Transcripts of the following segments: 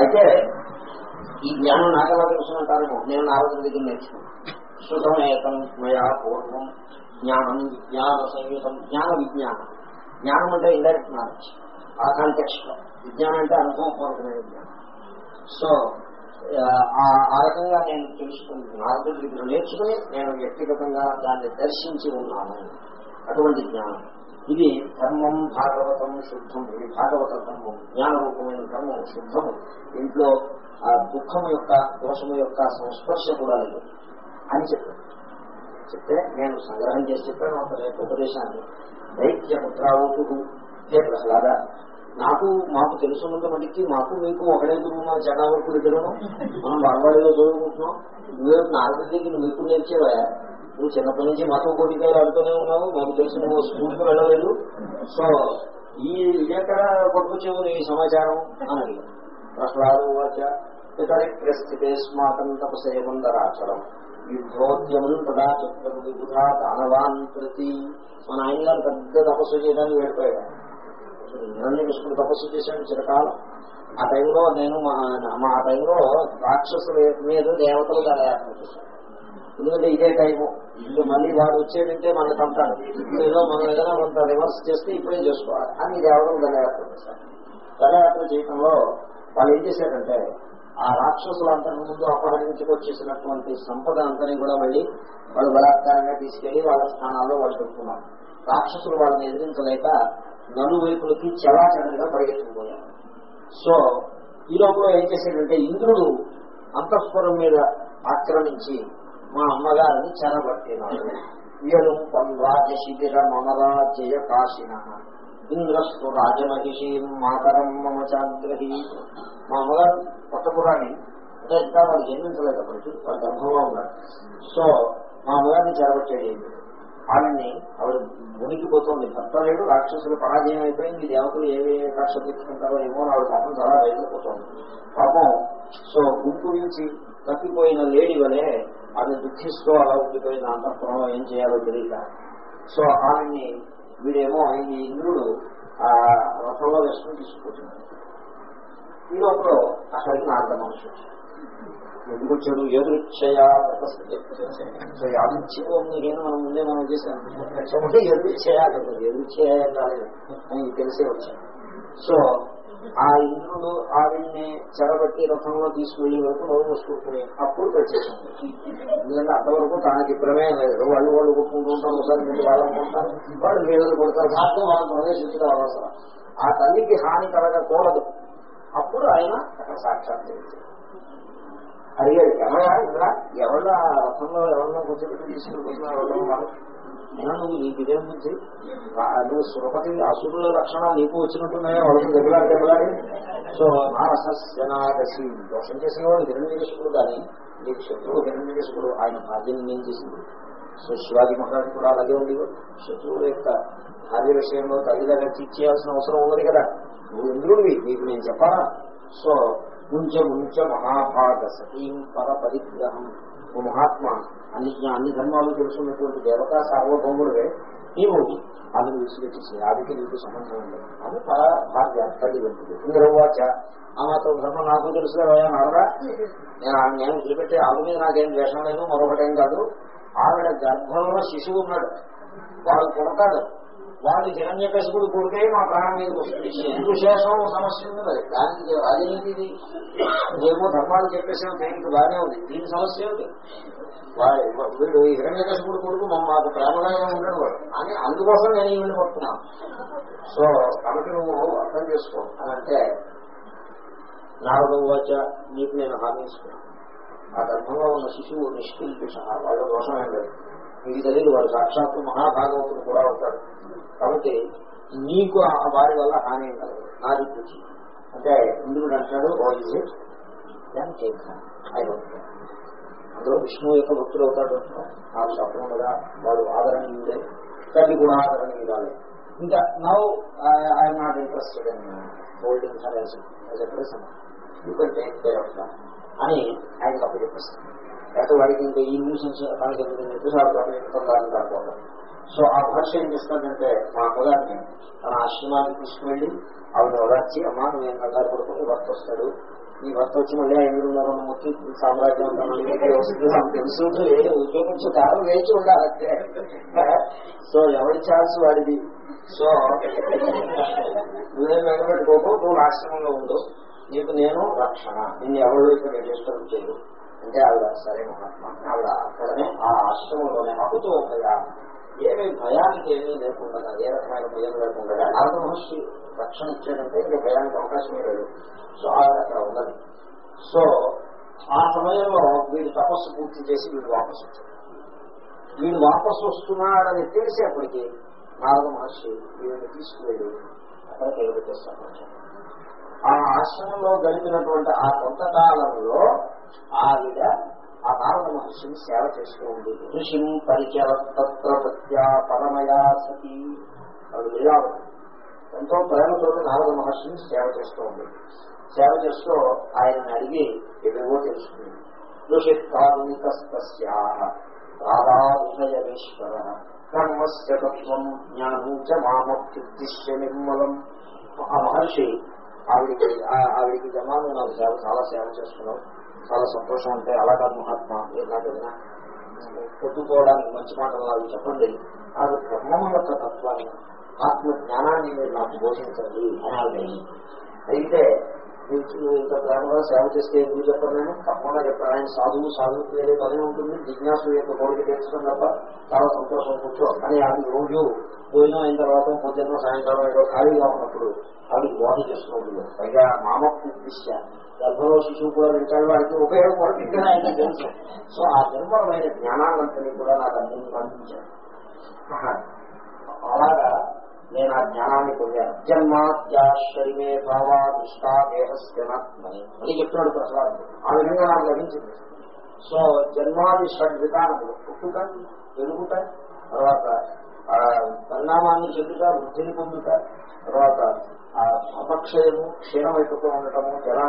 అయితే ఈ జ్ఞానం నాకెలా తెలుసుకుంటారేమో నేను నారదుడి దగ్గర నేర్చుకున్నాను. శృతం మయా పూర్వం జ్ఞానం విజ్ఞాన సంయుతం జ్ఞాన విజ్ఞానం జ్ఞానం అంటే ఇండైరెక్ట్ నాలెడ్జ్ ఆ కాంటెక్స్ట్లో. విజ్ఞానం అంటే అనుభవపూర్వకమైన జ్ఞానం. సో ఆ రకంగా నేను తెలుసుకుని నారదుడి దగ్గర నేర్చుకుని నేను వ్యక్తిగతంగా దాన్ని దర్శించి ఉన్నాను. అటువంటి జ్ఞానం. ఇది ధర్మం భాగవతం శుద్ధం ఇది భాగవత ధర్మం జ్ఞానరూపమైన ధర్మం శుద్ధము ఇంట్లో ఆ దుఃఖం యొక్క దోషము యొక్క సంస్పర్శ కూడా లేదు అని చెప్పాను చెప్తే నేను సంగ్రహం చేసి చెప్పాను ఒక రేపు ఉపదేశాన్ని. దైత్య పుత్రావుకు హే ప్రహ్లాద నాకు మాకు తెలుసున్నంత మటుకి మాకు మీకు ఒకడే గురువు జనావకుడు ఇద్దరును మనం బాలవాడిలో చదువుకుంటున్నాం. మీరు నాలుగు దగ్గర మీకు నేర్చేవా నువ్వు చిన్నప్పటి నుంచి మాతో కోటికాయలు ఆడుతూనే ఉన్నావు మాకు తెలిసిన నువ్వు స్కూల్కి వెళ్ళలేదు. సో ఈ ఇదెక్కడ పట్టుకొచ్చేవు నీ సమాచారం అని అడిగాను ప్రహ్లాదు వాచ స్మాకం తపసేవందరాచరం యుద్ధోద్యమం తదా చక్రం దానవాన్ ప్రతి. మన ఆయన గారు పెద్ద తపస్సు చేయడానికి వెళ్ళిపోయాడు ఇవన్నీ విష్ణుడు తపస్సు చేశాడు చిరకాలం. ఆ టైంలో నేను మా ఆ టైంలో రాక్షసుల మీద దేవతలు గారు దండయాత్ర చేశాను ఎందుకంటే ఇదే టైము ఇప్పుడు మళ్ళీ వాడు వచ్చేటంటే మన అంటాడు ఏదో మనం ఏదైనా కొంత రివర్స్ చేస్తే ఇప్పుడే చేసుకోవాలి. అని దేవతలు దండయాత్ర చేశారు దళయాత్ర చేయడంలో వాళ్ళు ఏం చేశారంటే ఆ రాక్షసులు అంతకు ముందు అపహరించుకొచ్చేసినటువంటి సంపద అంతని కూడా మళ్ళీ వాళ్ళు బలాత్కారంగా తీసుకెళ్ళి వాళ్ళ స్థానాల్లో వాళ్ళు పెట్టుకున్నారు. రాక్షసులు వాళ్ళని ఎదిరించలేక నలువైపులకి చలాచలంగా పరిగెత్తుకుపోయారు. సో ఈ లోపల ఏం చేశాడంటే ఇంద్రుడు అంతఃపురం మీద ఆక్రమించి మా అమ్మగారిని చెరబట్టినాడు. వీరు పంద్రాజ శిబిర మమరాజయ కాశిన. ఇంద్రస్సు రాజమహిషి మాతరం మమ చాగ్రహి. మా అమ్మగారు కొత్తపురాణి అంటే ఇంకా వాళ్ళు జన్మించలేదు అప్పటికి వాళ్ళు గర్భంగా ఉన్నారు. సో మా అమ్మగారిని చెరబట్టాడు ఆవిడ్ని ఆవిడ మునిగిపోతుంది భర్త లేడు రాక్షసులు పరాజయం అయిపోయింది. దేవతలు ఏవి కక్ష తీసుకుంటారో ఏమో ఆవిడ పాపం చాలా వేయకపోతుంది పాపం సో గుంపు నుంచి తప్పిపోయిన లేడీ వలె ఆమె దుఃఖిస్తూ అలా ఉండిపోయిన అంతఃపురంలో ఏం చేయాలో తెలియక సో ఆమెని వీడేమో ఈ ఇంద్రుడు ఆ రథంలో వేసుకుని తీసుకుంటున్నాడు ఈ లోపల అక్కడికి నారద మనుషులు ఎందుకు వచ్చాడు ఎదురుచ్చయ సో యాదృచ్ఛయం నీకేమో మనం ముందే మనం చేశాం ఎదురుచ్చేయాలి ఎదురుచ్చేయాలి కాలేదు అని తెలిసే వచ్చాను సో ఆ ఇంద్రుడు ఆవిడ్ని చెరబట్టి రథంలో తీసుకువెళ్ళే వరకు నోరు మూసుకుంటుని అప్పుడు వచ్చేసాడు ఎందుకంటే అంతవరకు తనకి ప్రమేయం లేదు. వాళ్ళు వాళ్ళు కొట్టుకుంటూ ఉంటారు ఒకసారి మీరు వాళ్ళు అనుకుంటారు వాళ్ళు వీళ్ళు కొడతారు. మాత్రం వాళ్ళు ప్రవేశించడం అవసరం. ఆ తల్లికి హాని కలగకూడదు. అప్పుడు ఆయన అక్కడ సాక్షాత్ అడిగాడు ఎవరా ఇక్కడ ఎవరు ఆ రథంలో ఎవరినో కూర్చోబెట్టి తీసుకెళ్ళిపోతున్నారు వాళ్ళు అయినా నువ్వు నీకు ఇదేం బుద్ధి నువ్వు సురపతి అసురుల లక్షణాలు నీకు వచ్చినట్టున్నాయో వాళ్ళకి దెబ్బలాడి దెబ్బలాడి. సో నారసస్యనాదశి దోషం చేసిన వాడు హిరణ్యకృష్ణుడు కానీ నీకు శత్రువు హిరణ్యకృష్ణుడు ఆయన భార్యను ఏం చేసింది. సో శివాజీ మహారాజు కూడా అలాగే ఉంది శత్రువుల యొక్క భార్య విషయంలో తల్లిదండ్రులు తీర్చేయాల్సిన అవసరం ఉన్నది కదా. నువ్వు ఇంద్రుడివి నీకు నేను చెప్పాలా సో ముంచ ముంచ మహాభాగ సతీం పర పరిగ్రహం. ఓ మహాత్మా అన్ని అన్ని ధర్మాలు తెలుసున్నటువంటి దేవత సార్వభౌముడే నీవు ఆమెను విసిపెట్టేసి ఆవికి నీకు సంబంధం ఉండదు అని భార్య తల్లి వెళ్తుంది ఇంద్రవాచ ఆమెతో ధర్మం నాకు తెలుసులేవా నారదా. నేను ఆమె నేను వదిలిపెట్టి ఆమె మీద నాకేం ద్వేషం లేదు మరొకటేం కాదు. ఆవిడ గర్భంలో శిశువు ఉన్నాడు. వాడు కొడతాడు వాడు హిరణ్యకశిపుడు కొడితే మా ప్రాణం మీద వస్తుంది. ఎందుకు శేషం సమస్య ఉంది మరి దానికి అదేంటిది ఏమో ధర్మాలు చెప్పేసాం దీనికి బాగానే ఉంది. దీని సమస్య ఉంది వీడు హిరణ్యకశిపుడు కొడుకు మా మాకు ప్రేమగానే ఉండడు వాడు. అని అందుకోసం నేను ఈవిని పడుతున్నాను సో కాబట్టి నువ్వు అర్థం చేసుకో. అని అంటే నారదు వచ్చ నీకు నేను హామీ ఇస్తున్నాను. ఆ గర్భంలో ఉన్న శిశువు నిష్కిల్పిష వాళ్ళ దోషం ఏం లేదు. మీకు తెలియదు వాడు సాక్షాత్తు మహాభాగవతుడు కూడా ఉంటాడు. కాబట్టి నీకు ఆ వారి వల్ల హాని కలదు నాది పూచి అంటే ఇంద్రుడు అంటాడు ఓ ఇజ్ ఇట్ దాన్ని చేస్తాను అందులో విష్ణువు యొక్క భక్తులు అవుతాడు. నాకు శాస్త్రం వాడు ఆదరణీయుడే. తల్లి కూడా ఆదరణీయురాలే. ఇంకా now I'm not interested in holding her as a person. You can take care of that అని ఆయన అప్పు చెప్పేస్తాను లేకపోతే వాడికి ఇంకా ఈ న్యూసెన్స్ తనకి ఎందుకు చెప్పేసి వాడు తొందరని కాకపోవడం సో ఆ మహర్షి ఏం చేస్తానంటే మా అమ్మగారిని తన ఆశ్రమానికి తీసుకువెళ్ళి ఆవిడ ఓదార్చి అమ్మా నేను కంగారు పడుకుని భర్త వస్తాడు. ఈ భర్త వచ్చి మళ్ళీ ఐదున్నర మొత్తం సామ్రాజ్యం తెలుసు ఏ ఉద్యోగించే కాలం వేచి ఉండాలంటే సో ఎవరి ఛాన్స్ వాడిది? సో నువ్వేం వెనబెట్టుకోకు నువ్వు ఆశ్రమంలో ఉండు. నీకు నేను రక్షణ. నిన్ను ఎవరు ఇక్కడ రిజిస్టర్ చేయదు అంటే ఆవిడ సరే మహాత్మ. ఆవిడ అక్కడనే ఆ ఆశ్రమంలోనే అప్పుతో భయ ఏమీ భయానికి ఏమీ లేకుండా ఏ రకమైన భయం లేకుండా నారద మహర్షి రక్షణ ఇచ్చాడంటే ఇంకా భయానికి అవకాశమే లేదు. సో ఆవిడ అక్కడ ఉన్నది. సో ఆ సమయంలో వీడు తపస్సు పూర్తి చేసి వీడు వాపసు వచ్చాడు. వీడు వాపసు వస్తున్నాడని తెలిసేప్పటికీ నారద మహర్షి వీడిని తీసుకువెళ్ళి అక్కడ ఆ ఆశ్రమంలో గడిపినటువంటి ఆ కొంతకాలంలో కాలంలో ఆ మహర్షిని సేవ చేస్తూ ఉంది. ఋషిం పరిచయ పరమయా సతీ. ఆవిడ లీలావతి ఎంతో ప్రేమతో నారద మహర్షిని సేవ చేస్తూ ఉంది. సేవ చేస్తూ ఆయన్ని అడిగి ఏవేవో తెలుసుకుంది. ఋషి కారుణికస్తేశ్వర కర్మస్య తత్వం జ్ఞానం చ మామప్యుద్దిశ్య నిర్మలం. ఆ మహర్షి ఆవిడికి ఆవిడికి జమాను నాకు సేవ చాలా సేవ చేస్తున్నావు చాలా సంతోషం అంటే అలా కాదు మహాత్మా మీరు నాకు కొట్టుకోవడానికి మంచి మాటలు అవి చెప్పండి. అది బ్రహ్మం యొక్క తత్వాన్ని ఆత్మ జ్ఞానాన్ని మీరు నాకు బోధించండి అని అయితే నువ్వు ఇంత ప్రేమగా సేవ చేస్తే ఎందుకు చెప్పను నేను? తప్పకుండా చెప్పాను. ఆయన సాధువు సాధువు వేరే పని ఉంటుంది. జిజ్ఞాసు యొక్క కోరిక తీర్చడం తప్ప చాలా సంతోషం కూర్చో. అని ఆమె రోజు భోజనం అయిన తర్వాత పొద్దున్న సాయంకాలం ఏదో ఖాళీగా ఉన్నప్పుడు ఆవిడ బోధ చేసుకుంటుంది పైగా మామ దిశ గర్భంలో శిశువు కూడా వింటాడు వాడికి ఉపయోగపడుతుంది ఆయన తెలుసు సో ఆ నిర్మలమైన జ్ఞానాలంతని కూడా నాకు అందించి అందించాను అలాగా నేను ఆ జ్ఞానాన్ని పొందాను జన్మాద్యాశ్వరిమే భావా నిష్టా దేహస్యనాత్మని అని చెప్తున్నాడు ప్రసాద్ ఆ విధంగా నాకు లభించింది సో జన్మాది షడ్ విధానములు పుట్టుక వెలుగుట తర్వాత పరిణామాన్ని చెందుట వృద్ధిని పొందుట తర్వాత అపక్షయము క్షీణమైపోతూ ఉండటము జల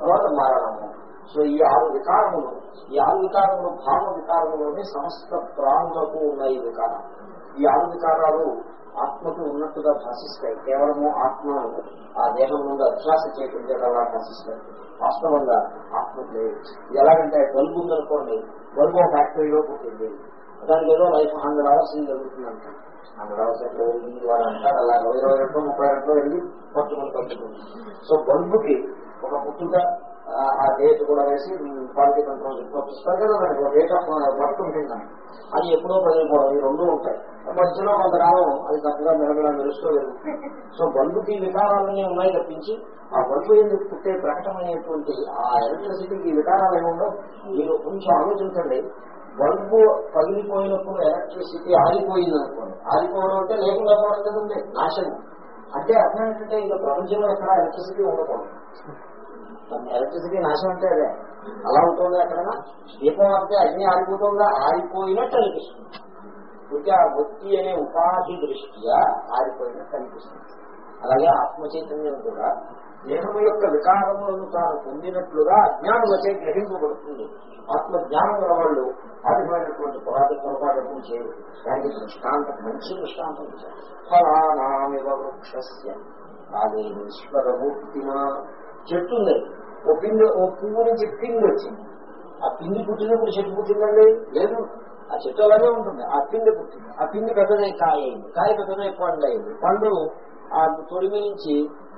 తర్వాత మరణము సో ఈ ఆరు వికారములు ఈ ఆరు వికారములు భావ వికారములోని సమస్త ప్రాణులకు ఉన్న ఈ వికారం. ఈ ఆరు వికారాలు ఆత్మకు ఉన్నట్టుగా భాషిస్తాయి. కేవలము ఆత్మ ఆ దేహం నుండి అధ్యాస చేయకుండా భాషిస్తాయి వాస్తవంగా ఆత్మ లేదు. ఎలాగంటే బల్బు ఉందనుకోండి బల్బు ఫ్యాక్టరీలో పుట్టింది. దానికి ఏదో లైఫ్ హండ్రెడ్ అవర్స్ జరుగుతుందంట. హండ్రెడ్ అవర్స్ ఎట్లా వెళ్ళింది వాడు అంటారు అలా ఇరవై గంటలు ముప్పై గంటలు వెళ్ళి పట్టుకుని పట్టుకుంటుంది సో బల్బుకి ఒక ముద్దుగా ఆ డేట్ కూడా వేసి క్వాలిటీ కంట్రోల్ పంపిస్తారు కదా డేట్ ఆఫ్ వర్క్ ఉంటుంది అది ఎప్పుడో పదిలిపోవడం ఈ రెండు ఉంటాయి. మధ్యలో కొంతకాలం అది చక్కగా మెరగడం మెరుస్తూ సో బల్బుకి వికారాలన్నీ ఉన్నాయి తప్పించి ఆ బల్బు ఎందుకు పుట్టే ప్రకటమైనటువంటి ఆ ఎలక్ట్రిసిటీకి వికారాలు ఏముండవు మీరు కొంచెం ఆలోచించండి. బల్బు పగిలిపోయినప్పుడు ఎలక్ట్రిసిటీ ఆగిపోయింది అనుకోండి. ఆరిపోవడం అంటే లేకుండా పోవడం కదండి? నాశనం. అంటే అర్థం ఏంటంటే ఇక ప్రపంచంలో ఎక్కడ ఎలక్ట్రిసిటీ ఉండకూడదు. ఎలక్ట్రిసిటీ నాశనం అంటే అదే. అలా ఉంటుంది ఎక్కడైనా? దీపం అంటే అగ్ని ఆగిపోతుందా ఆగిపోయినట్టు అనిపిస్తుంది. ఇంకా వృత్తి అనే ఉపాధి దృష్ట్యా ఆగిపోయినట్టు అనిపిస్తుంది. అలాగే ఆత్మ చైతన్యం కూడా దేహం యొక్క వికారములను తాను పొందినట్లుగా అజ్ఞానులచే గ్రహింపబడుతుంది. ఆత్మ జ్ఞానం గల వాళ్ళు ఆ విధమైనటువంటి పురాతన పొరపాటు చేయరు దానికి దృష్టాంతం మంచి దృష్టాంతం ఫలానామివ వృక్ష అదే ఈశ్వరమూర్తిన చెట్టు ఉంది ఓ పిండి ఓ పువ్వు నుంచి పిండి వచ్చింది. ఆ పిండి పుట్టినప్పుడు చెట్టు పుట్టిందండి? లేదు. ఆ చెట్టు అలాగే ఉంటుంది. ఆ పిండి పుట్టింది. ఆ పిండి పెద్దదై కాయ అయింది కాయ పెద్దదై పండు అయింది పండు ఆ తొలిమి నుంచి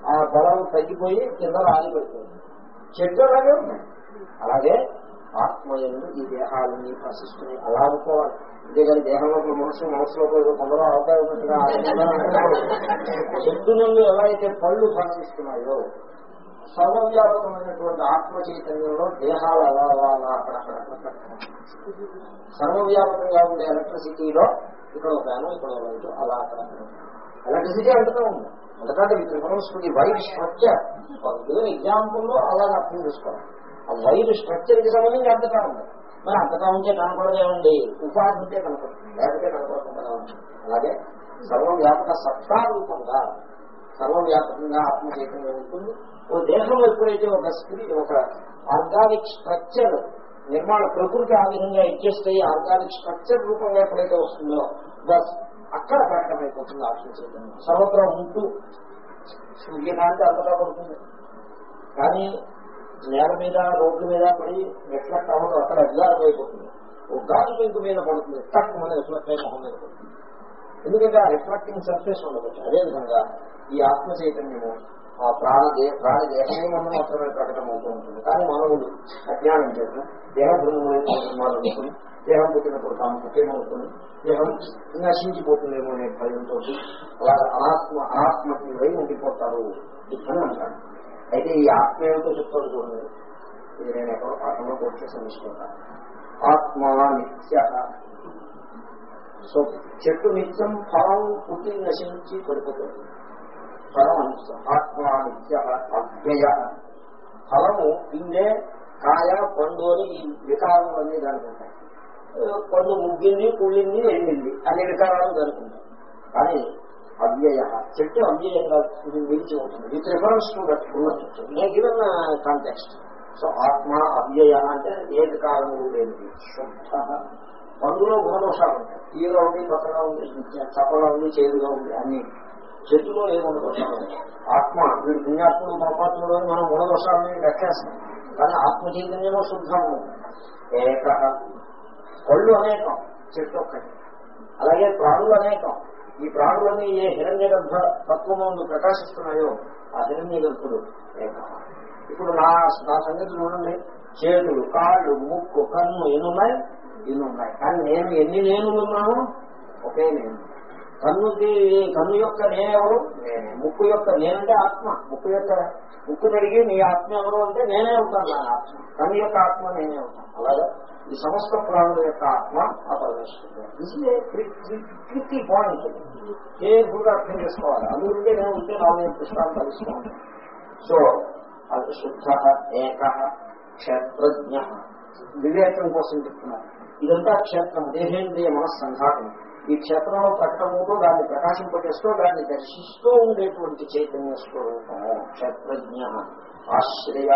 ఆ బలం తగ్గిపోయి కింద రాలి పడిపోయింది. చెట్టు అలాగే ఉన్నాయి అలాగే ఆత్మయందు ఈ దేహాలని ప్రశిస్తున్నాయి అలా అనుకోవాలి. అంతేగాని దేహంలో మనసు మనసులో కొందరు అవకాశం ఉన్నట్టుగా చెట్టు నుండి ఎలా అయితే పళ్ళు ప్రశిస్తున్నాయో సర్వవ్యాపకమైనటువంటి ఆత్మ చైతన్యంలో దేహాలు అలా అలా అలా అక్కడక్కడ సర్వవ్యాపకంగా ఉండే ఎలక్ట్రిసిటీలో ఇక్కడ ఒక ఫ్యాను ఇక్కడ ఒక లైట్ అలా అక్కడ ఎలక్ట్రిసిటీ అంటూనే ఉంది. ఎందుకంటే ఈ త్రిపురస్పతి వైర్ స్ట్రక్చర్ ఎగ్జాంపుల్లో అలాగే అర్థం చేసుకోవాలి. ఆ వైర్ స్ట్రక్చర్కి సంబంధించి అంతటా ఉంది. మరి అంతటా ఉంటే కనపడదేమండి ఉపాధి ఉంటే కనపడుతుంది. లేకపోతే కనపడకుండా ఉంటుంది అలాగే సర్వవ్యాపక సత్తా రూపంగా సర్వవ్యాపకంగా ఆత్మ చైతన్యం ఉంటుంది. ఓ ఎప్పుడైతే ఒక స్త్రీ ఒక ఆర్గానిక్ స్ట్రక్చర్ నిర్మాణ ప్రకృతి ఆ విధంగా అడ్జస్ట్ అయ్యి ఆర్గానిక్ స్ట్రక్చర్ రూపంగా ఎప్పుడైతే వస్తుందో బస్ అక్కడ ప్రకటమైపోతుంది ఆత్మ సర్వత్రం సర్వత్రా ఉంటూ సూర్యకాంతి అంతటా పడుతుంది. కానీ నేల మీద రోడ్ల మీద పడి రిఫ్లెక్ట్ అవ్వడం అక్కడ అబ్జార్వ్ అయిపోతుంది. ఒక గాజు పెంకు మీద పడుతుంది. తక్కువ మన రిఫ్లెక్ట్ అయిన మొహం మీద పడుతుంది. ఎందుకంటే ఆ రిఫ్లెక్టింగ్ సర్ఫేస్ ఉండవచ్చు అదేవిధంగా ఈ ఆత్మ చైతన్యము ఆ ప్రాణ దే ప్రాణ దేహమే మనం మాత్రమే ప్రకటన అవుతూ ఉంటుంది కానీ మానవుడు అజ్ఞానం చేత దేహ బ్రహ్మలు అనుకుని దేహం పుట్టినప్పుడు తాము పుట్టేమవుతుంది దేహం నశించిపోతుందేమో అనే భయంతో అలా అనాత్మ అనాత్మకి వై ఉండిపోతారు అని అంటారు. అయితే ఈ ఆత్మ ఏమిటో చెప్తారు చూడండి. ఇది నేను ఎక్కడో పాఠంలో కోర్టు చేసి ఆత్మ నిత్య. సో చెట్టు నిత్యం ఫలం పుట్టి నశించి పడిపోతుంది. ఫలం అనిత్యం అవ్యయ ఫలము పిండే కాయ పండు అని ఈ వికారములన్నీ దానికి ఉంటాయి పండు ముగ్గింది పుళ్ళింది ఎండింది. అనే వికారాలు దానికి ఉంటాయి కానీ అవ్యయ చెట్టు అవ్యయంగా ఇది నిలిచి ఉంటుంది. విత్ రిఫరెన్స్ టు దట్ ఉన్న చెట్టు. నేను గివెన్ కాంటెక్స్ట్ సో ఆత్మ అవ్యయ అంటే ఏ వికారములు లేనిది. శుద్ధ. పండులో గుణదోషాలు ఉంటాయి. తీయగా ఉంది పక్కగా ఉంది చప్పగా ఉంది చేదుగా ఉంది అన్ని. చెట్టులో ఏ గుణదోషాలు ఆత్మ వీడు పుణ్యాత్ముడు పాపాత్ముడు అని మనం గుణదోషాలని లెక్కేస్తాం కానీ ఆత్మ చైతన్యము శుద్ధము. ఏక కళ్ళు అనేకం చెట్టు ఒక్కటి. అలాగే ప్రాణులు అనేకం. ఈ ప్రాణులన్నీ ఏ హిరణ్య గర్భ తత్వము ప్రకాశిస్తున్నాయో ఆ హిరణ్య గర్భుడు ఏక ఇప్పుడు నా నా సంగతి చూడండి. చేతులు కాళ్ళు ముక్కు కన్ను ఎన్నున్నాయి ఇన్నున్నాయి కానీ నేను ఎన్ని నేనులు ఉన్నాను ఒకే నేను. కన్నుకి కన్ను యొక్క నేనెవరు ముక్కు యొక్క నేనంటే ఆత్మ. ముక్కు యొక్క ముక్కు పెరిగి నీ ఆత్మ ఎవరు అంటే నేనే అవుతాను. నా ఆత్మ. కన్ను యొక్క ఆత్మ నేనే అవుతాను. అలాగే? ఈ సమస్త ప్రాణుల యొక్క ఆత్మ ఆ పరమేశ్వరుడు. పాయింట్ ఏ గా అర్థం చేసుకోవాలి? అందుకే నేను ఉంటే నాలుగు పుస్తకాలు తెలుసుకోవాలి. సో అది శుద్ధ ఏక క్షేత్రజ్ఞ. వివేకం కోసం చెప్తున్నారు. ఇదంతా క్షేత్రం దేహేంద్రియ మనస్సంఘాతం ఈ క్షేత్రంలో ప్రకటమవుతూ దాన్ని ప్రకాశింపజేస్తూ దాన్ని దర్శిస్తూ ఉండేటువంటి చైతన్య స్వరూపము క్షేత్రజ్ఞ ఆశ్రయ.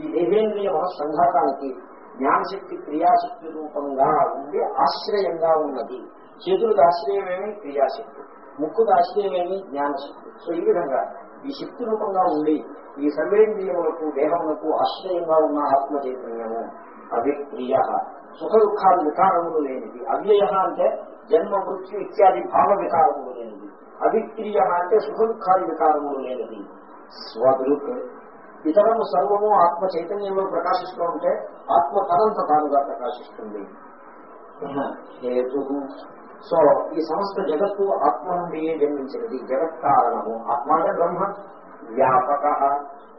ఈ దేవేంద్రియ సంఘాతానికి జ్ఞానశక్తి క్రియాశక్తి రూపంగా ఉండి ఆశ్రయంగా ఉన్నది. చేతులకు ఆశ్రయమేమి? క్రియాశక్తి. ముక్కుకు ఆశ్రయమేమి? జ్ఞానశక్తి. సో ఈ విధంగా ఈ శక్తి రూపంగా ఉండి ఈ సర్వేంద్రియములకు దేహములకు ఆశ్రయంగా ఉన్న ఆత్మ చైతన్యము అవిక్రియ సుఖ దుఃఖాలు వికారములు లేనిది. అవ్యయ అంటే జన్మ మృత్యు ఇత్యాది భావ వికారములు లేనిది. అవిక్రియ అంటే సుఖ దుఃఖాది వికారములు లేనిది. స్వదృక్ ఇతరము సర్వము ఆత్మ చైతన్యంలో ప్రకాశిస్తూ ఉంటే ఆత్మ తనంత తానుగా ప్రకాశిస్తుంది. హేతు సో ఈ సమస్త జగత్తు ఆత్మ నుండియే జన్మించినది. జగత్ కారణము. ఆత్మ అంటే బ్రహ్మ. వ్యాపక.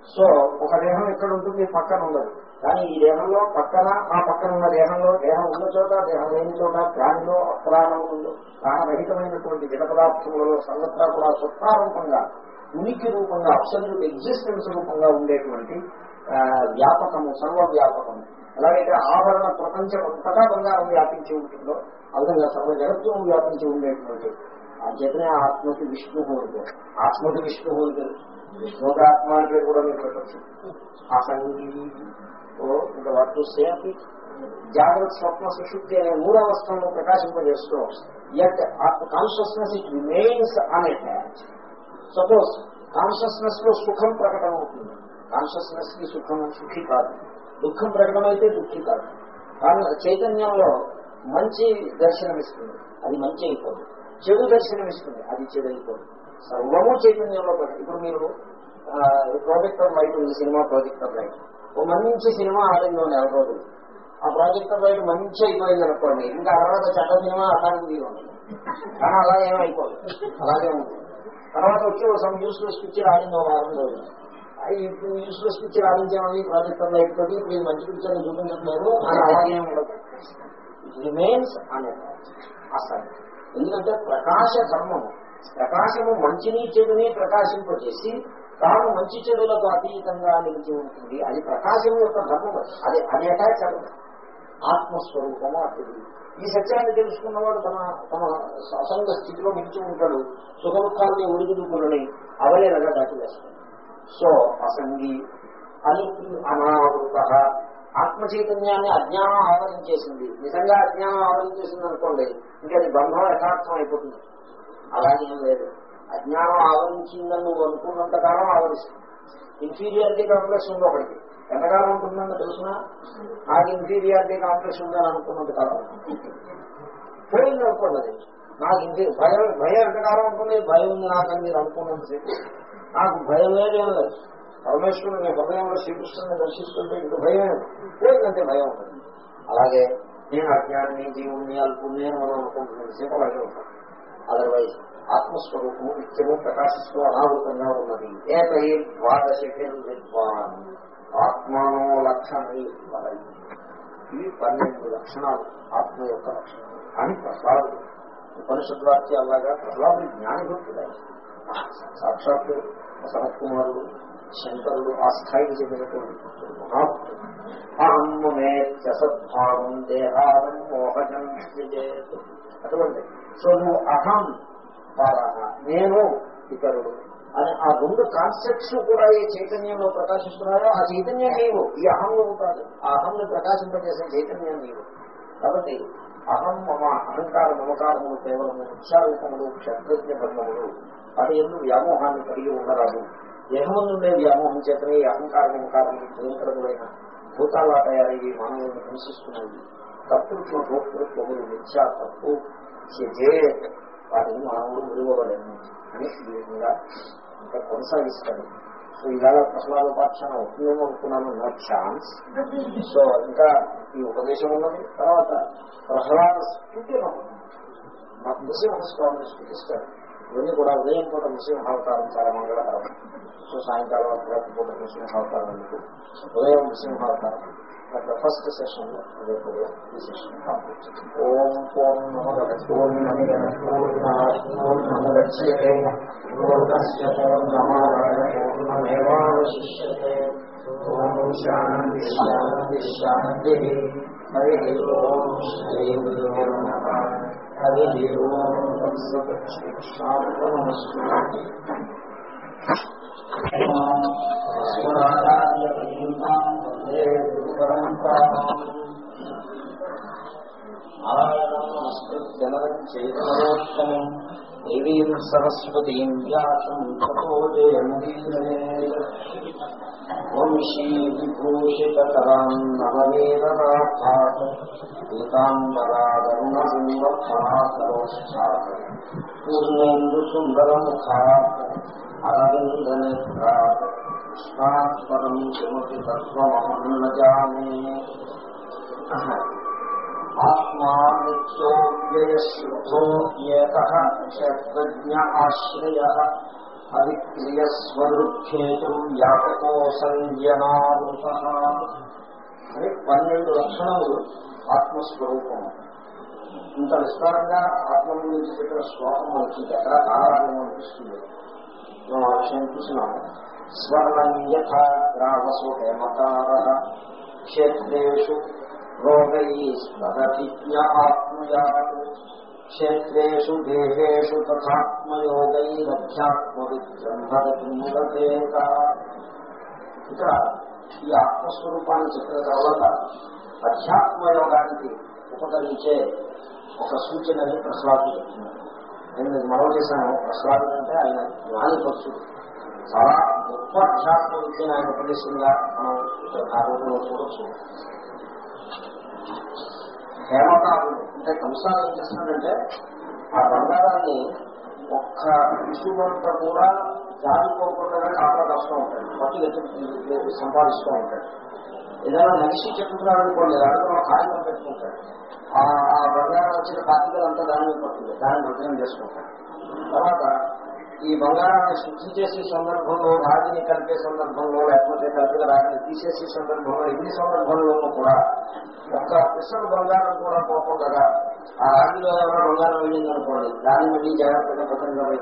సో ఒక దేహం ఎక్కడ ఉంటుంది పక్కన ఉండదు కానీ ఈ దేహంలో పక్కన ఆ పక్కన ఉన్న దేహంలో దేహం ఉన్న చోట దేహం లేని చోట ప్రాణిలో అప్రాణములు ప్రాణరహితమైనటువంటి జడ పదార్థములలో సర్వత్రా కూడా స్వత్తారూపంగా ఉనికి రూపంగా అబ్సల్యూట్ ఎగ్జిస్టెన్స్ రూపంగా ఉండేటువంటి వ్యాపకము సర్వవ్యాపకము. ఎలాగైతే ఆభరణ ప్రపంచం అంతటా బంగారం వ్యాపించి ఉంటుందో ఆ విధంగా సర్వ జగత్వం వ్యాపించి ఉండేటువంటి. ఆ చేతనే ఆత్మకి విష్ణు ఉంటారు ఆత్మకి విష్ణు ఉంటారు విష్ణుకి ఆత్మ అంటే కూడా మీరు పెట్టచ్చు అసంగి ఇంకా వాటి సేపి జాగ్రత్త స్వప్న సుశుద్ధి అనే మూడవస్థలను ప్రకాశింపజేస్తూ yet consciousness it remains unattached suppose కాన్షియస్నెస్లో సుఖం ప్రకటన అవుతుంది కాన్షియస్నెస్కి సుఖం సుఖి కాదు. దుఃఖం ప్రకటమైతే దుఃఖి కాదు. కానీ చైతన్యంలో మంచి దర్శనమిస్తుంది. అది మంచి అయిపోదు. చెడు దర్శనమిస్తుంది. అది చెడు అయిపోదు. సర్వము చైతన్యంలో ఇప్పుడు మీరు ప్రాజెక్టర్ లైట్ ఉంది సినిమా ప్రాజెక్టర్ లైట్ ఓ మంచి సినిమా ఆడింది నెల రోజులు ఆ ప్రాజెక్టర్ లైట్ మంచి అయిపోయింది అనుకోండి. ఇంకా తర్వాత చెడ్డ సినిమా అట్లాంటిది ఉంది కానీ అలా ఏమైపోదు అలాగే ఉంటుంది. తర్వాత వచ్చి ఒక యూస్లెస్ పిక్చర్ ఆడింది ఒక వారం రోజులు ఇప్పుడు యూస్లెస్ పిక్చర్ ఆడించామని ప్రాజెక్టర్ లైట్ తోటి ఇప్పుడు మంచి పిక్చర్ చూపించట్లేదు అని అలాగే ఉండదు. రిమైన్స్ అనే అసలు. ఎందుకంటే ప్రకాశ ధర్మము ప్రకాశము మంచిని చెడుని ప్రకాశింపజేసి తాను మంచి చెడులకు అతీతంగా నిలిచి ఉంటుంది. అది ప్రకాశం యొక్క ధర్మం. అది అది అటాచ్ అవ్వదు ఆత్మస్వరూపము అతడి ఈ సత్యాన్ని తెలుసుకున్నవాడు తన తమ అసంగ స్థితిలో నిలిచి ఉంటాడు. సుఖ దుఃఖాలని ఒడిదుడుకులని అవలేనగా దాటివేస్తాడు సో అసంగి అని అనావృత ఆత్మ చైతన్యాన్ని అజ్ఞానం ఆవరించేసింది నిజంగా అజ్ఞానం ఆవరించేసింది అనుకోండి ఇంకా అది బంధం యథార్థం అయిపోతుంది. అలాగే లేదు. అజ్ఞానం ఆవరించిందని నువ్వు అనుకున్నంత కాలం ఆవరిస్తుంది ఇన్ఫీరియారిటీ కాంప్లెక్స్ ఉంది ఒకటి. ఎంతకాలం ఉంటుందని తెలిసిన? నాకు ఇన్ఫీరియారిటీ కాంప్లెక్స్ ఉందని అనుకున్నంత కాలం పోయింది అనుకోండి అది నాకు ఇంకే భయం భయం ఎంతకాలం ఉంటుంది భయం ఉంది నాకని మీరు అనుకున్నంతసేపు. నాకు భయమే లేదు. పరమేశ్వరుడు నీ హృదయంలో శ్రీకృష్ణుని దర్శిస్తుంటే ఇంక భయం పోయిందంటే భయం ఉంటుంది అలాగే నేను అజ్ఞాన్ని జీవుణ్ణి అల్పుణ్ణి అని మనం అనుకుంటున్నాను సేపు అలాగే ఉంటాను అదర్వైజ్ ఆత్మస్వరూపము నిత్యము ప్రకాశిస్తూ అనావృతంగా ఉన్నది. ఏకై ద్వాదశిఖిల్ విద్వాన్ ఆత్మానో లక్షణై వలై. ఇవి పన్నెండు లక్షణాలు ఆత్మ యొక్క లక్షణాలు. అని ప్రసాదుడు ఉపనిషత్ అలాగా ప్రహ్లాదుడు జ్ఞానిభక్తుడు. సాక్షాత్ సనత్కుమారుడు శంకరుడు ఆ స్థాయికి చెందినటువంటి మహాభక్తుడు. అహమ్మేత్య సద్భావం దేహాదం మోహజం అటువంటి సో నువ్వు అహం పరహ నేను ఇతరుడు అని ఆ రెండు కాన్సెప్ట్స్ కూడా ఏ చైతన్యంలో ప్రకాశిస్తున్నారో ఆ చైతన్యం నీవు. ఈ అహం కాదు. ఆ అహంను ప్రకాశింపజేసే చైతన్యం నీవు. కాబట్టి అహం మమ అహంకార మమకారములు కేవలము ఉత్సాహములు క్షత్రజ్ఞ బంధములు వాటి ఎందుకు వ్యామోహాన్ని కలిగి ఉండరాదు. దేహము నుండే వ్యామోహం చేతనే ఈ అహంకార మమకారములు భయంకరములైన భూతాలా తయారయ్యి మానవులను హింసిస్తున్నాయి. కర్తృత్వ భోక్తృత్వములు మిథ్యా తప్పు వారిని వాటిని మానవుడు విలువలేము అని విధంగా ఇంకా కొనసాగిస్తాడు. సో ఇవాళ ప్రశ్నాలోపాఖ్యాన ఉపయోగం అనుకున్నాను నా ఛాన్స్ సో ఇంకా ఈ ఉపదేశం ఉన్నది. తర్వాత ప్రహ్లాద స్థితి నాకు నృసింహస్వామిని స్థుతిస్తాడు ఇవన్నీ కూడా ఉదయం పూట నృసింహావతారం చాలా మంగళకరం. సో సాయంకాలం పూట నృసింహావతారం ఉదయం నృసింహావతారం అట్లా ఫస్ట్ సెషన్లో రేపు ఈ సెషన్ కంప్లీట్ ఓం పూర్ణమద పూర్ణముద్యే పూర్ణస్య పూర్ణమాదాయ పూర్ణమేవాశిష్యతే ఓం శాంతి శాంతి శాంతి హరి ఓం శ్రీ గురు నమ హరి ఓం తత్సత్కృష్ణాత్మనమస్కారం నారాయణం దేవీం సరస్వతీం వ్యాసం వంశీ విభూషితరాం నవనీరాట్ పూర్ణేందు సుందరముఖాత్ అరవిందనేత్రాత్ కృష్ణాత్పరం కిమపి తత్వమహం న ఆశ్రయ అవిక్రియస్వదృక్షేతు వ్యాపకోసంజనావృత అని పన్నెండు లక్షణములు ఆత్మస్వరూపం. ఇంత విస్తారంగా ఆత్మ గురించి చెప్పిన శ్లోకం మనకి ఎక్కడా కావాలని అనిపిస్తుంది. మనం ఆ విషయం చూసినాము. స్వర్ణం యథా గ్రామసు హేమకార క్షేత్రేషు రోగైస్మరతిజ్ఞ ఆత్మయాత్ క్షేత్రేషు దేహేషు తథాత్మయోగైరధ్యాత్మవిజృంభరతిమూలదేక ఇక్కడ ఈ ఆత్మస్వరూపాన్ని చెప్పిన తర్వాత అధ్యాత్మయోగానికి ఉపకరించే ఒక సూచనని ప్రహ్లాదు చెప్తున్నారు నేను మీకు చేశాను. ప్రహ్లాదు అంటే ఆయన జ్ఞాని పక్షుడు. చాలా గొప్ప అధ్యాత్మ విద్యను ఆయన ఉపదేశంగా మనం ఇక్కడ చూడొచ్చు. హేమకారుడు అంటే కంసాలు ఏం చేస్తున్నాడంటే ఆ బంగారాన్ని ఒక్క ఇసుమంతా కూడా జారిపోకుండా కాపలా కష్టం ఉంటాడు. పట్టి సంపాదిస్తూ ఉంటాడు. ఏదైనా మనిషి చెప్తున్నాడు అనుకోండి దాంట్లో కాగితం పెట్టుకుంటాడు ఆ బంగారం వచ్చిన పార్టికల్ అంతా దాని మీద పడుతుంది దాన్ని భద్రం చేసుకుంటాడు. తర్వాత ఈ బంగారాన్ని శుద్ధి చేసే సందర్భంలో రాగిని కలిపే సందర్భంలో లేకపోతే కలిపిన రాగిని తీసేసే సందర్భంలో ఇన్ని సందర్భంలోనూ కూడా ఒక్క పిసరు బంగారం కూడా పోకుండా ఆ రాగిలో ఎవరో బంగారం వెళ్ళిందనుకోండి దాన్ని మళ్ళీ జాగ్రత్తగా భద్రంగా బయట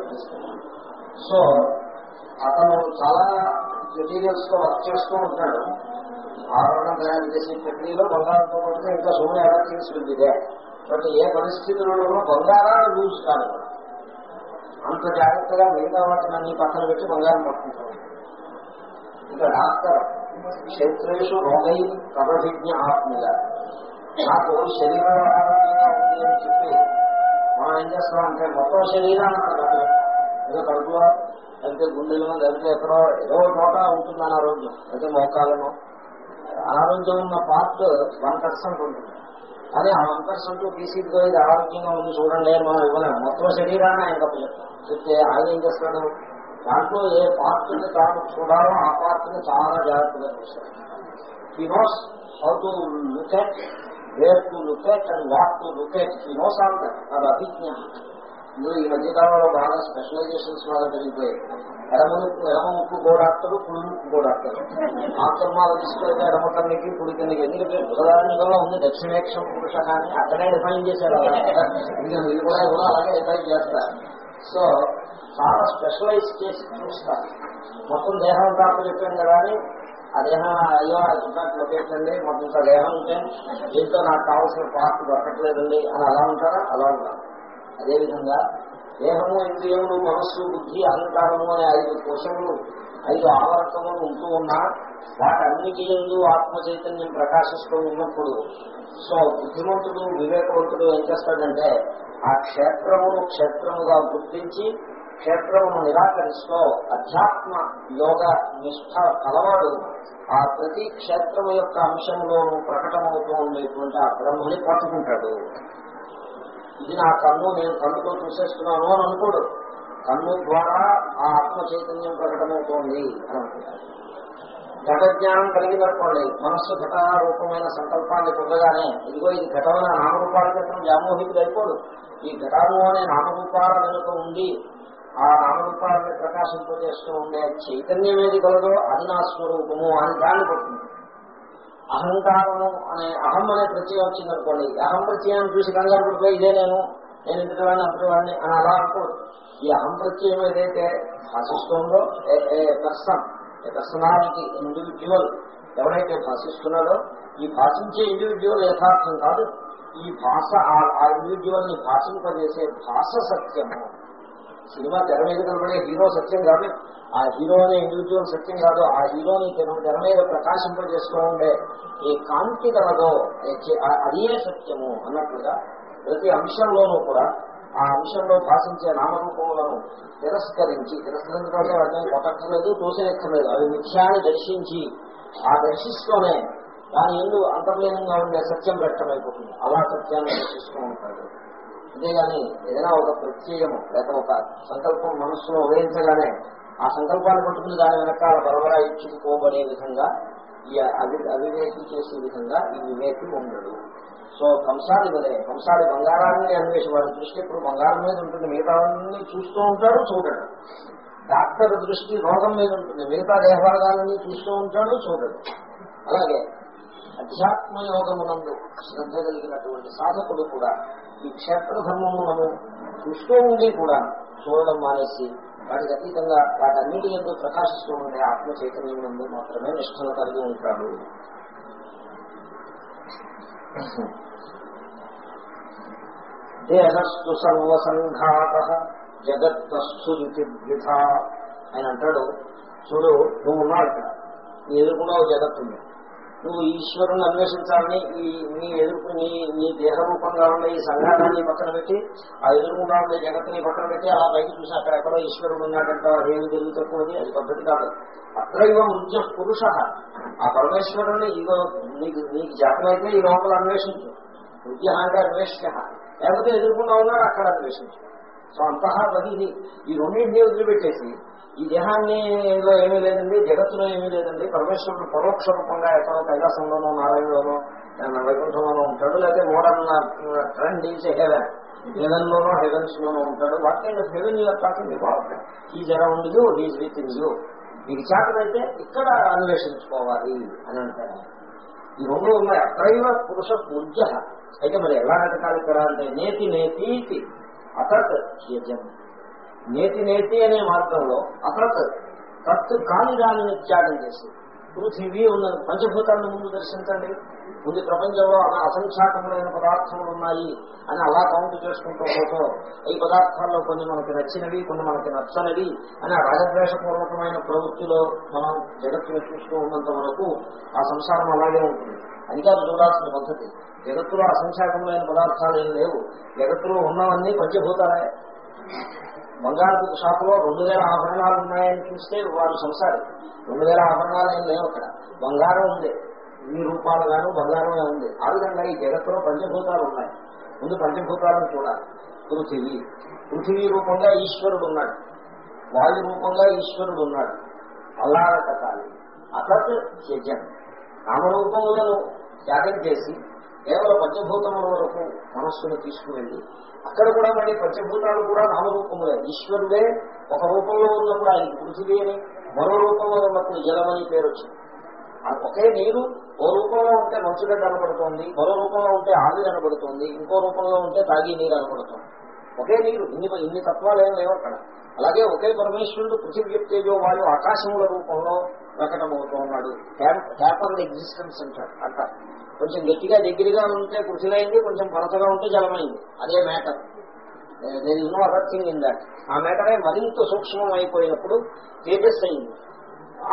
సో అతను చాలా మెటీరియల్స్తో వర్క్ చేస్తూ ఉంటాడు. ఆభరణం తయారు చేసే ప్రక్రియలో బంగారంతో పాటుగా ఇంకా సోని ఎలక్ట్రిక్స్ ఉంది బట్ ఏ పరిస్థితులలో బంగారాన్ని లూజ్ కాదు. అంత జాగ్రత్తగా మిగతా వాటిని అన్ని పక్కన పెట్టి బంగారం పట్టుకుంటాం. ఇంకా డాక్టర్ క్షేత్రేషు రోగై ప్రభిజ్ఞ ఆత్మీయ. నాకు శరీరం ఉంది అని చెప్పి మనం ఏం చేస్తాం అంటే మొత్తం శరీరాన్ని ఏదో కడుపులో లేకపోతే గుండెలను లేకపోతే ఎక్కడో ఏదో చోట ఉంటుంది అనారోగ్యం అయితే మోకాలను అనారోగ్యం ఉన్న పార్ట్ వన్ పర్సెంట్ ఉంటుంది. అదే ఆ వన్ పర్సెంట్ తీసిగా ఇది ఆరోగ్యంగా ఉంది చూడండి అని మనం ఇవ్వలేము. మొత్తం శరీరాన్ని ఆయన తప్ప చెప్తాం చెప్తే ఆయన ఏం చేస్తాడు? దాంట్లో ఏ పార్ట్ని తాను చూడాలో ఆ పార్ట్ని చాలా జాగ్రత్తగా చూస్తాడు. He knows how to look at where to look at and what to look at he knows all that అది అభిజ్ఞానం. ఇందులో ఈ మధ్యకాలంలో బాగా స్పెషలైజేషన్స్ బాగా పెరిగిపోయాయి ఎడమ ఎడమ ముక్కు డాక్టర్ కుడి ముక్కు డాక్టర్ ఆక్రమాలు తీసుకెళ్తే ఎడమ కన్నికి కుడి కన్నికి ఎందుకంటే ఉదాహరణలో ఉంది దక్షిణేక్షం పురుష కానీ అక్కడే డిఫైన్ చేశారు అలా. ఇంకా మీరు కూడా కూడా అలాగే డిఫైన్ చేస్తారు. సో చాలా స్పెషలైజ్ చేసి చూస్తారు మొత్తం దేహం కాపు చెప్పాను కదా అని ఆ దేహం అయ్యో ఆ చుట్టాకు లొకేటండి మొత్తం ఇంత దేహం ఉంటే దీంతో నాకు కావాల్సిన పార్ట్ దొరకట్లేదండి అని అలా ఉంటారా? అలా ఉంటారు. అదేవిధంగా దేహము ఇంద్రియములు మనస్సు బుద్ధి అహంకారము అనే ఐదు కోశములు ఐదు ఆవరకములు ఉంటూ ఉన్నా వాటన్నిటి ఎందు ఆత్మ చైతన్యం ప్రకాశిస్తూ ఉన్నప్పుడు సో బుద్ధిమంతుడు వివేకవంతుడు ఏం చేస్తాడంటే ఆ క్షేత్రమును క్షేత్రముగా గుర్తించి క్షేత్రమును నిరాకరిస్తూ అధ్యాత్మ యోగ నిష్ఠ కలవాడు ఆ ప్రతి క్షేత్రము యొక్క అంశంలోనూ ప్రకటమవుతూ ఉండేటువంటి ఆ బ్రహ్మని పట్టుకుంటాడు. ఇది నా కన్ను నేను కన్నుతో చూసేస్తున్నాను అని అనుకోడు. కన్ను ద్వారా ఆ ఆత్మ చైతన్యం ప్రకటమవుతోంది అని అనుకుంటాడు ఘట జ్ఞానం కలిగినప్పుడు మనస్సు ఘటారూపమైన సంకల్పాన్ని పొందగానే ఇదిగో ఇది ఘటమైన నామరూపాల క్రితం వ్యామోహితులు అయిపోడు. ఈ ఘటాలు అనే నామరూపాల వెనుక ఉండి ఆ నామరూపాలని ప్రకాశింపజేస్తూ ఉండే చైతన్యం ఏది కలదో అది నా స్వరూపము అని దాన్ని పడుతుంది అహంకారము అనే అహం అనే ప్రత్యయం వచ్చింది అనుకోండి అహం ప్రత్యయాన్ని చూసి కంగారు పడిపోయి ఇదే నేను నేను ఇంతటి వాడిని అంతటి వాడిని అని అలా అనుకోడు ఈ అహం ప్రత్యయం ఏదైతే భాషిస్తుందో ఏ పర్సన్ పర్సనాలిటీ ఇండివిజువల్ ఎవరైతే భాషిస్తున్నాడో ఈ భాషించే ఇండివిజువల్ యథార్థం కాదు. ఈ భాష ఆ ఇండివిజువల్ని భాషింపజేసే భాష సత్యము. సినిమా తెర మీద కనబడే హీరో సత్యం కాదు. ఆ హీరో అనే ఇండివిజువల్ సత్యం కాదు. ఆ హీరోని తెర మీద ప్రకాశింపజేస్తూ ఉండే ఏ కాంతి కలదో అదే సత్యము అన్నట్లుగా ప్రతి అంశంలోనూ కూడా ఆ అంశంలో భాషించే నామరూపములను తిరస్కరించి తిరస్కరించడం వాటిని కొట్టక్కర్లేదు తోసేయక్కర్లేదు అవి మిథ్యాన్ని దర్శించి ఆ దర్శిస్తూనే దాని ఎందు అంతర్లీనంగా ఉండే సత్యం వ్యక్తమైపోతుంది. అలా సత్యాన్ని దర్శిస్తూ ఉంటాడు. అంతేగాని ఏదైనా ఒక ప్రత్యయము లేక ఒక సంకల్పం మనస్సులో ఉదయించగానే ఆ సంకల్పాన్ని పట్టుకుని దాని వెనకాల బరబరా ఇచ్చుకుపోబడే విధంగా ఈ అవి అవివేకి చేసే విధంగా ఈ వివేకి ఉండడు సో కంసాలి వలే కంసాలి బంగారాన్ని అన్వేషి వాడి దృష్టి ఇప్పుడు బంగారం మీద ఉంటుంది మిగతావన్నీ చూస్తూ ఉంటాడు చూడడు. డాక్టర్ దృష్టి రోగం మీద ఉంటుంది మిగతా దేహభాగాలన్నీ చూస్తూ ఉంటాడు చూడడు. అలాగే అధ్యాత్మ యోగమునందు శ్రద్ధ కలిగినటువంటి సాధకుడు కూడా ఈ క్షేత్ర ధర్మములను చూస్తూ ఉండి కూడా చూడడం మానేసి వాటికి అతీతంగా వాటన్నిటి ఎందుకు ప్రకాశిస్తూ ఉండే ఆత్మ చైతన్యం మాత్రమే నిష్ఠను కలిగి ఉంటాడు దేహస్థు సర్వసంఘాత జగత్తస్థుతి ద్విధ ఆయన అంటాడు చూడు నువ్వు ఉన్నావు ఇక్కడ. నీ ఎదుర్కొన్న జగత్తుంది. నువ్వు ఈశ్వరుని అన్వేషించాలని ఈ నీ ఎదుర్కొ నీ నీ దేహ రూపంగా ఉండే ఈ సంఘాన్ని పక్కన పెట్టి ఆ ఎదురుకుండా ఉండే జగత్ని పక్కన పెట్టి అలా పైకి చూసి అక్కడ ఎక్కడో ఈశ్వరుడు ఉన్నాడంటే అదేమి తెలివి తక్కువది అది పద్ధతి కాదు. అత్రైవ మృత్య పురుష. ఆ పరమేశ్వరుని ఇదో నీకు నీకు జాతమైతే ఈ లోపల అన్వేషించు. మృత్య అంటే అన్వేష లేకపోతే ఎదుర్కొన్నా ఉన్నాడు అక్కడ అన్వేషించు. సో అంతహా బహిది ఈ రెండింటినీ వదిలిపెట్టేసి ఈ దేహాన్నిలో ఏమీ లేదండి జగత్తులో ఏమీ లేదండి. పరమేశ్వరుడు పరోక్ష రూపంగా ఎక్కడో కైలాసంలోనో నారాయణలోనో వైకుంఠంలోనూ ఉంటాడు. లేకపోతే modern trend is heaven heaven. లోనో హెవెన్స్ లోనో ఉంటాడు. What kind of heaven you are talking about? Is around you he's with in you మీకు చేతనైతే ఇక్కడ అన్వేషించుకోవాలి అని అంటారు. ఈ రెండు ఉన్నాయి. అత్రైవ పురుష పూజ్య. అయితే మరి ఎలా వెతకాలి ఇక్కడ అంటే నేతి నేతీతి. అతత్ యజం. నేతి నేతి అనే మార్గంలో అతత్ తత్ కాని దానిని త్యాగం చేసి. పృథివీ ఉన్న పంచభూతాలను ముందు దర్శించండి. ముందు ప్రపంచంలో అసంఖ్యాకములైన పదార్థములు ఉన్నాయి అని అలా కౌంట్ చేసుకుంటూ పోతూ ఈ పదార్థాల్లో కొన్ని మనకి నచ్చినవి కొన్ని మనకి నచ్చనివి అని రాజద్వేషపూర్వకమైన ప్రవృత్తిలో మనం జగత్తును చూస్తూ ఉన్నంత వరకు ఆ సంసారం అలాగే ఉంటుంది. అది కాదు చూడాల్సిన పద్ధతి. జగత్తులో అసంఖ్యాకమైన పదార్థాలు ఏం లేవు. జగత్తులో ఉన్నవన్నీ పంచభూతాలే. బంగారు షాపులో రెండు వేల ఆభరణాలు ఉన్నాయని చూస్తే వారు సంసారి. రెండు వేల ఆభరణాలు ఏం లేవు అక్కడ. బంగారం ఉంది. ఈ రూపాలు గాను బంగారమే ఉంది. ఆ విధంగా ఈ జగత్తులో పంచభూతాలు ఉన్నాయి. ముందు పంచభూతాలను చూడాలి. పృథివీ. పృథివీ రూపంగా ఈశ్వరుడు ఉన్నాడు. వాయు రూపంగా ఈశ్వరుడు ఉన్నాడు. అల్లారకాలి అతత్ యజన్ నామరూపములను త్యాగం చేసి కేవలం పంచభూతముల వరకు మనస్సును తీసుకువెళ్ళి అక్కడ కూడా మళ్ళీ పంచభూతాలు కూడా నామరూపములే. ఈశ్వరుడే ఒక రూపంలో ఉన్నప్పుడు ఆయన పృథివీ అని మరో రూపంలో ఉన్నప్పుడు జలమని పేరు వచ్చింది. ఒకే నీరు ఓ రూపంలో ఉంటే మంచుగడ్డ కనబడుతోంది మరో రూపంలో ఉంటే ఆవి కనబడుతోంది ఇంకో రూపంలో ఉంటే తాగి నీరు కనబడుతోంది ఒకే నీరు ఇన్ని ఇన్ని తత్వాలు ఏం లేవు అక్కడ. అలాగే ఒకే పరమేశ్వరుడు పృథివీ వాయు ఆకాశముల రూపంలో ప్రకటమవుతూ ఉన్నాడు. హ్యాపర్ ఎగ్జిస్టెన్స్ అంటారు. అంట కొంచెం గట్టిగా దగ్గరగా ఉంటే కృషిలైంది కొంచెం పరసగా ఉంటే జలమైంది. అదే మ్యాటర్ నేను another thing in that ఆ మ్యాటరే మరింత సూక్ష్మం అయిపోయినప్పుడు తేజస్ అయింది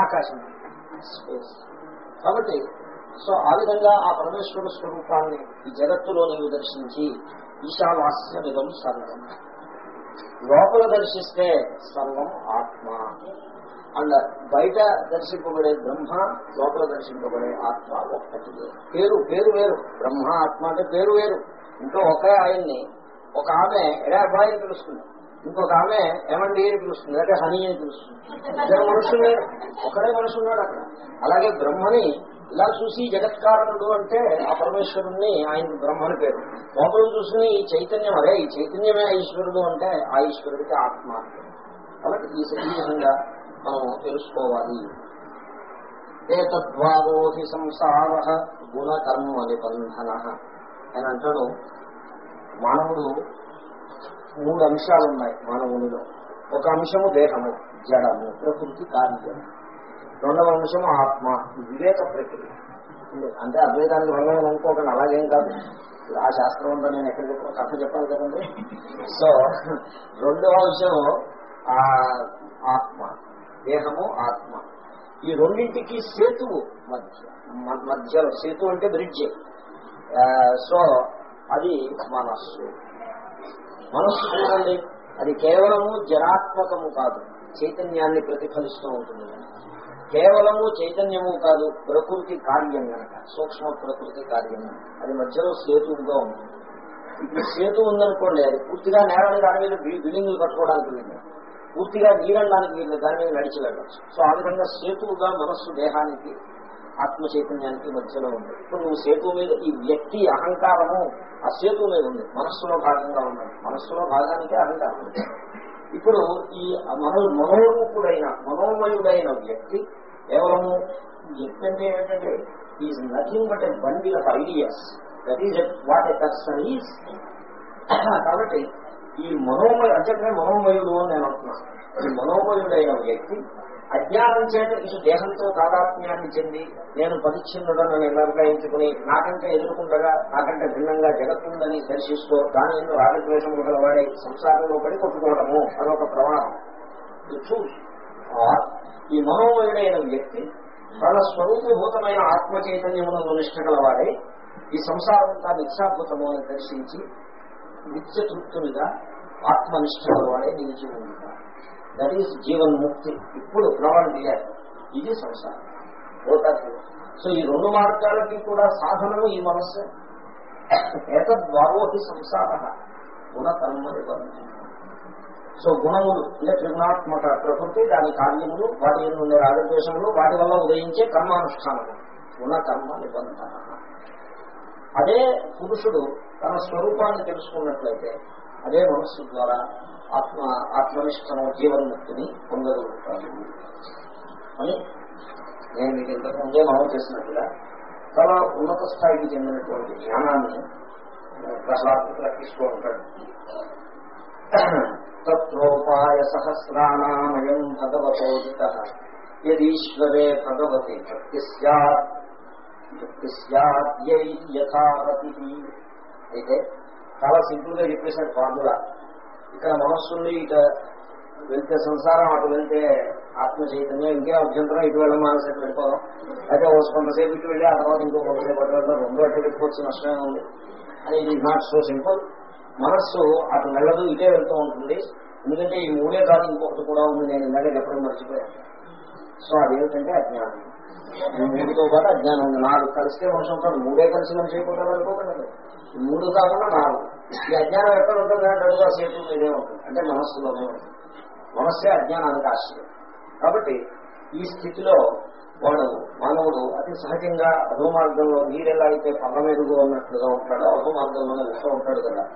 ఆకాశం. స్పేస్ కాబట్టి సో ఆ విధంగా ఆ పరమేశ్వర స్వరూపాన్ని ఈ జగత్తులో నీవు దర్శించి ఈశావాస్యమిదం సర్వం. లోపల దర్శిస్తే సర్వం ఆత్మ. అండ్ బయట దర్శింపబడే బ్రహ్మ లోపల దర్శింపబడే ఆత్మ ఒక్కటి పేరు పేరు వేరు. బ్రహ్మ ఆత్మ అంటే పేరు వేరు. ఇంట్లో ఒకే ఆయన్ని ఒక ఆమె ఎడా అబ్బాయి అని పిలుస్తుంది. ఇంకొక ఆమె ఏమండి అని పిలుస్తుంది అంటే హనీ అని పిలుస్తుంది. ఇద్దరు మనుషులు లేరు. ఒకడే మనుషు ఉన్నాడు అక్కడ. అలాగే బ్రహ్మని ఇలా చూసి జగత్కారణుడు అంటే ఆ పరమేశ్వరుణ్ణి ఆయన బ్రహ్మని పేరు. లోపల చూసుకుని ఈ చైతన్యం అదే ఈ చైతన్యమే ఈశ్వరుడు అంటే ఆ ఈశ్వరుడికి ఆత్మ కాబట్టి ఈ ఈ విధంగా మనం తెలుసుకోవాలి. ఏతద్వారోహి సంసార గుణకర్మ నిబంధన అని అంటాడు. మానవుడు మూడు అంశాలు ఉన్నాయి మానవునిలో. ఒక అంశము దేహము జడము ప్రకృతి కార్యం. రెండవ అంశము ఆత్మ వివేక ప్రక్రియ అంటే అద్వైతానికి భంగం అనుకోకండి అలాగేం కాదు. ఆ శాస్త్రం అంతా నేను ఎక్కడ చెప్పిన కథ చెప్పాలి కదండి. సో రెండవ అంశం ఆ ఆత్మ. దేహము ఆత్మ. ఈ రెండింటికి సేతువు మధ్య మధ్యలో సేతు అంటే బ్రిడ్జ్. సో అది మనస్సు. మనస్సు చూడండి అది కేవలము జనాత్మకము కాదు చైతన్యాన్ని ప్రతిఫలిస్తూ ఉంటుంది. కేవలము చైతన్యము కాదు ప్రకృతి కార్యం కనుక సూక్ష్మ ప్రకృతి కార్యం. అది మధ్యలో సేతువుగా ఉంటుంది. ఇప్పుడు సేతు ఉందనుకోండి అది పూర్తిగా నేలని దాని మీద బిల్డింగ్లు కట్టుకోవడానికి వీళ్ళు పూర్తిగా నీరడానికి వీళ్ళు దాని మీద నడిచి వెళ్ళచ్చు సో ఆ విధంగా సేతువుగా మనస్సు దేహానికి ఆత్మ చైతన్యానికి మధ్యలో ఉంది. ఇప్పుడు నువ్వు సేతు మీద ఈ వ్యక్తి అహంకారము ఆ సేతు మీద ఉంది. మనస్సులో భాగంగా ఉంది. మనస్సులో భాగానికి అహంకారం. ఉంది ఇప్పుడు ఈ మనో మనోరూపుడైన మనోమయుడైన వ్యక్తి కేవలము వ్యక్తి అంటే ఏంటంటే is nothing but a bundle of ideas that is what a person is కాబట్టి ఈ మనోమయ అంటే మనోమయుడు అని నేను అంటున్నాను ఈ మనోమయుడైన వ్యక్తి అజ్ఞానం చేత ఇటు దేహంతో తాదాత్మ్యాన్ని చెంది నేను పరిచ్ఛిన్నుడని నిర్ణయించుకుని నాకంటే ఎదుర్కొండగా నాకంటే భిన్నంగా జగత్తుందని దర్శిస్తూ దాని ఎందుకు రాగద్వేషం మొదలవాడే సంసారంలో పడి కొట్టుకోవడము అదొక ప్రమాదం ఈ మనోమయుడైన వ్యక్తి తన స్వరూపభూతమైన ఆత్మ చైతన్యమును నిష్ట గలవాడే ఈ సంసారం తాను ఇచ్చాభూతము అని దర్శించి నిత్య తృప్తునిగా ఆత్మనిష్ట వాడే నిలిచి ఉంటాడు దట్ ఈస్ జీవన్ ముక్తి ఇప్పుడు ప్రమాణం చేయాలి ఇది సంసారం. పోతారు సో ఈ రెండు మార్గాలకి కూడా సాధనము ఈ మనస్సే. ఏతద్వారోహి సంసార. గుణకర్మ నిబంధన. సో గుణములు అంటే త్రిగుణాత్మక ప్రకృతి దాని కార్యములు వాటి ఉండే రాగద్వేషములు వాటి వల్ల ఉదయించే కర్మానుష్ఠానము. గుణకర్మ నిబంధన. అదే పురుషుడు తన స్వరూపాన్ని తెలుసుకున్నట్లయితే అదే మనస్సు ద్వారా ఆత్మ ఆత్మనిష్టము జీవన్ముక్తిని పొందగలుగుతాడు. అని నేను మీకు ఇంతకు ముందే మనం చేసినట్టుగా చాలా ఉన్నత స్థాయికి చెందినటువంటి జ్ఞానాన్ని ప్రహ్లాద్ రక్షిస్తూ ఉంటాడు. తత్రోపాయ సహస్రానామయం భగవతోదిత యదీశ్వరే భగవతి భక్తి భక్తి సద్యై యథారతి. అయితే చాలా సింపుల్గా చెప్పేశాడు ఫార్ములా. ఇక్కడ మనస్సుని ఇట వెళ్తే సంసారం అటు వెళ్తే ఆత్మ చైతన్యం ఇంకే అభ్యంతరం ఇటు వెళ్ళడం మానసిక వెళ్ళిపోవడం అయితే ఓ కొంతసేపు ఇటు వెళ్ళి ఆ తర్వాత ఇంకో కొంతసేపు అటు వెళ్ళడం రెండు అటు వెళ్ళిపోవచ్చు నష్టమే ఉంది అని ఇది నాట్ సో సింపుల్ మనస్సు అటు వెళ్ళదు ఇటే వెళ్తూ ఉంటుంది. ఎందుకంటే ఈ మూడే కాదు ఇంకొకటి కూడా ఉంది. నేను ఇందాక ఎప్పుడూ మర్చిపోయాను. సో అదేమిటంటే అజ్ఞానం. మూడుతో పాటు అజ్ఞానం ఉంది. నాలుగు కలిస్తే మనిషి ఉంటాడు. మూడే కలిసి మనిషి అయిపోతాడు అనుకోకండి. మూడు కాకుండా నాలుగు. ఈ అజ్ఞానం ఎక్కడ ఉంటుంది అంటే అడుగు ఆ సేపు మీదే ఉంటుంది. అంటే మనస్సులోనే ఉంటుంది. మనస్సే అజ్ఞానానికి ఆశ్రయం. కాబట్టి ఈ స్థితిలో వాడు మానవుడు అతి సహజంగా అధోమార్గంలో మార్గంలో అయితే పళ్ళ మీదుగా ఉన్నట్లుగా ఉంటాడో అధోమార్గంలోనే మార్గంలోనే ఉంటాడు కదా.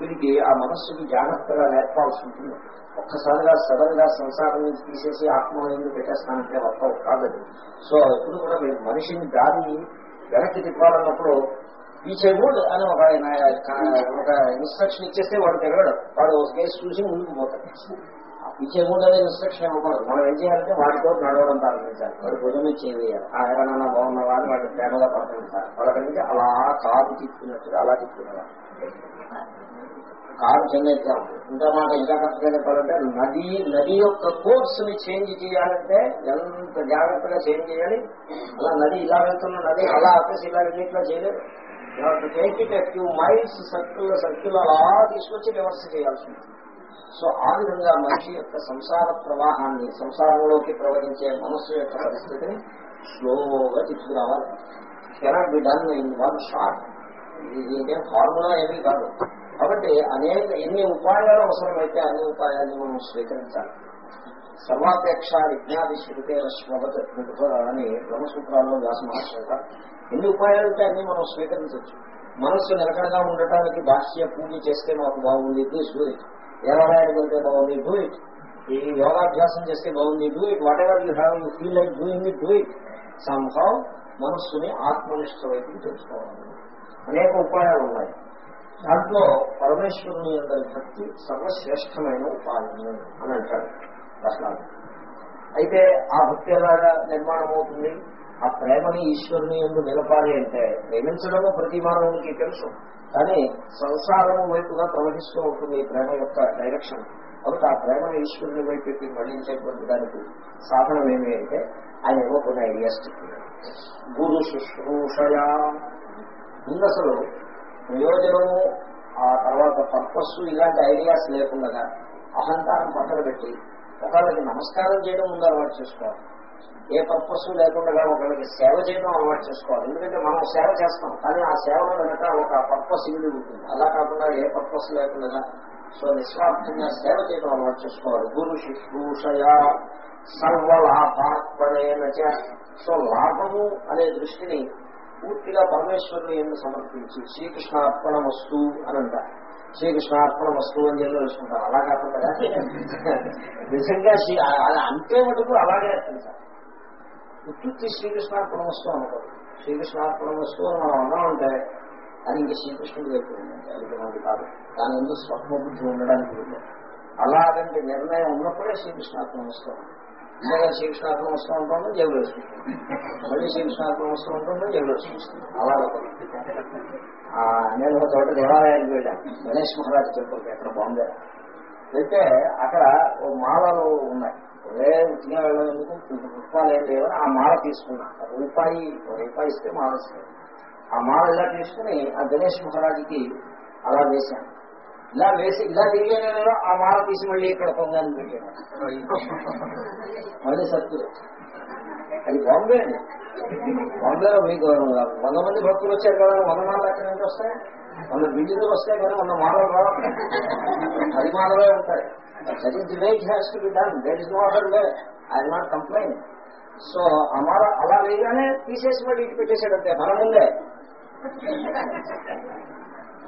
వీడికి ఆ మనస్సుకి జాగ్రత్తగా నేర్పాల్సి ఉంటుంది. ఒక్కసారిగా సడన్గా సంసారం నుంచి తీసేసి ఆత్మ ఎందుకు పెట్టేస్తానంటే వర్తం కాదు. సో ఎప్పుడు కూడా మీరు మనిషిని దారి వెనక్కి తిప్పాలన్నప్పుడు ఈ చెవుడు అని ఒక ఆయన ఒక ఇన్స్ట్రక్షన్ ఇచ్చేస్తే వాడు తిరగడు. వాడు ఒక కేసు చూసి ముందుకు పోతాడు. ఈ పిచ్చే అనే ఇన్స్ట్రక్షన్ ఇవ్వకూడదు. మనం ఏం చేయాలంటే వాటితో నడవడం ప్రారంభించాలి. వాడు భుజమే చేయాలి. ఆ ఎవరైనా బాగున్న అని వాడిని ప్రేమగా ప్రారంభించాలి వాళ్ళకంటే అలా కాదు తీసుకున్నట్టుగా అలా తిప్పుకునేవారు కారు చిన్న ఇంకా మాట ఇంకా కరెక్ట్గా చెప్పాలంటే నది నది యొక్క కోర్స్ని చేంజ్ చేయాలంటే ఎంత జాగ్రత్తగా చేంజ్ చేయాలి? అలా నది ఇలా వెళ్తున్న నది అలా ఆపేసి ఇలా వెళ్ళిట్లా చేయలేదు. Take it few miles circle circle అలా తీసుకొచ్చి రివర్స్ చేయాల్సి ఉంటుంది సో ఆ విధంగా మనిషి యొక్క సంసార ప్రవాహాన్ని సంసారంలోకి ప్రవహించే మనస్సు యొక్క పరిస్థితిని స్లోగా తీసుకురావాలి. Cannot be done in one short ఇది ఫార్ములా ఏమీ కాదు. కాబట్టి అనేక ఎన్ని ఉపాయాలు అవసరమైతే అన్ని ఉపాయాన్ని మనం స్వీకరించాలి. సర్వాపేక్ష విజ్ఞాది శృతే రశ్వవత్ అని బ్రహ్మసూత్రాల్లో వ్యాస మహర్షి ఎన్ని ఉపాయాలంటే అన్ని మనం స్వీకరించవచ్చు. మనస్సు నిలకడగా ఉండటానికి బాహ్య పూజ చేస్తే మాకు బాగుంది ప్లీజ్ డూ ఇట్ దేవాలయానికి వెళ్తే బాగుంది డూ ఇట్ ఈ యోగాభ్యాసం చేస్తే బాగుంది do it whatever you have you feel like doing it do it సంభావ్ మనస్సుని ఆత్మనిష్ట వైపు తెలుసుకోవాలి అనేక ఉపాయాలు ఉన్నాయి. దాంట్లో పరమేశ్వరుని అందరి భక్తి సర్వశ్రేష్టమైన ఉపాయం అని అంటాడు అయితే ఆ భక్తి ఎలాగా నిర్మాణం అవుతుంది ఆ ప్రేమని ఈశ్వరుని ఎందు నిలపాలి అంటే ప్రేమించడము ప్రతి మానవునికి తెలుసు. కానీ సంసారము వైపుగా ప్రవహిస్తూ ఉంటుంది ఈ ప్రేమ యొక్క డైరెక్షన్ కాబట్టి ఆ ప్రేమను ఈశ్వరుని వైపుకి మళ్ళించేటువంటి దానికి సాధనం ఏమి అంటే ఆయన ఏమో కొన్ని ఐడియాస్ చెప్పారు గురు శుశ్రూషయా. ముందు అసలు ప్రయోజనము ఆ తర్వాత పర్పస్ ఇలాంటి ఐడియాస్ లేకుండా అహంకారం పక్కన పెట్టి ఒకళ్ళకి నమస్కారం చేయడం ముందు అలవాటు చేసుకోవాలి. ఏ పర్పస్ లేకుండా ఒకళ్ళకి సేవ చేయడం అలవాటు చేసుకోవాలి. ఎందుకంటే మనం సేవ చేస్తాం కానీ ఆ సేవలో వెనక ఒక పర్పస్ ఇల్లు ఉంటుంది. అలా కాకుండా ఏ పర్పస్ లేకుండా సో నిస్వార్థంగా సేవ చేయడం అలవాటు చేసుకోవాలి. గురు శుశ్రూషయా సర్వలాభాత్మనేన సో లాభము అనే దృష్టిని పూర్తిగా పరమేశ్వరుని ఎందుకు సమర్పించి శ్రీకృష్ణార్పణ వస్తు అని అంటారు. శ్రీకృష్ణార్పణ వస్తువు అని చెప్పి తెలుసుకుంటారు అలా కాకుండా నిజంగా అంతే మటుకు అలాగే అర్థించాలి ఉత్తుత్తి శ్రీకృష్ణార్పణ వస్తువు అనుకోదు శ్రీకృష్ణార్పణ వస్తువు అని మనం అన్నామంటే అది ఇంకా శ్రీకృష్ణుడు వైపు అది మనకి కాదు. దాని ముందు స్వప్నబుద్ధి ఉండడానికి లేదు అలాగంటే నిర్ణయం ఉన్నప్పుడే శ్రీకృష్ణార్పణ వస్తువు ఇంకా శ్రీకృష్ణార్పణ వస్తూ ఉంటుంది జైలు వేసుకుంటాం మళ్ళీ శ్రీకృష్ణార్పణ వస్తూ ఉంటుంది జైలు వేసుకుంటాం అలా నేను ఒక చోట దేవాలయానికి వెళ్ళాను గణేష్ మహారాజ్ టెంపుల్కి అక్కడ బాంబే అయితే అక్కడ ఓ మాలలు ఉన్నాయి. ఒరే ఉచిగా వెళ్ళేందుకు పుష్పాలు ఏం లేవని ఆ మాల తీసుకున్నా. రూపాయి రూపాయి ఇస్తే మాల ఇస్తాను ఆ మాల ఇలా తీసుకుని ఆ గణేష్ మహారాజుకి అలా వేశాను ఇలా వేసి ఇలా తిరిగాను ఆ మాల తీసి మళ్ళీ ఇక్కడ పొందాన్ని పెట్టాను మళ్ళీ సత్తు అది బాంబే అండి. బాంబేలో మీకు వంద మంది భక్తులు వచ్చారు కదా వంద మాటలు అక్కడ నుంచి వస్తాయి? వంద బిల్లులు వస్తాయి కానీ వంద మాటలు రావాలి పది మాటలే ఉంటాయి. That is the way it has to be done that is no other way I not complain so అమార అలా వేయగానే తీసేసి మళ్ళీ ఇటు పెట్టేసాడంతే మన ముందే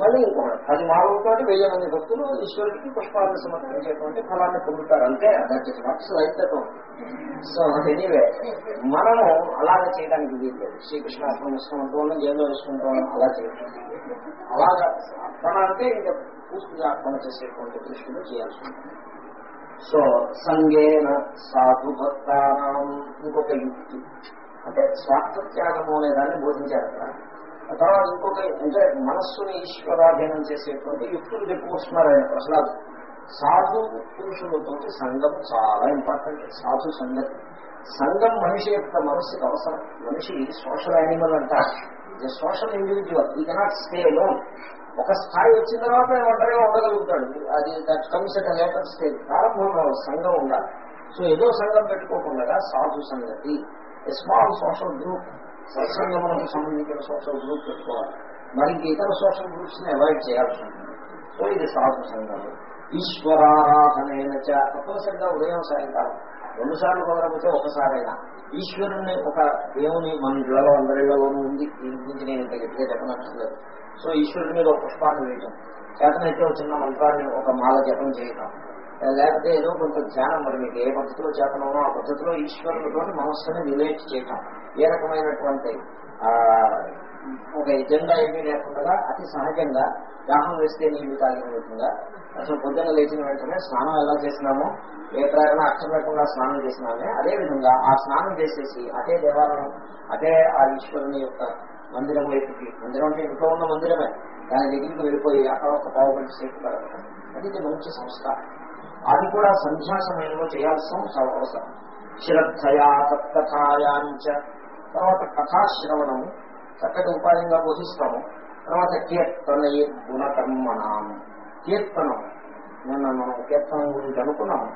మళ్ళీ ఇంకొకటి పది మాలలతో వెయ్యి మంది భక్తులు ఈశ్వరుడికి పుష్పాలను సమర్పించేటువంటి ఫలాన్ని పొందుతారు. అంతే. దట్ ఇస్ నాట్ రైతత్వం సో ఎనీవే మనము అలాగే చేయడానికి వీల్లేదు. శ్రీకృష్ణ అర్పణ వేసుకుంటూ ఉన్నాం జైలు వేసుకుంటూ ఉన్నాం అలా చేయడం అలాగా అర్పణ అంటే ఇంకా పూర్తిగా అర్పణ చేసేటువంటి దృష్టిలో చేయాల్సి ఉంటుంది. సో సంగేన సాధు భక్తానం ఇంకొక యుక్తి. అంటే స్వార్థత్యాగము అనే దాన్ని బోధించారు తర్వాత ఇంకొక అంటే మనస్సుని ఈశ్వరాధీనం చేసేటువంటి యుక్తులు చెప్పుకొస్తున్నారు ఆయన ప్రసాద్. సాధు పురుషులతో సంఘం చాలా ఇంపార్టెంట్ సాధు సంగతి. సంఘం మనిషి యొక్క మనస్సుకి అవసరం. మనిషి సోషల్ యానిమల్ అంటారు సోషల్ ఇండివిజువల్ ఈ కెనాట్ స్టే లోన్ ఒక స్థాయి వచ్చిన తర్వాత ఒంటరిగా ఉండగలుగుతాడు అది that comes at later stage ప్రారంభంలో సంఘం ఉండాలి. సో ఏదో సంఘం పెట్టుకోకుండా సాధు సంగతి స్మాల్ సోషల్ గ్రూప్ సత్సంగములకు సంబంధించిన సోషల్ గ్రూప్ పెట్టుకోవాలి. మరి ఇతర సోషల్ గ్రూప్స్ని అవాయిడ్ చేయాల్సి ఉంటుంది. సో ఇది సాధు సంఘాలు ఈశ్వరారాధనైన తప్పనిసరిగా ఉదయం సాయంకాలం. రెండుసార్లు కుదరకపోతే ఒకసారైనా. ఈశ్వరుణ్ణి ఒక దేవుని మన ఇళ్ళలో అందరిలోనూ ఉంది. దీని గురించి నేను ఇంత గట్టిగా చెప్పనట్లేదు సో ఈశ్వరుడి మీద ఒక పుష్పాన్ని వేయటం. చేతనైతే ఒక చిన్న మంత్రాన్ని ఒక మాల జపం చేయటం. లేకపోతే ఏదో కొంత ధ్యానం మరి మీకు ఏ పద్ధతిలో చేతనమో ఆ పద్ధతిలో ఈశ్వరులతో మనస్సుని రిలేట్ చేయటం. ఏ రకమైనటువంటి ఒక ఎజెండా ఏమీ లేకుండా అతి సహజంగా దాహం వేస్తే నీళ్ళు తాగిన విధంగా అసలు పొద్దున్న లేచిన వెంటనే స్నానం ఎలా చేసినామో? ఏ ప్రకారం అక్షరం లేకుండా స్నానం చేసినామే? అదే విధంగా ఆ స్నానం చేసేసి అదే దేవాలయం అదే ఆ ఈశ్వరుని యొక్క మందిరం వైపుకి మందిరం అంటే ఇంట్లో ఉన్న మందిరమే. దాని దగ్గరికి వెళ్ళిపోయి అక్కడ ఒక పావు గంట సేపు గడపడం. అది మంచి సంస్కారం. అది కూడా సంధ్యా సమయంలో చేయాల్సిన అవసరం. శ్రద్ధయా తత్కథాయాంచ తర్వాత కథాశ్రవణము చక్కటి ఉపాయంగా బోధిస్తాము. తర్వాత కీర్తన గుణకర్మణం. కీర్తనం. నిన్న మనం కీర్తనం గురించి అనుకున్నాం.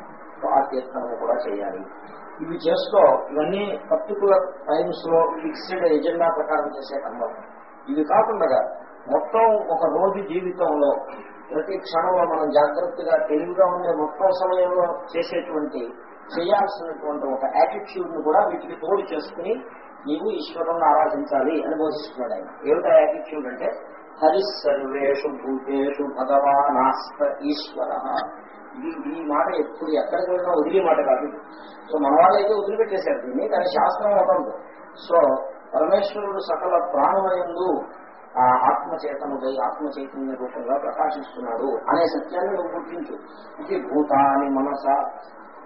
సో ఆ కీర్తనం కూడా చేయాలి. ఇవి చేస్తూ ఇవన్నీ పర్టికులర్ టైమ్స్లో ఫిక్స్డ్ ఎజెండా ప్రకారం చేసే కర్మలు ఇవి కాకుండా మొత్తం ఒక రోజు జీవితంలో ప్రతి క్షణంలో మనం జాగ్రత్తగా తెలివిగా ఉండే మొత్తం సమయంలో చేసేటువంటి చేయాల్సినటువంటి ఒక యాటిట్యూడ్ను కూడా వీటికి తోడు చేసుకుని నీవు ఈశ్వరుని ఆరాధించాలి అని బోధిస్తున్నాడు ఆయన. ఏమిటా యాటిట్యూడ్ అంటే హరి సర్వేషు భూతేషు భగవానాస్త ఈశ్వర. ఇది ఈ మాట ఎప్పుడు ఎక్కడికి వెళ్ళినా వదిలే మాట కాదు సో మన వాళ్ళైతే వదిలిపెట్టేశారు దీన్ని కానీ శాస్త్రం అవుతుంది సో పరమేశ్వరుడు సకల ప్రాణమయందు ఆ ఆత్మచేతనుడై ఆత్మ చైతన్య రూపంగా ప్రకాశిస్తున్నాడు అనే సత్యాన్ని నువ్వు గుర్తించు. ఇది భూతాని మనస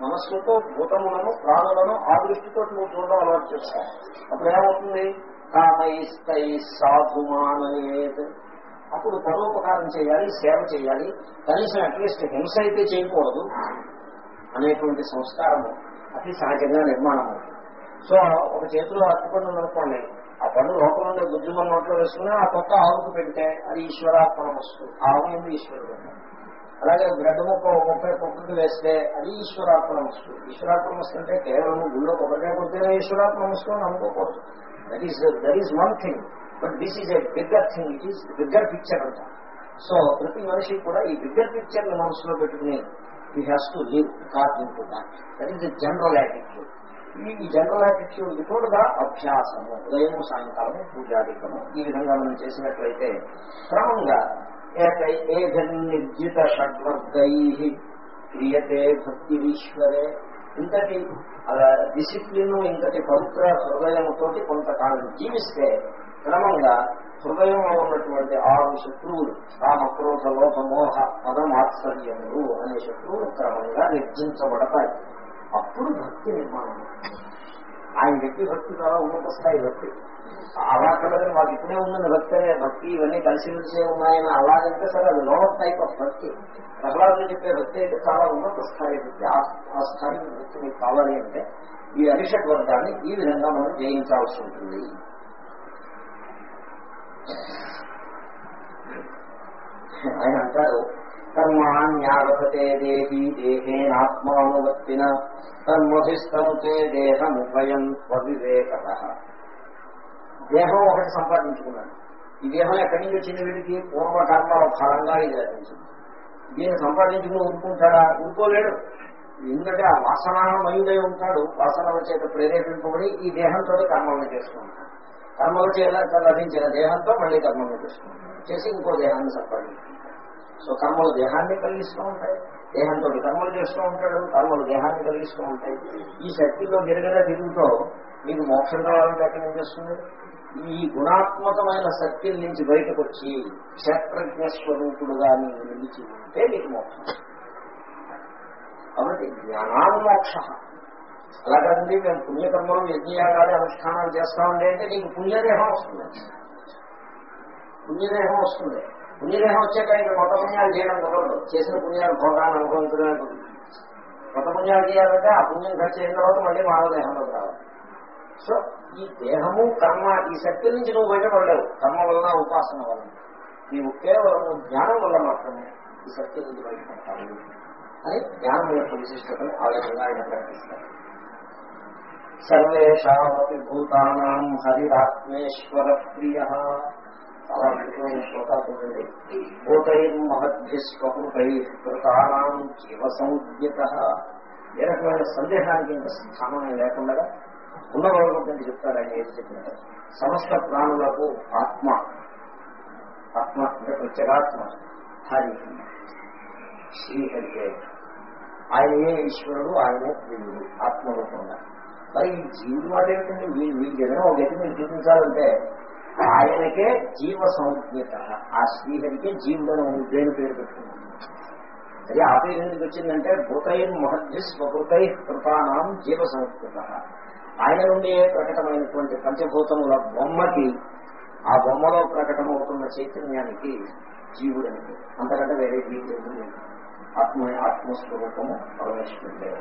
మనస్సుతో భూతములను ప్రాణులను ఆ దృష్టితో నువ్వు చూడడం అలవాటు చేస్తావు. అప్పుడు ఏమవుతుంది? కామైస్తై సాధుమానయేత్. అప్పుడు పరోపకారం చేయాలి సేవ చేయాలి. కనీసం అట్లీస్ట్ హింస అయితే చేయకూడదు. అనేటువంటి సంస్కారము అతి సహజంగా నిర్మాణం అవుతుంది. సో ఒక చేతిలో అట్టుపండు అనుకోండి ఆ పండు లోపల ఉండే గుజ్జుమ నోట్లో వేసుకుని ఆ కొత్త ఆవుకు పెడితే అది ఈశ్వరాత్మన వస్తుంది ఆవు ఎందు ఈశ్వరుడు? అలాగే బ్రెడ్ ముక్క ముప్పై కుక్కకి వేస్తే అది ఈశ్వరాత్మన వస్తువు. ఈశ్వరాత్మన వస్తువు అంటే కేవలం గుళ్ళో కొబ్బరికాయ కొడితేనే ఈశ్వరాత్మన వస్తువు అని అనుకోకూడదు. That is that is one thing but this is a bigger thing it is bigger picture అంట. సో ప్రతి మనిషి కూడా ఈ బిగ్గర్ పిక్చర్ని మనసులో పెట్టుకుని he has to live according to that that is the general attitude ఈ జనరల్ యాటిట్యూడ్ తోడుగా అభ్యాసము ఉదయము సాయంకాలము పూజాధికము ఈ విధంగా మనం చేసినట్లయితే క్రమంగా నిర్జిత షడ్వర్గై క్రియతే భక్తి ఈశ్వరే ఇంతటి డిసిప్లిన్ ఇంతటి పవిత్ర హృదయముతోటి కొంతకాలం జీవిస్తే క్రమంగా హృదయంలో ఉన్నటువంటి ఆరు శత్రువులు కామ క్రోధ లోప పదమాత్సర్యములు అనే శత్రువులు క్రమంగా నిర్జించబడతాయి. అప్పుడు భక్తి నిర్మాణం. ఆయన వ్యక్తి భక్తి చాలా ఉన్నత స్థాయి భక్తి. అలా కలదని మాకు ఇప్పుడే ఉందని భక్తి. అనే భక్తి ఇవన్నీ కలిసి కలిసే ఉన్నాయని అలాగంటే సరే అది లోవర్ టైప్ ఆఫ్ భక్తి. ప్రహ్లాదులు చెప్పే భక్తి అయితే చాలా ఉన్నత స్థాయి భక్తి. ఆ స్థాయి భక్తి మీకు కావాలి అంటే ఈ అరిషట్ వర్గాన్ని ఈ విధంగా మనం జయించాల్సి ఉంటుంది. ఆయన అంటారు కర్మాణ్యాగతే దేహి దేహేనాత్మానువర్తిన కర్మభిస్తముతే దేహముభయం స్వవివేక దేహం ఒకటి సంపాదించుకున్నాడు. ఈ దేహం ఎక్కడి నుంచి వచ్చింది వీడికి? పూర్వకర్మల ఫలంగా ఇది లభించింది దీన్ని సంపాదించుకుని ఊరుకుంటాడా? ఊరుకోలేడు. ఎందుకంటే ఆ వాసనామయుడై ఉంటాడు. వాసనల చేత ప్రేరేపింపబడి ఈ దేహంతో కర్మలను చేసుకుంటాడు. కర్మలు చేయాలంటే లభించిన దేహంతో మళ్ళీ కర్మలు చేసుకుంటాడు. చేసి ఇంకో దేహాన్ని సంపాదించుకుంటాడు. సో కర్మలు దేహాన్ని కలిగిస్తూ ఉంటాయి. దేహంతో కర్మలు చేస్తూ ఉంటాడు కర్మలు దేహాన్ని కలిగిస్తూ ఉంటాయి. ఈ శక్తిలో గిరగిర తిరుగుతో మీకు మోక్షం కావాలంటే ఎక్కడ ఏం చేస్తుంది ఈ గుణాత్మకమైన శక్తి నుంచి బయటకు వచ్చి క్షేత్రజ్ఞ స్వరూపుడుగా నీకు నిలిచి ఉంటే నీకు మోక్షం. కాబట్టి జ్ఞానాన్మోక్ష. అలా కాదండి మేము పుణ్యకర్మలు యజ్ఞయాగాలు అనుష్ఠానాలు చేస్తామండి అంటే నీకు పుణ్యదేహం వస్తుంది. పుణ్యదేహం వస్తుంది. పుణ్యదేహం వచ్చాక ఇంకా కొత్త పుణ్యాలు చేయడం కుదరదు. చేసిన పుణ్యాలు భోగాన్ని అనుభవించడమే కుదరదు. కొత్త పుణ్యాలు చేయాలంటే ఆ పుణ్యం ఖర్చు అయిన తర్వాత మళ్ళీ మానవ దేహంలోకి రావాలి. సో ఈ దేహము కర్మ ఈ శక్తి నుంచి నువ్వు బయటపడలేవు. కర్మ వలన ఉపాసన వలన. నీవు కేవలం జ్ఞానం వల్ల మాత్రమే ఈ శక్తి నుంచి బయటపడతావు. అని జ్ఞానం యొక్క విశిష్టతను ఆ విధంగా ఆయన ప్రకటిస్తారు. సర్వేషామపి భూతానాం హరిరాత్మేశ్వర ప్రియ చాలా అద్భుతమైన శ్లోకాలు చూడండి కృతానాం జీవ సంజ్ఞత ఏ రకమైన సందేహానికి ఇంకా స్థానం లేకుండా ఉండగలుగుతుందని చెప్తారు ఆయన ఏం చెప్పినారు సమస్త ప్రాణులకు ఆత్మ. ఆత్మ అంటే ప్రత్యేగాత్మ. హరి. శ్రీహరికే. ఆయనే ఈశ్వరుడు ఆయనే దేవుడు ఆత్మరూపంగా. మరి ఈ జీవుడు మాట ఏంటంటే వీళ్ళు వీళ్ళు ఏదైనా ఒక గతి మీరు చూపించాలంటే ఆయనకే జీవ సంజ్ఞత ఆ శ్రీహరికే జీవుడని దేని పేరు పెట్టుకున్నాం అది ఆ పేరు ఎందుకు వచ్చిందంటే భూతైర్ మహద్ది స్వభూతై కృపానాం జీవ సంస్కృత ఆయన నుండి ప్రకటమైనటువంటి పంచభూతముల బొమ్మకి ఆ బొమ్మలో ప్రకటమవుతున్న చైతన్యానికి జీవుడని. అంతకంటే వేరే జీవుడు ఆత్మ ఆత్మస్వరూపము పరమేశ్వరుడే.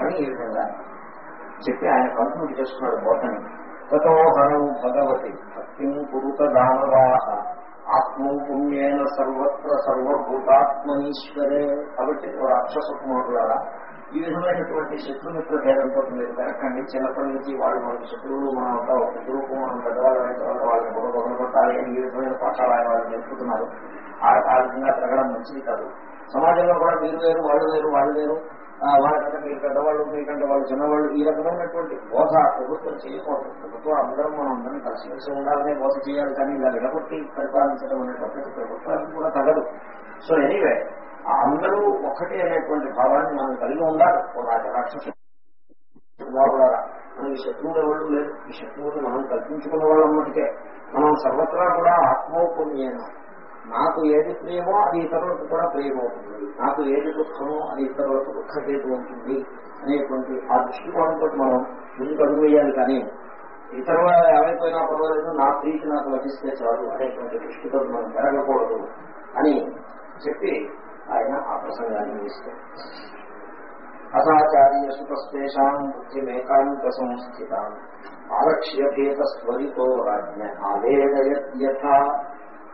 అని ఈ విధంగా చెప్పి ఆయన కంప్లీట్ చేస్తున్నాడు బోధని. తతోహరం భగవతి భక్తిం కురుత దానవాహ ఆత్మో పుణ్యేన సర్వత్ర సర్వభూతాత్మనీశ్వరే. కాబట్టి ఓ రాక్షస కుమారులారా ఈ విధమైనటువంటి శత్రుమిత్ర భేదంతో మీరు పెరగండి చిన్నప్పటి నుంచి వాళ్ళు మనకి శత్రువులు మనం అంతా ఒక శత్రువుకు మనం పెద్దవాళ్ళు అయిన తర్వాత వాళ్ళని గొడవ గొడవ బొగలగొట్టాలి అని ఈ విధమైన పాఠాలు ఆయన వాళ్ళు నేర్పుతున్నారు. ఆ ఆ విధంగా తిరగడం మంచిది కాదు. సమాజంలో కూడా మీరు వేరు వాళ్ళు వేరు వాళ్ళు వేరు. వాళ్ళకంటే మీరు పెద్దవాళ్ళు మీకంటే వాళ్ళు చిన్నవాళ్ళు ఈ రకమైనటువంటి బోధ ప్రభుత్వం చేయకూడదు. ప్రభుత్వం అందరం మనం అందరం కలిసిమెలిసి ఉండాలనే బోధ చేయాలి కానీ ఇలా విడగొట్టి పరిపాలించడం అనేటప్పటికీ ప్రభుత్వానికి కూడా తగదు. సో ఎనీవే అందరూ ఒకటి అనేటువంటి భావాన్ని మనం కలిగి ఉండాలి. ఓ రాజ రాక్షసు కుమారులారా మనకి శత్రువులు ఎవరు లేదు ఈ శత్రువులు మనం కల్పించుకున్న వాళ్ళం మటుకే. మనం సర్వత్రా కూడా ఆత్మోపుణ్యమైన నాకు ఏది ప్రియమో అది ఇతరులకు కూడా ప్రియమవుతుంది నాకు ఏది దుఃఖమో అది ఇతరులకు దుఃఖహేతు ఉంటుంది అనేటువంటి ఆ దృష్టికోణంతో మనం ముందుకు అడుగు వేయాలి కానీ ఇతరుల ఏమైపోయినా పర్వాలేదు నా ప్రీతి నాకు లభిస్తే చాలు అనేటువంటి దృష్టితో మనం పెరగకూడదు అని చెప్పి ఆయన ఆ ప్రసంగాన్ని ఇస్తారు అసాచార్య సుతేషాం బుద్ధిమేకాంత సంస్థితాం ఆలక్ష్యభేద స్వరితో రాజ్ఞ ఆవేదయథ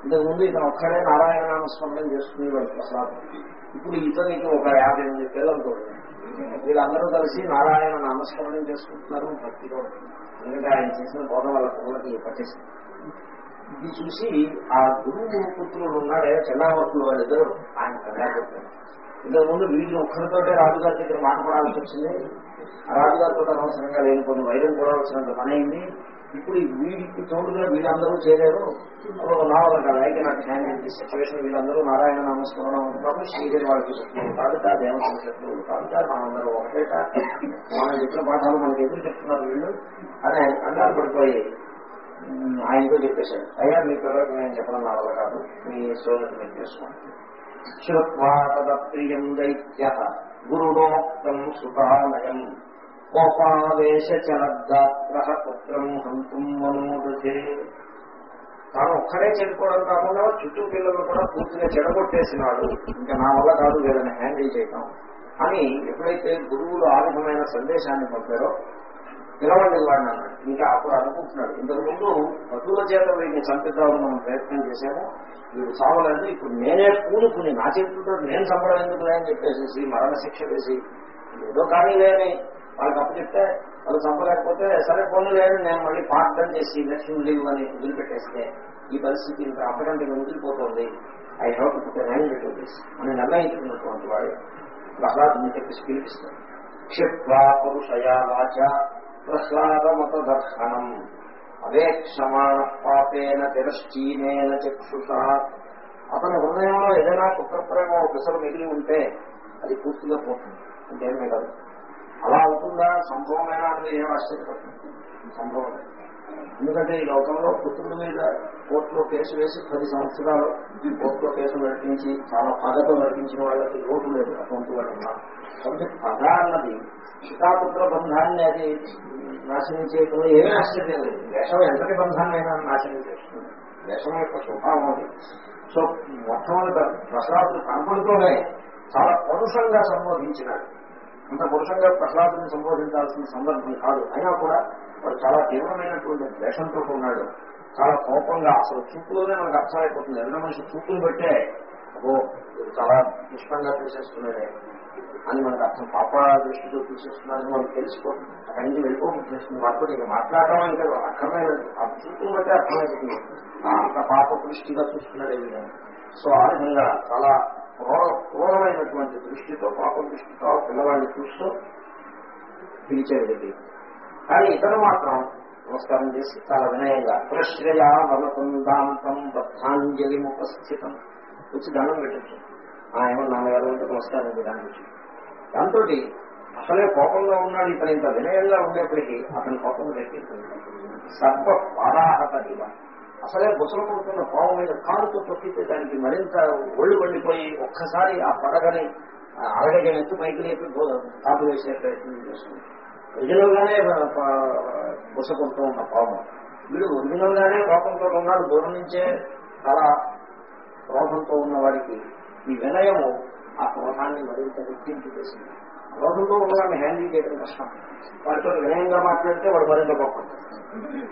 ఇంతకుముందు ఇతను ఒక్కడే నారాయణ నామస్మరణం చేసుకునేవాడు ప్రసాద్. ఇప్పుడు ఇతనికి ఒక యాభై మంది పిల్లలతో వీళ్ళందరూ కలిసి నారాయణ నామస్మరణం చేసుకుంటున్నారు భక్తిలో ఎందుకంటే ఆయన చేసిన బోధ వాళ్ళ పిల్లలకి పట్టేసింది ఇది చూసి ఆ గురువు పుత్రులు ఉన్నాడే చెన్నామర్తులు వాళ్ళిద్దరు ఆయన కంగారు ఇంతకుముందు వీళ్ళు ఒక్కరితోటే రాజుగారి దగ్గర మాట్లాడాల్సి వచ్చింది. రాజుగారితో అనవసరంగా లేని కొన్ని వైరం కూడా వచ్చినంత పనైంది. ఇప్పుడు వీడికి తోడుగా వీళ్ళందరూ చేరారు. అప్పుడు నా వల్ల కాదు అయితే నాకు హ్యాండ్ సిచ్యువేషన్ వీళ్ళందరూ నారాయణ నామస్మరణం ఉంటాము శ్రీదేవి వాళ్ళకి శత్రువులు కాదుట దేవతల శత్రువులు కాదుట మనందరూ ఒకటేట మనం చెప్పిన పాఠాలు మనకి ఎదురు చెప్తున్నారు వీళ్ళు? అని ఆయన కంగారు పడిపోయి ఆయనతో చెప్పేశాడు అయ్యా మీ పిల్లలకు నేను చెప్పడం నా వల్ల కాదు. మీ సోదరు మీరు చేసుకోండి శ్రుత్వా తద ప్రియం దైత్య గురుడోక్తం సుతాలయం కోపావేశ పుత్రం హంతుం మనోదృతే. తాను ఒక్కడే చెడుకోవడం కాకుండా చుట్టూ పిల్లలు కూడా పూర్తిగా చెడగొట్టేసినాడు. ఇంకా నా వల్ల కాదు వీళ్ళని హ్యాండిల్ చేయటం. అని ఎప్పుడైతే గురువులు ఆ విధమైన సందేశాన్ని పంపారో పిలవండి వాడిని అన్నాడు. ఇంకా అప్పుడు అనుకుంటున్నాడు. ఇంతకు ముందు పశువుల చేత వీడిని చంపిద్దామని మనం ప్రయత్నం చేశాము. వీడు సావలేదు. ఇప్పుడు నేనే పూనుకుని నా చేతులతో నేను సంపడం ఎందుకు లేని చెప్పేసి మరణ శిక్ష వేసి ఏదో కానీ లేని వాళ్ళకి అప్పచెప్తే వాళ్ళు చంపలేకపోతే సరే పనులు లేదు నేను మళ్ళీ పాఠం చేసి లక్ష్మీ లీవ్ అని వదిలిపెట్టేస్తే ఈ పరిస్థితి ఇంకా అంతకంటే వదిలిపోతుంది I have to put hand to అని నిర్ణయించుకున్నటువంటి వాడు ప్రహ్లాదుని చెప్పేసి పిలిపిస్తాడు క్షిప్వా పురుషయా వాచ ప్రహ్లాదమత దర్శనం. అవేక్షమాణ పాపేన తిరశ్చీనేన చక్షుష. అతని హృదయంలో ఏదైనా పుత్రప్రేమ ఒకసారి మిగిలి ఉంటే అది పూర్తిగా పోతుంది. ఇంకేం కాదు అలా అవుతుందా? సంభవమైన? అనేది ఏం ఆశ్చర్యపడుతుంది సంభవం ఎందుకంటే ఈ లోకంలో పుత్రుల మీద కోర్టులో కేసు వేసి పది సంవత్సరాలు కోర్టులో కేసు నడిపించి చాలా పగతో నడిపించిన వాళ్ళకి లోటు లేదు అటువంటి వాళ్ళ కాబట్టి పద అన్నది పితాపుత్ర బంధాన్ని అది నాశనం చేయడంలో ఏమీ ఆశ్చర్యం లేదు. దేశం ఎంతటి బంధాన్నైనా నాశనం చేస్తుంది. దేశం యొక్క స్వభావం అది. సో మొట్టమొదటి ప్రసాదులు కనపడుతూనే చాలా పరుషంగా సంబోధించినాడు అంత పురుషంగా ప్రహ్లాదుని సంబోధించాల్సిన సందర్భం కాదు. అయినా కూడా వాడు చాలా తీవ్రమైనటువంటి ద్వేషంతో ఉన్నాడు. చాలా కోపంగా అసలు చూపులోనే మనకు అర్థమైపోతుంది. ఎన్న మనిషి చూపులు పెట్టే ఓ చాలా దుష్టంగా తీసేస్తున్నాడే అని మనకు అర్థం. పాప దృష్టితో తీసేస్తున్నారని మనం తెలిసిపోతుంది అక్కడి నుంచి వెళ్ళిపోతుంది వాటితో ఇక మాట్లాడటం ఇంకా అర్థమైనది ఆ చూపులు బట్టే అర్థమైపోతుంది. అంత పాప దృష్టిగా చూస్తున్నాడే సో ఆ విధంగా చాలా క్రూరమైనటువంటి దృష్టితో పాప దృష్టితో ఆ పిల్లవాడిని చూస్తూ పిలిచేది కానీ ఇతను మాత్రం నమస్కారం చేసి చాలా వినయంగా ప్రశ్రయా వలకుందాంతం బద్ధాంజలి ఉపస్థితం వచ్చి దండం పెట్టచ్చు. ఆయన నాన్నగారు అంటే నమస్కారం చేయడానికి దాంతో అసలే కోపంలో ఉన్నాడు ఇతను ఇంత వినయంగా ఉండేప్పటికీ అతని కోపం రెట్టింది సర్వ పారాహత ఇవ్వాలి అసలే బుసలు కొడుతున్న పాము మీద కారుతో తొక్కితే దానికి మరింత ఒళ్ళు వండిపోయి ఒక్కసారి ఆ పడగని అరగగా ఎత్తు పైకి లేపి కాపు వేసే ప్రయత్నం చేస్తుంది. ఒరిజినల్గానే బుస కొడుతూ ఉన్న పాము. వీడు ఒరిజినల్గానే కోపంతో ఉన్నాడు. దూరం నుంచే చాలా క్రోధంతో ఉన్న వాడికి ఈ వినయము ఆ క్రోధాన్ని మరింత రెట్టింపు చేసింది. క్రోధంతో ఉన్నదాన్ని హ్యాండిల్ చేయడం కష్టం. వాడితో వినయంగా మాట్లాడితే వాడు మరింత గొప్ప.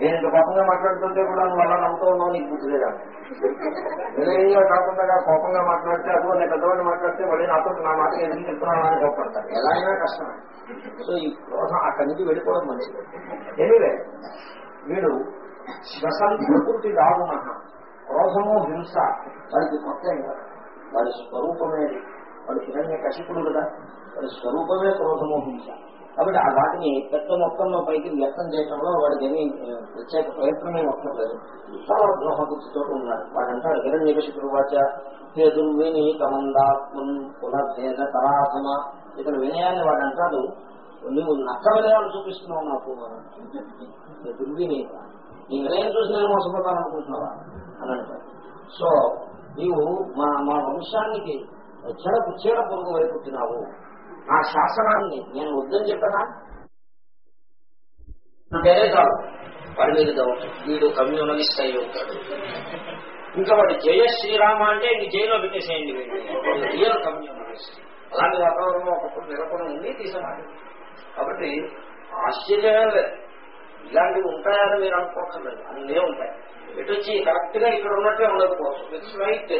నేను ఇంత కోపంగా మాట్లాడుతుంటే కూడా నువ్వు అలా నమ్ముతూ ఉన్నావు నీకు బుద్ధి లేదా? వినయంగా కాకుండా కోపంగా మాట్లాడితే అదిగో నేను పెద్దవాడిని మాట్లాడితే మళ్ళీ నాతో నా మాట ఎందుకు చెప్తున్నాను అని కోపడతారు ఎలా అయినా కష్టం. సో ఈ కోసం అక్కడి నుంచి వెళ్ళిపోవడం మంచిది. ఎనివే వీడు శ్వసన్ ప్రకృతి రాగుణ క్రోధము హింస వాడికి కొత్త వాడి స్వరూపమేది వాడు హిరణ్య కశిపుడు కదా. వాడి స్వరూపమే క్రోధము హింస కాబట్టి ఆ వాటిని పెద్ద మొత్తంలో పైకి వ్యక్తం చేయడంలో వాడికి ఏమీ ప్రత్యేక ప్రయత్నమే ఒక్కర్లేదు చాలా ద్రోహబుద్ధితో ఉన్నాడు. వాడంటాడు హిరణ్య కశిపుడు వాచ హే దుర్విని కమందాత్మన్ తరాధమ. ఇతను వినయాన్ని వాడంటాడు నువ్వు నక్క వినయాలు చూపిస్తున్నావు నాకు. దుర్విని నీ వినయం చూసి నేను మోసపోతాననుకుంటున్నావా అని అంటాడు. సో నీవు మా మా వంశానికి చెడ చీడ పొరుగు వైపు పుట్టినావు. నా శాసనాన్ని నేను వద్దని చెప్పనా? అంటేనే కాదు. వాడి మీద డౌట్ వీడు కమ్యూనలిస్ట్ అయి ఉంటాడు. ఇంకా వాడు జయ శ్రీరామ అంటే ఇంక జైల్లో పెట్టేసేయండి రియల్ కమ్యూనలిస్ట్ అలాంటి వాతావరణం ఒకప్పుడు నెలకొని ఉంది తీసమాలి కాబట్టి ఆశ్చర్యమే లేదు. ఇలాంటివి ఉంటాయని మీరు అనుకోకర్లేదు అన్నీ ఉంటాయి. ఎటు వచ్చి కరెక్ట్గా ఇక్కడ ఉన్నట్టే ఉండకపోవచ్చు. ఇట్స్ స్లైట్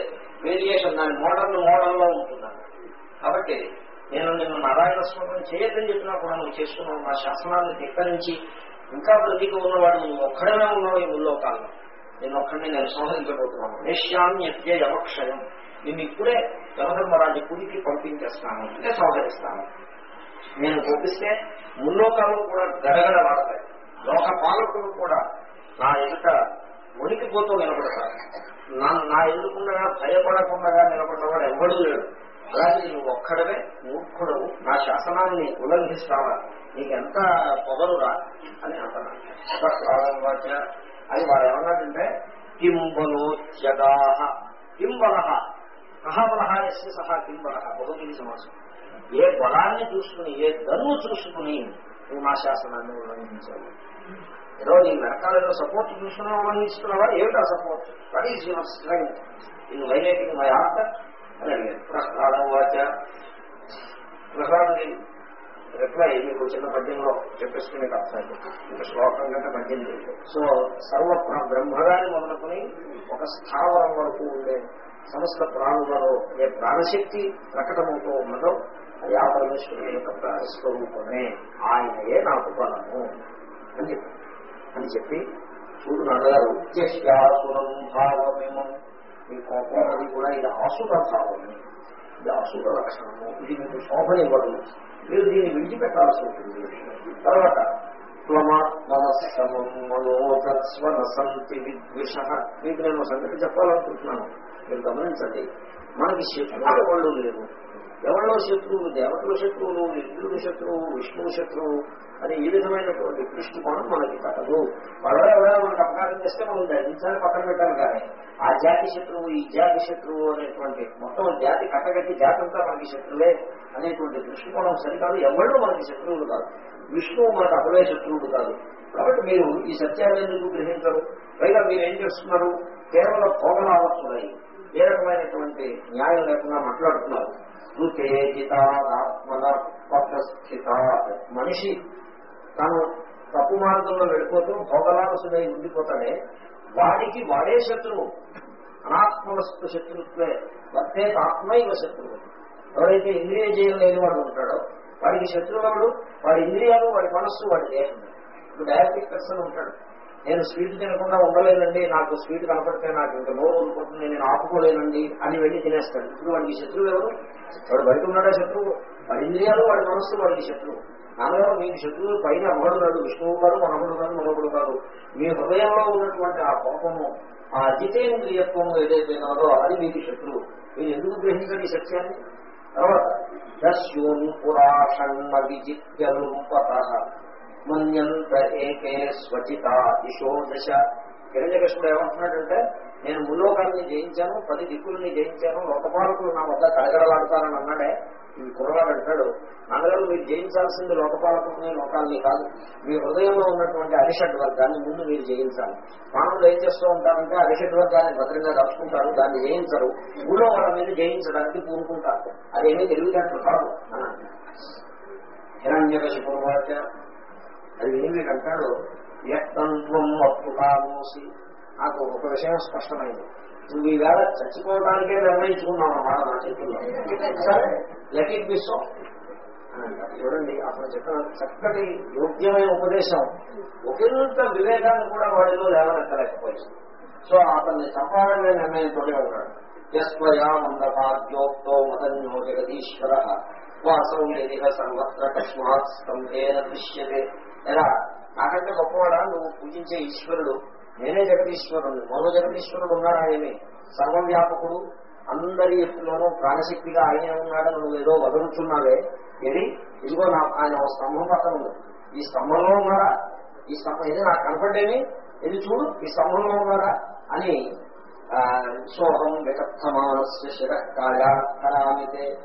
వేరియేషన్ దాని మోడల్ మోడల్లో ఉంటున్నాను. కాబట్టి నేను నిన్ను నారాయణ స్మరణ చేయదని చెప్పినా కూడా నువ్వు చేసుకున్నావు నా శాసనాన్ని ధిక్కరించి ఇంకా బ్రతికి ఉన్నవాడు నువ్వు ఒక్కడనే ఉన్నావు ఈ ముల్లోకాల్లో. నేను ఒక్కడిని నేను సంహరించబోతున్నాను. నిశ్యాన్యత్య యమక్షయం. నేను ఇప్పుడే యమధర్మరాజు కుడికి పంపించేస్తాను. అంటే సంహరిస్తాను. నేను పంపిస్తే ముల్లోకాలు కూడా గడగడ వాడతాయి. లోక పాలకులు కూడా నా ఎదుట వణికిపోతూ నిలబడతారు. నా నా ఎదుర్కొండగా భయపడకుండా నిలబడినవాడు ఎవ్వడూ లేడు. అలాగే నువ్వు ఒక్కడవే మూర్ఖుడవు. నా శాసనాన్ని ఉల్లంఘిస్తావా? నీకెంత పొగరురా? అని అంటున్నాను అని వాడు ఏమన్నాడంటే కింబలోత్యగా కింబల కహబలహ ఎస్ సహా కింబల బహుగిరి సమాసం. ఏ బలాన్ని చూసుకుని ఏ దన్ను చూసుకుని నువ్వు నా శాసనాన్ని ఉల్లంఘించావు. ఏదో నీ వెనకాల ఏదో సపోర్ట్ చూసుకున్నా ఉల్లంఘిస్తున్నావా ఏమిటా support what is your strength in violating my art అని అడిగారు ప్రసాదం వాచ. ప్రహ్లాదుడి రిప్లై మీకు చిన్న పద్యంలో చెప్పేసుకునే అర్థమైపోతుంది ఇంకా శ్లోకం కంటే పద్యం సో సర్వ బ్రహ్మగాని మొదలుకొని ఒక స్థావరం వరకు ఉండే సమస్త ప్రాణులలో ఏ ప్రాణశక్తి ప్రకటమవుతూ ఉన్నదో అది ఆ పరమేశ్వరుని యొక్క స్వరూపమే ఆయనయే నాకు బలము అని చెప్పి అని చెప్పి చూడు నాన్నగారు ఉద్దేశ్యాసురం భావమేమో ఈ కోపం అది కూడా ఇది ఆసుర భావము. ఇది ఆసుర లక్షణము. ఇది మీకు శోభనివ్వదు మీరు దీన్ని విడిచిపెట్టాల్సి ఉంటుంది. తర్వాత మనోతత్స్వనసంతి విద్విష. మీకు నేను సంగతి చెప్పాలనుకుంటున్నాను. మీరు గమనించండి. మనకి శత్రువులు వాళ్ళు లేరు? ఎవరిలో శత్రువులు దేవతల శత్రువులు ఇంద్రుడు శత్రువు విష్ణువు శత్రువు? అని ఈ విధమైనటువంటి దృష్టికోణం మనకి కట్టదు వాళ్ళ ఎవరైనా మనకు అపకారం చేస్తే మనం దండించాలి పక్కన పెట్టాలి కానీ ఆ జాతి శత్రువు ఈ జాతి శత్రువు అనేటువంటి మొత్తం జాతి కట్టగట్టి జాతి అంతా మనకి శత్రువే అనేటువంటి దృష్టికోణం సరికాదు. ఎవరు మనకి శత్రువులు కాదు. విష్ణువు మనకు అసలే శత్రువుడు కాదు. కాబట్టి మీరు ఈ సత్యాన్ని ఎందుకు గ్రహించరు? పైగా మీరు ఏం చేస్తున్నారు? కేవలం భోగలాలస్తున్నాయి ఏ రకమైనటువంటి న్యాయం లేకుండా మాట్లాడుతున్నారు. మనిషి తను తప్పు మార్గంలో వెళ్ళిపోతూ భోగలాలసుడై ఉండిపోతాడే వాడికి వాడే శత్రువు. అనాత్మవస్తు శత్రుత్వే వర్తే ఆత్మైవ శత్రువు. ఎవరైతే ఇంద్రియ జయం లేని వాడు ఉంటాడో వాడికి శత్రువుడు వాడి ఇంద్రియాలు వాడి మనస్సు వాడి దేహం. ఇప్పుడు డయాబెటిక్ పర్సన్ ఉంటాడు. నేను స్వీట్ తినకుండా ఉండలేనండి నాకు స్వీట్ కనపడితే నాకు ఇంకా నోరు ఊరుకుంటుంది నేను ఆపుకోలేనండి అని వెళ్ళి తినేస్తాడు. ఇప్పుడు వాడికి శత్రువు ఎవరు? వాడు బయట ఉన్నాడా శత్రువు? వాడి ఇంద్రియాలు వాడి మనస్సు వాడికి శత్రువు. నాన్నగారు మీకు శత్రువు పైన అమరుడు విష్ణువు గారు మనముడు గారు మరొకడు కాదు మీ హృదయంలో ఉన్నటువంటి ఆ కోపము ఆ అజితేంద్రియత్వము ఏదైతే ఉన్నదో అది మీకు శత్రువు. మీరు ఎందుకు గ్రహించండి ఈ సత్యాన్ని తర్వాత దస్యూన్ పురాషణ్మ విజిత్యనుపత మన్యంత ఏకే స్వచిత దిశో దశ. హిరణ్యకృష్ణుడు ఏమంటున్నాడంటే నేను ముల్లోకాన్ని జయించాను పది దిక్కుల్ని జయించాను లోకపాలకులు నా వద్ద కడగడలాడతానని అన్నాడే. ఈ కుర్రవాడు అంటాడు నాన్నగారు మీరు జయించాల్సింది లోకపాలకునే లోకాలని కాదు. మీ హృదయంలో ఉన్నటువంటి అరిషడ్ వర్గాన్ని ముందు మీరు జయించాలి. మానవులు ఏం చేస్తూ ఉంటారంటే అరిషడ్ వర్గాన్ని భద్రంగా దాచుకుంటారు దాన్ని జయించరు. ఊళ్ళో వాళ్ళ మీద జయించడానికి పూనుకుంటారు. అదేమీ తెలివితేటలు కాదు అని అది ఏమి అంటాడు? వ్యక్తంత్వం అప్పు కామోసి. నాకు ఒక విషయం స్పష్టమైంది. నువ్వు ఈవేళ చచ్చిపోవడానికే నిర్ణయించుకున్నావు అన్నమాట నా చేతుల్లో. సరే లెట్ ఇట్ బి సో చూడండి అతను చెప్పిన చక్కటి యోగ్యమైన ఉపదేశం. ఒకంత వివేకాన్ని కూడా వాడిలో లేవనెత్తలేకపోయింది సో అతన్ని చంపాలనే నిర్ణయంతో ఉన్నాడు. యస్వయా మందపాద్యోక్తో మదన్యో జగదీశ్వర. వాసం యదిహ సర్వత్ర కస్మాత్ స్తంభేన దృశ్యతే. ఎలా? నాకంటే గొప్పవాడా? నువ్వు పూజించే ఈశ్వరుడు. నేనే జగదీశ్వరుడు మరో జగదీశ్వరుడు ఉన్నాడా ఏమి? సర్వవ్యాపకుడు. అందరి ఎత్తులోనూ ప్రాణశక్తిగా ఆయనే ఉన్నాడని నువ్వు ఏదో వదులుతున్నావే ఏది? ఇదిగో నా ఆయన ఒక స్తంభం పక్కన ఉంది. ఈ స్తంభంలో ఉన్నారా? ఈ స్తంభం ఇది నాకు కనపడేమి ఇది చూడు? ఈ స్తంభంలో ఉన్నారా? అని సోహం వికత్తమానస్య శిరకాయామితే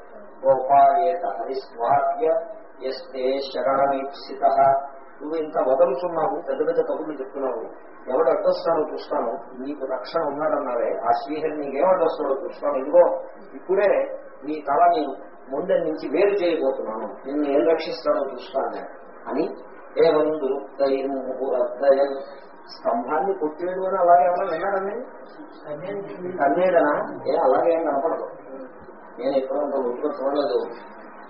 గోపాయేత హరిస్వార్య ఎస్తే శరణమీప్సిత నువ్వు ఇంత వదలుచున్నావు పెద్ద పెద్ద కబుర్లు చెప్తున్నావు. ఎవడు అడ్డొస్తానో చూస్తాను. నీకు రక్షణ ఉన్నాడన్నారే. ఆ శ్రీహరి నీకేం అడ్డొస్తాడో చూస్తాను. ఇదిగో ఇప్పుడే నీ తలని ముందే నుంచి వేరు చేయబోతున్నాను. నిన్ను ఏం రక్షిస్తానో చూస్తాను అని ఏవం దురుక్తైర్ముహురద్దయన్ స్తంభాన్ని కొట్టేడు అని అలాగే ఎవరైనా విన్నాడని కన్నేడనా? ఏ అలాగేం కనపడదు. నేను ఎప్పుడో అంత ఒట్టుగా చూడలేదు.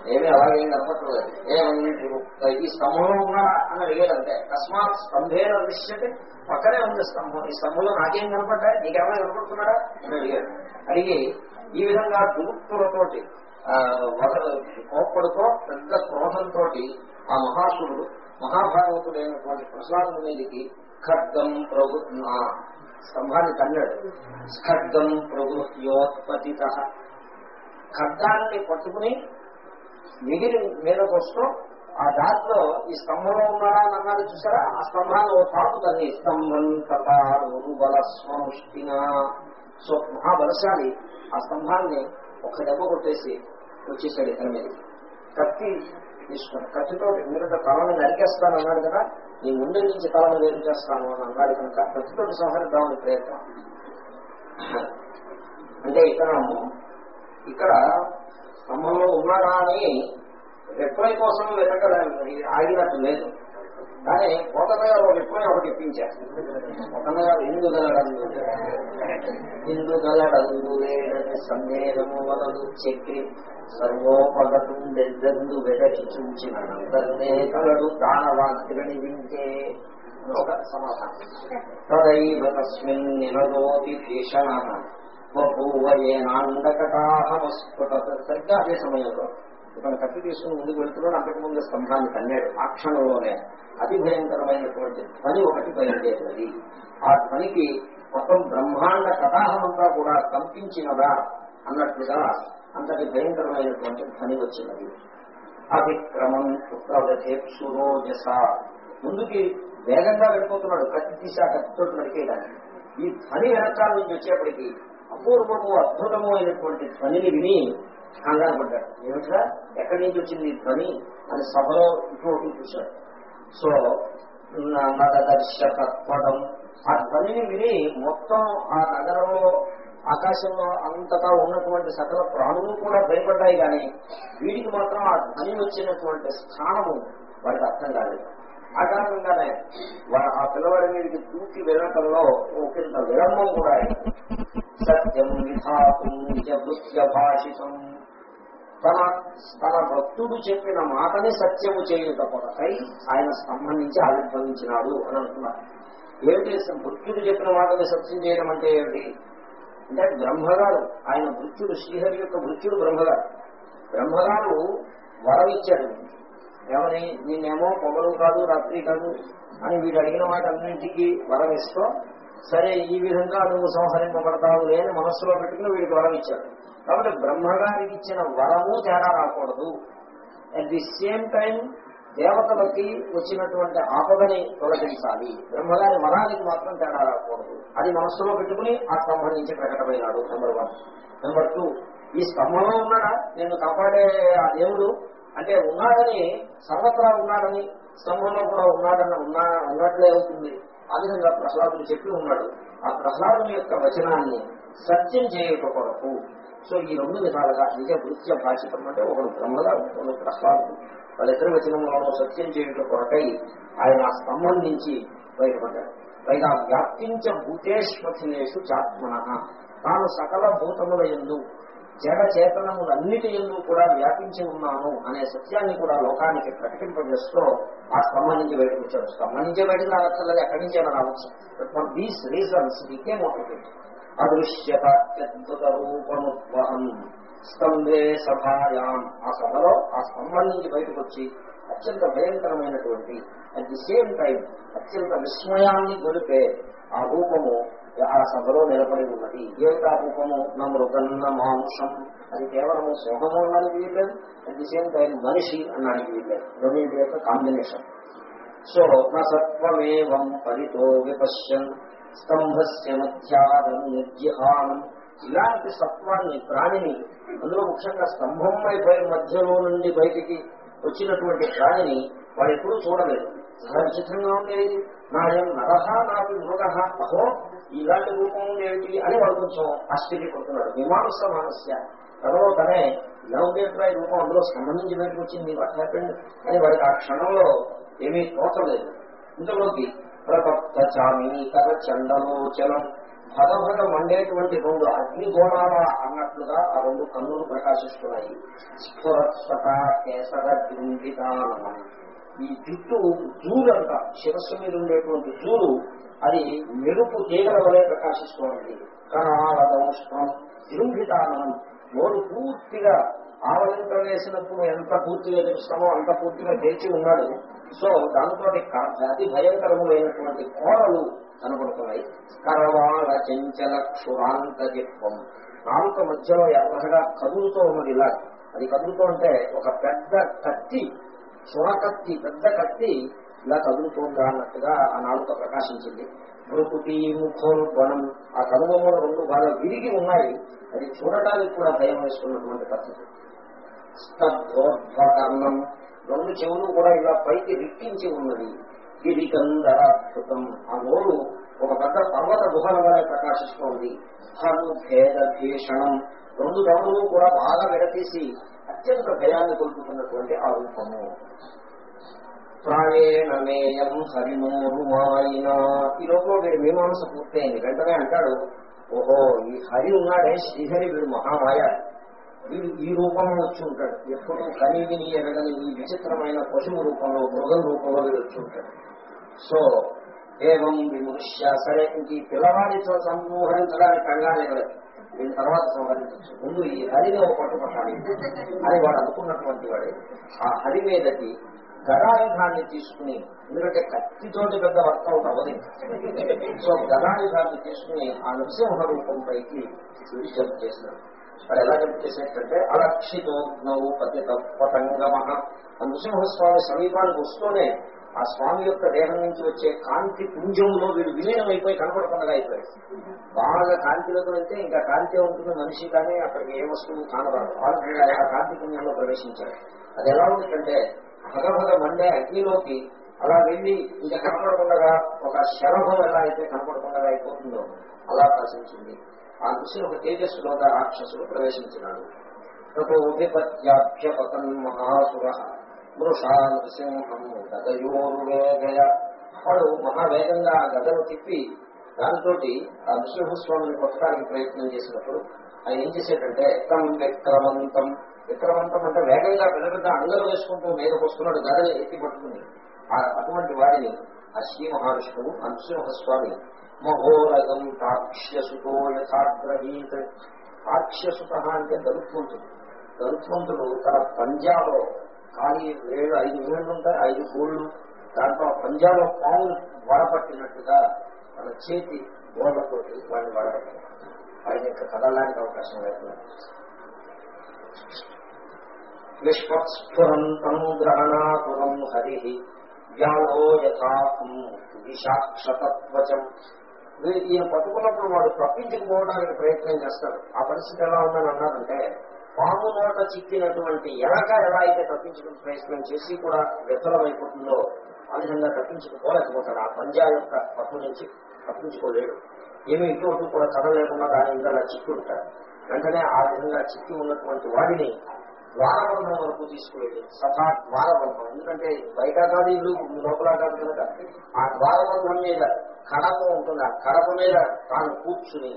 ఏమీ అలాగేం కనపడలేదు. ఏమని ఈ స్తంభంలో ఉన్నాడా అని అడిగాడంటే అకస్మాత్ స్తంభేన దృశ్యతే పక్కనే ఉంది స్తంభం. ఈ స్తంభంలో నాకేం కనపడ్డా నీకేమైనా కనపడుతున్నాడా? అని అడిగాడు అడిగి ఈ విధంగా దురుక్తులతోటి కోప్పడితో పెద్ద క్రోధంతో ఆ మహాసురుడు మహాభారతుడైనటువంటి ప్రసాదం మీదకి ఖడ్గం ప్రభు స్తంభాన్ని తన్నాడు. ఖడ్గం ప్రభుత్యోత్పతిత ఖడ్గాన్ని పట్టుకుని మిగిలి మీదకు వస్తూ ఆ దాంట్లో ఈ స్తంభంలో ఉన్నాడా అని చూసారా? ఆ స్తంభాన్ని ఓ తాపు తల్లి స్తంభం తపారు బలస్వముష్టిన సో మహాబలశాలి ఆ స్తంభాన్ని ఒక దెబ్బ కొట్టేసి వచ్చేసాడు ఇతని మీద. కత్తి తీసుకుని కత్తితో ఎందుకంటే తలను నరికేస్తాను అన్నాడు కదా నీ ముందు నుంచి తలను వేరు చేస్తాను అని అన్నాడు కనుక కత్తితో సంహరిద్దామని ప్రయత్నం. అంటే ఇతను ఇక్కడ స్తంభంలో ఉన్నాడా అని రిప్లై కోసం వెతకడానికి ఆగినట్టు లేదు. కానీ కోటన్న గారు ఒక రిప్లై ఒకటి ఇప్పించారు. కోటన్న గారు కోతగా ఇందుగలడందు ఇందుగలడందు లేడని సందేహము వలదు చక్రి సర్వోపగతుండెద్దందు వెదకి చూచిన అందరినే కలడు దానవాంతిని వింటే ఒక సమాధానం. తదైవ తస్మిన్ నిలదోతి భీషణ బహూవయేనాండకటాహమస్ఫుట సరిగ్గా అదే సమయంలో ఇతను కత్తి తీసుకుని ముందుకు వెళ్తున్నాడు అంతకుముందు స్తంభాన్ని తన్నాడు. ఆ క్షణంలోనే అతి భయంకరమైనటువంటి ధ్వని ఒకటి బయలుదేరినది. ఆ ధ్వనికి మొత్తం బ్రహ్మాండ కథాహమంతా కూడా కంపించినదా అన్నట్లుగా అంతటి భయంకరమైనటువంటి ధ్వని వచ్చినది. అవిక్రమం పుత్రవధేప్సురోజస ముందుకి వేగంగా వెళ్ళిపోతున్నాడు కత్తి తీసి ఆ కత్తితో నడికేయడానికి ఈ ధ్వని వెనకాల నుంచి వచ్చేప్పటికీ అపూర్వము అద్భుతము అయినటువంటి ధ్వనిని విని కంగారు పడ్డాడు ఏమిటా ఎక్కడి నుంచి వచ్చింది ధ్వని? అని సభలో ఇటువంటి చూశాడు. సో నదర్శకత్వడం ఆ ధ్వనిని విని మొత్తం ఆ నగరంలో ఆకాశంలో అంతటా ఉన్నటువంటి సకల ప్రాణులు కూడా భయపడ్డాయి కానీ వీడికి మాత్రం ఆ ధ్వని వచ్చినటువంటి స్థానము వాడికి అర్థం కాలేదు. ఆ కారణంగానే ఆ పిల్లవాడి మీదకి దూకి వెళ్ళటంలో ఒక విలంబం కూడా అయింది. సత్యం విధాతం నిజభృత్య భాషితం. తన తన భక్తుడు చెప్పిన మాటని సత్యము చేయుట కొరకై ఆయన స్తంభం నుంచి ఆవిర్భవించినాడు అని అంటున్నారు. ఏమిటి భృత్యుడు చెప్పిన మాటని సత్యం చేయడం అంటే ఏమిటి? అంటే బ్రహ్మగారు ఆయన భృత్యుడు శ్రీహరి యొక్క భృత్యుడు బ్రహ్మగారు. బ్రహ్మగారు వరం ఇచ్చాడు. ఏమని? నేనేమో పొగలు కాదు రాత్రి కాదు అని వీడు అడిగిన వాటన్నింటికి వరం ఇస్తూ సరే ఈ విధంగా నువ్వు సంహరింపబడతావు లేని మనస్సులో పెట్టుకుని వీడికి వరం ఇచ్చాడు. కాబట్టి బ్రహ్మగారికి ఇచ్చిన వరము తేడా రాకూడదు. అట్ ది సేమ్ టైం దేవతలకి వచ్చినటువంటి ఆపదని తొలగించాలి. బ్రహ్మగారి వరానికి మాత్రం తేడా రాకూడదు. అది మనస్సులో పెట్టుకుని ఆ స్తంభం నుంచి ప్రకటమైనాడు నెంబర్ వన్ నెంబర్ టూ ఈ స్తంభంలో ఉన్నాడా? నేను కాపాడే ఆ దేవుడు అంటే ఉన్నాడని సర్వత్రా ఉన్నాడని స్తంభంలో కూడా ఉన్నాడని ఉన్నా ఉన్నట్లే అవుతుంది. ఆ విధంగా ప్రహ్లాదుడు చెప్పి ఉన్నాడు ఆ ప్రహ్లాదం యొక్క వచనాన్ని సత్యం చేయట కొరకు. సో ఈ రెండు విధాలుగా నిజ వృత్య భాషితం అంటే ఒకడు బ్రహ్మగా ఒకడు ప్రహ్లాదుడు. వాళ్ళిద్దరి వచనంలోనూ సత్యం చేయట కొరకై ఆయన ఆ స్తంభం నుంచి బయటపడ్డాడు పైగా వ్యాప్తించ భూతేష్మథినేషు చాత్మన తాను సకల భూతముల ఎందు జడ చేతనములన్నిటి ఎందు కూడా వ్యాపించి ఉన్నాను అనే సత్యాన్ని కూడా లోకానికి ప్రకటింపజేస్తూ ఆ స్తంభం నుంచి బయటకు వచ్చాడు. స్తంభం నుంచే బయటకు రావచ్చలేదు ఎక్కడి నుంచైనా రావచ్చు. ఫర్ దీస్ రీజన్స్ ఇకే మోటివేట్ అదృశ్యత అద్భుత రూపముద్వహం స్తంభే సభాయాం. ఆ సభలో ఆ స్తంభం నుంచి బయటకు వచ్చి అత్యంత భయంకరమైనటువంటి అట్ ది సేమ్ టైం అత్యంత విస్మయాన్ని గొలిపే ఆ రూపము ఆ సభలో నిలబడి ఉన్నది. ఏమిటా రూపము నా మృగన్న మాంసం అది కేవలము సింహము అనడానికి వీల్లేదు. అట్ ది సేమ్ టైం మనిషి అనడానికి వీల్లేదు. రెండింటి యొక్క కాంబినేషన్ సో నా సత్వమేవం పరితో విపశ్యన్. స్తంభస్య మధ్యాదం నిర్జిహానం. ఇలాంటి సత్వాన్ని ప్రాణిని అందులో ముఖ్యంగా స్తంభం పై మధ్యలో నుండి బయటికి వచ్చినటువంటి ప్రాణిని వాడు ఎప్పుడూ చూడలేదు. చాలా విచిత్రంగా ఉండేది నాయం నరహ నాకు మృగ అహో ఇలాంటి రూపం ఏమిటి అని వాడు కొంచెం ఆశ్చర్యపడుతున్నాడు. మీమాంస మానస్య. తర్వాతనే తనే రూపం అందులో సంబంధించి బయటకు వచ్చింది. వాట్ హ్యాపెండ్ అని వాడికి ఆ క్షణంలో ఏమీ తోచలేదు. ఇంతలోకి ప్రపక్త చామీకర చండలోచనం. భగభగ మండేటువంటి రెండు అగ్నిగోళాల అన్నట్లుగా ఆ రెండు కన్నులు ప్రకాశిస్తున్నాయి. స్ఫురస్వత కేసర గృంభితానం ఈ జుట్టు జూలు అంట శిరస్సు మీద ఉండేటువంటి జూలు అది మెరుపు తీగల వలె ప్రకాశిస్తోంది. కరాళదౌష్ణం జృంభితానం నోరు పూర్తిగా ఆవలింత వేసినప్పుడు ఎంత పూర్తిగా తెలుస్తామో అంత పూర్తిగా తెరిచి ఉన్నాడు. సో దాంతో అతి భయంకరములైనటువంటి కోరలు కనబడుతున్నాయి కరవాళ చెంచల క్షురాంత జిత్వం నాలుక మధ్యలో ఎర్రగా కదులుతూ ఉన్నది ఇలా. అది కదులుతూ అంటే ఒక పెద్ద కత్తి క్షురకత్తి పెద్ద కత్తి ఇలా కదులుతోందా అన్నట్టుగా ఆ నాడుతో ప్రకాశించింది. మృకుటి ముఖోల్బణం ఆ కనుబొమ్మలు రెండు బాగా విరిగి ఉన్నాయి. అది చూడటానికి కూడా భయం వేసుకున్నటువంటి పద్ధతి స్తబ్ధోద్భకర్ణం రెండు చెవులు కూడా ఇలా పైకి రిక్కించి ఉన్నది గిరికందరాద్భుతం ఆ నోరు ఒక పెద్ద పర్వత గుహల వలె ప్రకాశిస్తోంది. హను భేద భీషణం రెండు దములు కూడా బాగా విడతీసి అత్యంత భయాన్ని కొలుపుతున్నటువంటి ఆ రూపము. ప్రాయేణమేయం హరిమోరుమాయిన. ఈ లోపల వీడి మీమాంస పూర్తయింది. వెంటనే అంటాడు ఓహో ఈ హరి ఉన్నాడే శ్రీహరి వీడు మహామాయ. వీడు ఈ రూపంలో వచ్చి ఉంటాడు. ఎప్పుడు కనివిని ఎరగని ఈ విచిత్రమైన పశువు రూపంలో మృగం రూపంలో వీడు వచ్చి ఉంటాడు. సో ఏవం విమృశ్య సరే ఇంక ఈ పిల్లవాడితో సంహరించడానికి కంగారు లేదు. దీని తర్వాత సంహరించచ్చు ముందు ఈ హరిని ఒక పట్టుపట్టాలి. అని వాడు అనుకున్నటువంటి వాడు. ఆ హరి మీదకి గదాయుధాన్ని తీసుకుని ఎందుకంటే కత్తితోటి పెద్ద వర్కౌట్ అవ్వదు. సో గదాయుధాన్ని తీసుకుని ఆ నృసింహ రూపంపైకి పైకి జంప్ చేసినాడు వాడు ఎలా కనిపించేసేటంటే అలక్షితోగ్నవు పతిత పతంగమ ఆ నృసింహస్వామి సమీపానికి వస్తూనే ఆ స్వామి యొక్క దేహం నుంచి వచ్చే కాంతి పుంజంలో వీడు విలీనం అయిపోయి కనపడకుండా అయిపోయాడు. బాగా కాంతిలోకి వెళ్తే ఇంకా కాంతి ఉంటుంది మనిషి కానీ అక్కడికి ఏ వస్తువు కానరాదు ఆల్రెడీ ఆ కాంతి పుంజంలో ప్రవేశించాడు. అది ఎలా ఉంటుందంటే భగభగ మండే అగ్నిలోకి అలా వెళ్ళి ఇంకా కనపడకుండా ఒక శరభం ఎలా అయితే కనపడకుండా అయిపోతుందో అలా ప్రశంసింది ఆ నృసింహ తేజస్సులోగా రాక్షసుడు ప్రవేశించినాడు. తోభిపత్యాభ్యపతన్ మహాసుర మృషా నృసింహం గదయోరువేగయ వాడు మహావేగంగా ఆ గదను తిప్పి దానితో ఆ నృసింహస్వామిని కొట్టడానికి ప్రయత్నం చేసినప్పుడు ఆయన ఏం చేసేటంటే తం విక్రమంతం విక్రమంతం అంటే వేగంగా పెద్ద పెద్ద అంగలు వేసుకుంటూ మీదకు వస్తున్నాడు గదని ఎత్తి పట్టుకుని. అటువంటి వారిని ఆ శ్రీ మహావిష్ణువు ఆ నృసింహస్వామి మహోరగం తాక్ష్యసుతో యథాగ్రహీత. తాక్ష్యసుత అంటే గరుత్మంతుడు గరుత్మంతుడు తన పంజాలో ఖాళీ ఏడు ఐదు వేళ్ళు ఉంటాయి ఐదు కోళ్ళు. దాంట్లో పంజాలో పాము వడపట్టినట్టుగా తన చేతి గోడతోటి వాడిని వడపట్టాడు ఆయన యొక్క కదలడానికి అవకాశం లేకుండా విశ్వస్ఫురంతం గ్రహణాతురం హరి వ్యాలో యథాక్షతత్వచం ఈయన పట్టుకున్నప్పుడు వాడు తప్పించుకుపోవడానికి ప్రయత్నం చేస్తాడు. ఆ పరిస్థితి ఎలా ఉందని అన్నారంటే పాము నోట చిక్కినటువంటి ఎలక ఎలా అయితే తప్పించుకునే ప్రయత్నం చేసి కూడా విఫలమైపోతుందో ఆ విధంగా తప్పించుకుపోలేకపోతాడు. ఆ పంజా యొక్క పట్టు నుంచి తప్పించుకోలేడు. ఏమి ఇటువంటి కూడా కూడా కదలేకుండా దాని మీద అలా చిక్కి ఉంటాడు. వెంటనే ఆ విధంగా చిక్కి ఉన్నటువంటి వాడిని ద్వారబంధం వరకు తీసుకువెళ్ళి సదా ద్వారబంధం ఎందుకంటే బయట కాదు ఇల్లు లోపల కాదు. కనుక ఆ ద్వారబంధం మీద కడప ఉంటుంది. ఆ కడప మీద తాను కూర్చుని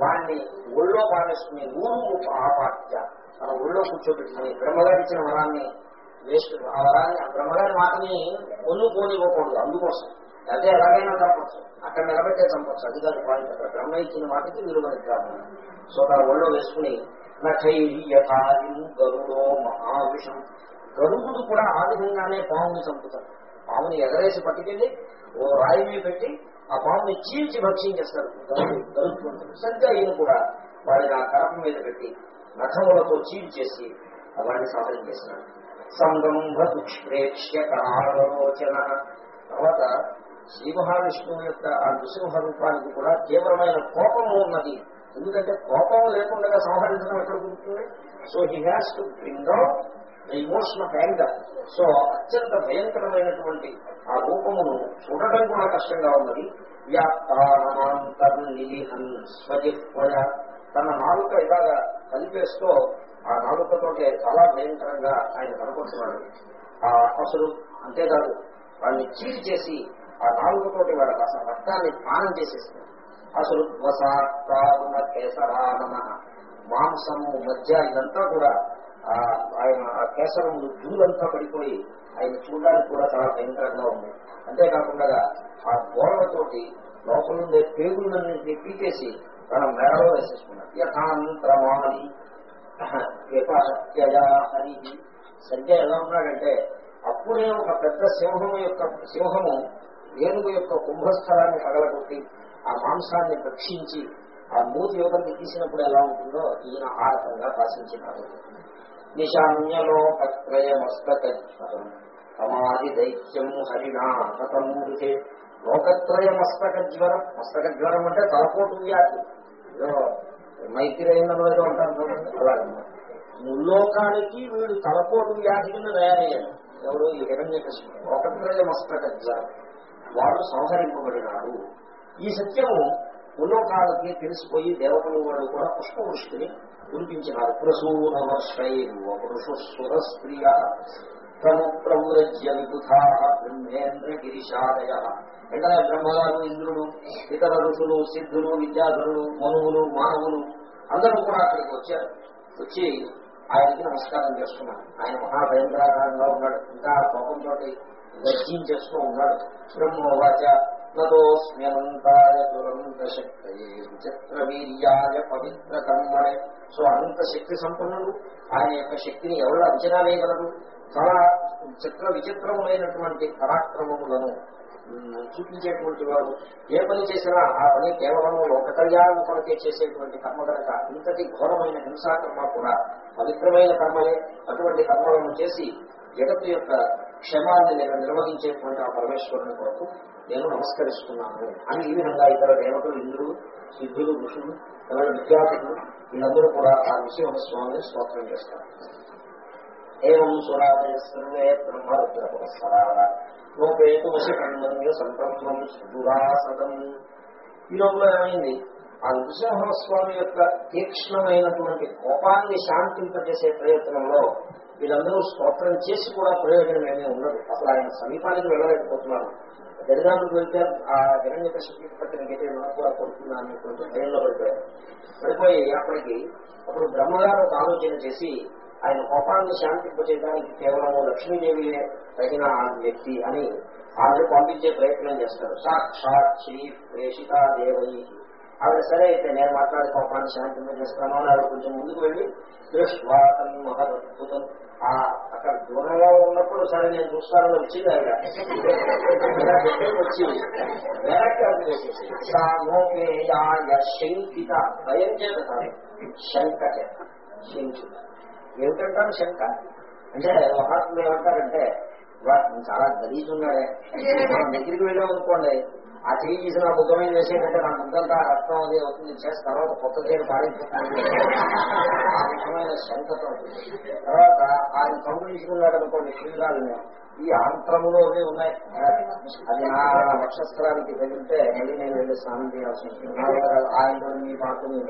వాడిని ఒళ్ళో పారేసుకుని ఊరు ఆపాత్య. తన ఒళ్ళో కూర్చోబెట్టుకుని బ్రహ్మగారిచ్చిన వరాన్ని వేస్ట్ ఆ వరాన్ని ఆ బ్రహ్మగారి మాటని కొనుక్కోనివ్వకూడదు అందుకోసం. అదే ఎలాగైనా చంపచ్చు. అక్కడ నిలబెట్టే చంపచ్చు. అది కాదు పాయింట్ అక్కడ బ్రహ్మ ఇచ్చిన మాటకి విలువనిద్దాము సో తన ఒళ్ళో వేసుకుని నైర్యథాది గరుడో మహావిషం. గరుడు కూడా ఆ విధంగానే పాముని చంపుతాడు. పాముని ఎగరేసి పట్టుకెళ్ళి ఓ రాయి మీద పెట్టి ఆ పాముని చీల్చి భక్షించేస్తాడు గరుడు గరుత్మంతుడు సరిగ్గా ఈయన కూడా వాడిని ఆ కరప మీద పెట్టి నఖములతో చీల్చేసి వాడిని సంహరం చేసినాడు సంగంభ దుష్ప్రేక్ష్య కరాలోచన తర్వాత శ్రీ మహావిష్ణువు యొక్క ఆ నృసింహ రూపానికి కూడా తీవ్రమైన కోపము ఉన్నది. ఎందుకంటే కోపం లేకుండా సంహరించడం ఎక్కడ కుదురుతుంది so he has to bring out the emotion of anger so అత్యంత భయంకరమైనటువంటి ఆ రూపమును చూడటం కూడా కష్టంగా ఉన్నది. వ్యాప్తానంతర్నిలిహన్ స్వజిహ్వయ తన నాలుక ఇలాగా కలిపేస్తూ ఆ నాలుకతోటే చాలా భయంకరంగా ఆయన కనపడుతున్నాడు. ఆ అసలు అంతేకాదు వాడిని చీల్ చేసి ఆ నాలుగుతోటి వాడు అసలు రక్తాన్ని పానం చేసేసింది అసలు కేసరానమ మాంసము మధ్య ఇదంతా కూడా ఆయన ఆ కేసరములు జూలంతా పడిపోయి ఆయన చూడడానికి కూడా చాలా భయంకరంగా ఉంది. అంతేకాకుండా ఆ గోడలతోటి లోపల ఉండే పేగులన్నింటినీ పీకేసి తన మేడలో వేసేసుకున్నాడు యథాంతరమాని విపహత్యయా హరి. సరిగ్గా ఎలా ఉన్నాడంటే అప్పుడే ఒక పెద్ద సింహము యొక్క సింహము ఏనుగు యొక్క కుంభస్థలాన్ని పగలగొట్టి ఆ మాంసాన్ని భక్షించి ఆ మూతి యువతని తీసినప్పుడు ఎలా ఉంటుందో ఈయన ఆ రకంగా భాషించినారు నిశామ్యలోకత్రయమస్తకజ్వరం సమాధి దైత్యం హరిణా హతమూరితే లోకత్రయ మస్తక జ్వరం మస్తక జ్వరం అంటే తలపోటు వ్యాధి. ఏదో ఏదో అంటారు చూడండి అలాగన్నమాట ముల్లోకానికి వీడు తలపోటు వ్యాధి కింద తయారయ్యాడు. ఎవరు? ఈ హిరణ్య లోకత్రయ మస్తక జ్వరం వాడు సంహరింపబడినాడు. ఈ సత్యము ముల్లోకాలకి తెలిసిపోయి దేవతలు వాళ్ళు కూడా పుష్పవృష్టిని కురిపించినారు. ప్రసూనవర్షై పురుషుర స్త్రియ తను ప్రవ్రజ్య విబుధా బ్రహ్మేంద్ర గిరిశాదయ వెంటనే బ్రహ్మగారు ఇంద్రుడు ఇతర ఋషులు సిద్ధులు విద్యాధరులు మనువులు మానవులు అందరూ కూడా అక్కడికి వచ్చారు. వచ్చి ఆయనకి నమస్కారం చేస్తున్నారు. ఆయన మహాభయంకరాకారంగా ఉన్నాడు. ఇంకా కోపంతో గర్జించేస్తూ ఉన్నాడు. బ్రహ్మోవాచ నతోస్మ్యంతాయ దురంత శక్తయే విచిత్ర వీర్యాయ పవిత్ర కర్మణే సో అనంత శక్తి సంపన్నుడు ఆయన యొక్క శక్తిని ఎవరు అంచనా వేయగలరు? చాలా చిత్ర విచిత్రములైనటువంటి పరాక్రమములను చూపించేటువంటి వారు. ఏ పని చేసినా ఆ పని కేవలం లోక కళ్యాణం కొరకే చేసేటువంటి కర్మ కనుక ఇంతటి ఘోరమైన హింసాకర్మ కూడా పవిత్రమైన కర్మలే అటువంటి కర్మలను చేసి జగత్తు యొక్క క్షేమాన్ని నేను నిర్వహించేటువంటి ఆ పరమేశ్వరుని కొరకు నేను నమస్కరిస్తున్నాను అని ఈ విధంగా ఇతర దేవతలు ఇంద్రుడు సిద్ధులు ఋషులు ఇతర విద్యార్థులు వీళ్ళందరూ కూడా ఆ నృసింహస్వామిని స్తోత్రం చేస్తారు. ఏం సురాదయ సర్వే బ్రహ్మరుద్ర పురస్సరాల లోపేతు సంతత్వం సుదురాసదం ఈ లోపల ఏమైంది? ఆ నృసింహస్వామి యొక్క తీక్ష్ణమైనటువంటి కోపాన్ని శాంతింపజేసే ప్రయత్నంలో వీళ్ళందరూ స్తోత్రం చేసి కూడా ప్రయోజనం ఏమీ ఉండదు. అసలు ఆయన సమీపానికి వెళ్ళలేకపోతున్నాను దరిదాపులకు వెళ్తే ఆ హిరణ్య శక్తి పట్టిన గతి నాకు కూడా కొంచెం అనేటువంటి భయంలో పడిపోయారు. పడిపోయి అప్పటికి అప్పుడు బ్రహ్మగారు ఒక ఆలోచన చేసి ఆయన కోపాన్ని శాంతింపజేయడానికి కేవలం లక్ష్మీదేవిని తగిన వ్యక్తి అని ఆవిడ పంపించే ప్రయత్నం చేస్తారు. సాక్షాత్ శ్రీ ప్రేషితా దేవీ ఆవిడ సరే అయితే నేను మాట్లాడే కోపాన్ని శాంతింపజేస్తాను అని ఆవిడ కొంచెం ముందుకు వెళ్ళి దృష్వాతం మహద్భుతం. ఆ అక్కడ దూరంగా ఉన్నప్పుడు సరే నేను చూస్తానని వచ్చింది ఆవిడ. వచ్చి వెనక్కి అడుగు వేసేసి శంకిత. భయం చేత కాదు శంక చేత శంకిత. ఏమిటంటారు శంక? అంటే మహాత్ములు ఏమంటారంటే చాలా గలీజ్ ఉన్నాడే మనం దగ్గరికి వెళ్ళామనుకోండి ఆ చెయ్యి చేసి నా బుద్ధమైన వేసేటంటే నా బుద్ధంతా రక్తం అది అవుతుంది. చేసి తర్వాత కొత్త చేయడం పాడైపోతుంది ఆ విధమైన శంకతో తర్వాత ఆయన కౌగులించుకున్నాడు అనుకోండి శ్రీరాలని ఈ ఆంత్రములో అవి ఉన్నాయి. అది నా నక్షత్రానికి తగిలితే మళ్ళీ నేను వెళ్ళి స్నానం చేయాల్సి ఉంటుంది నా వల్ల ఆయన మీ పాటు మీ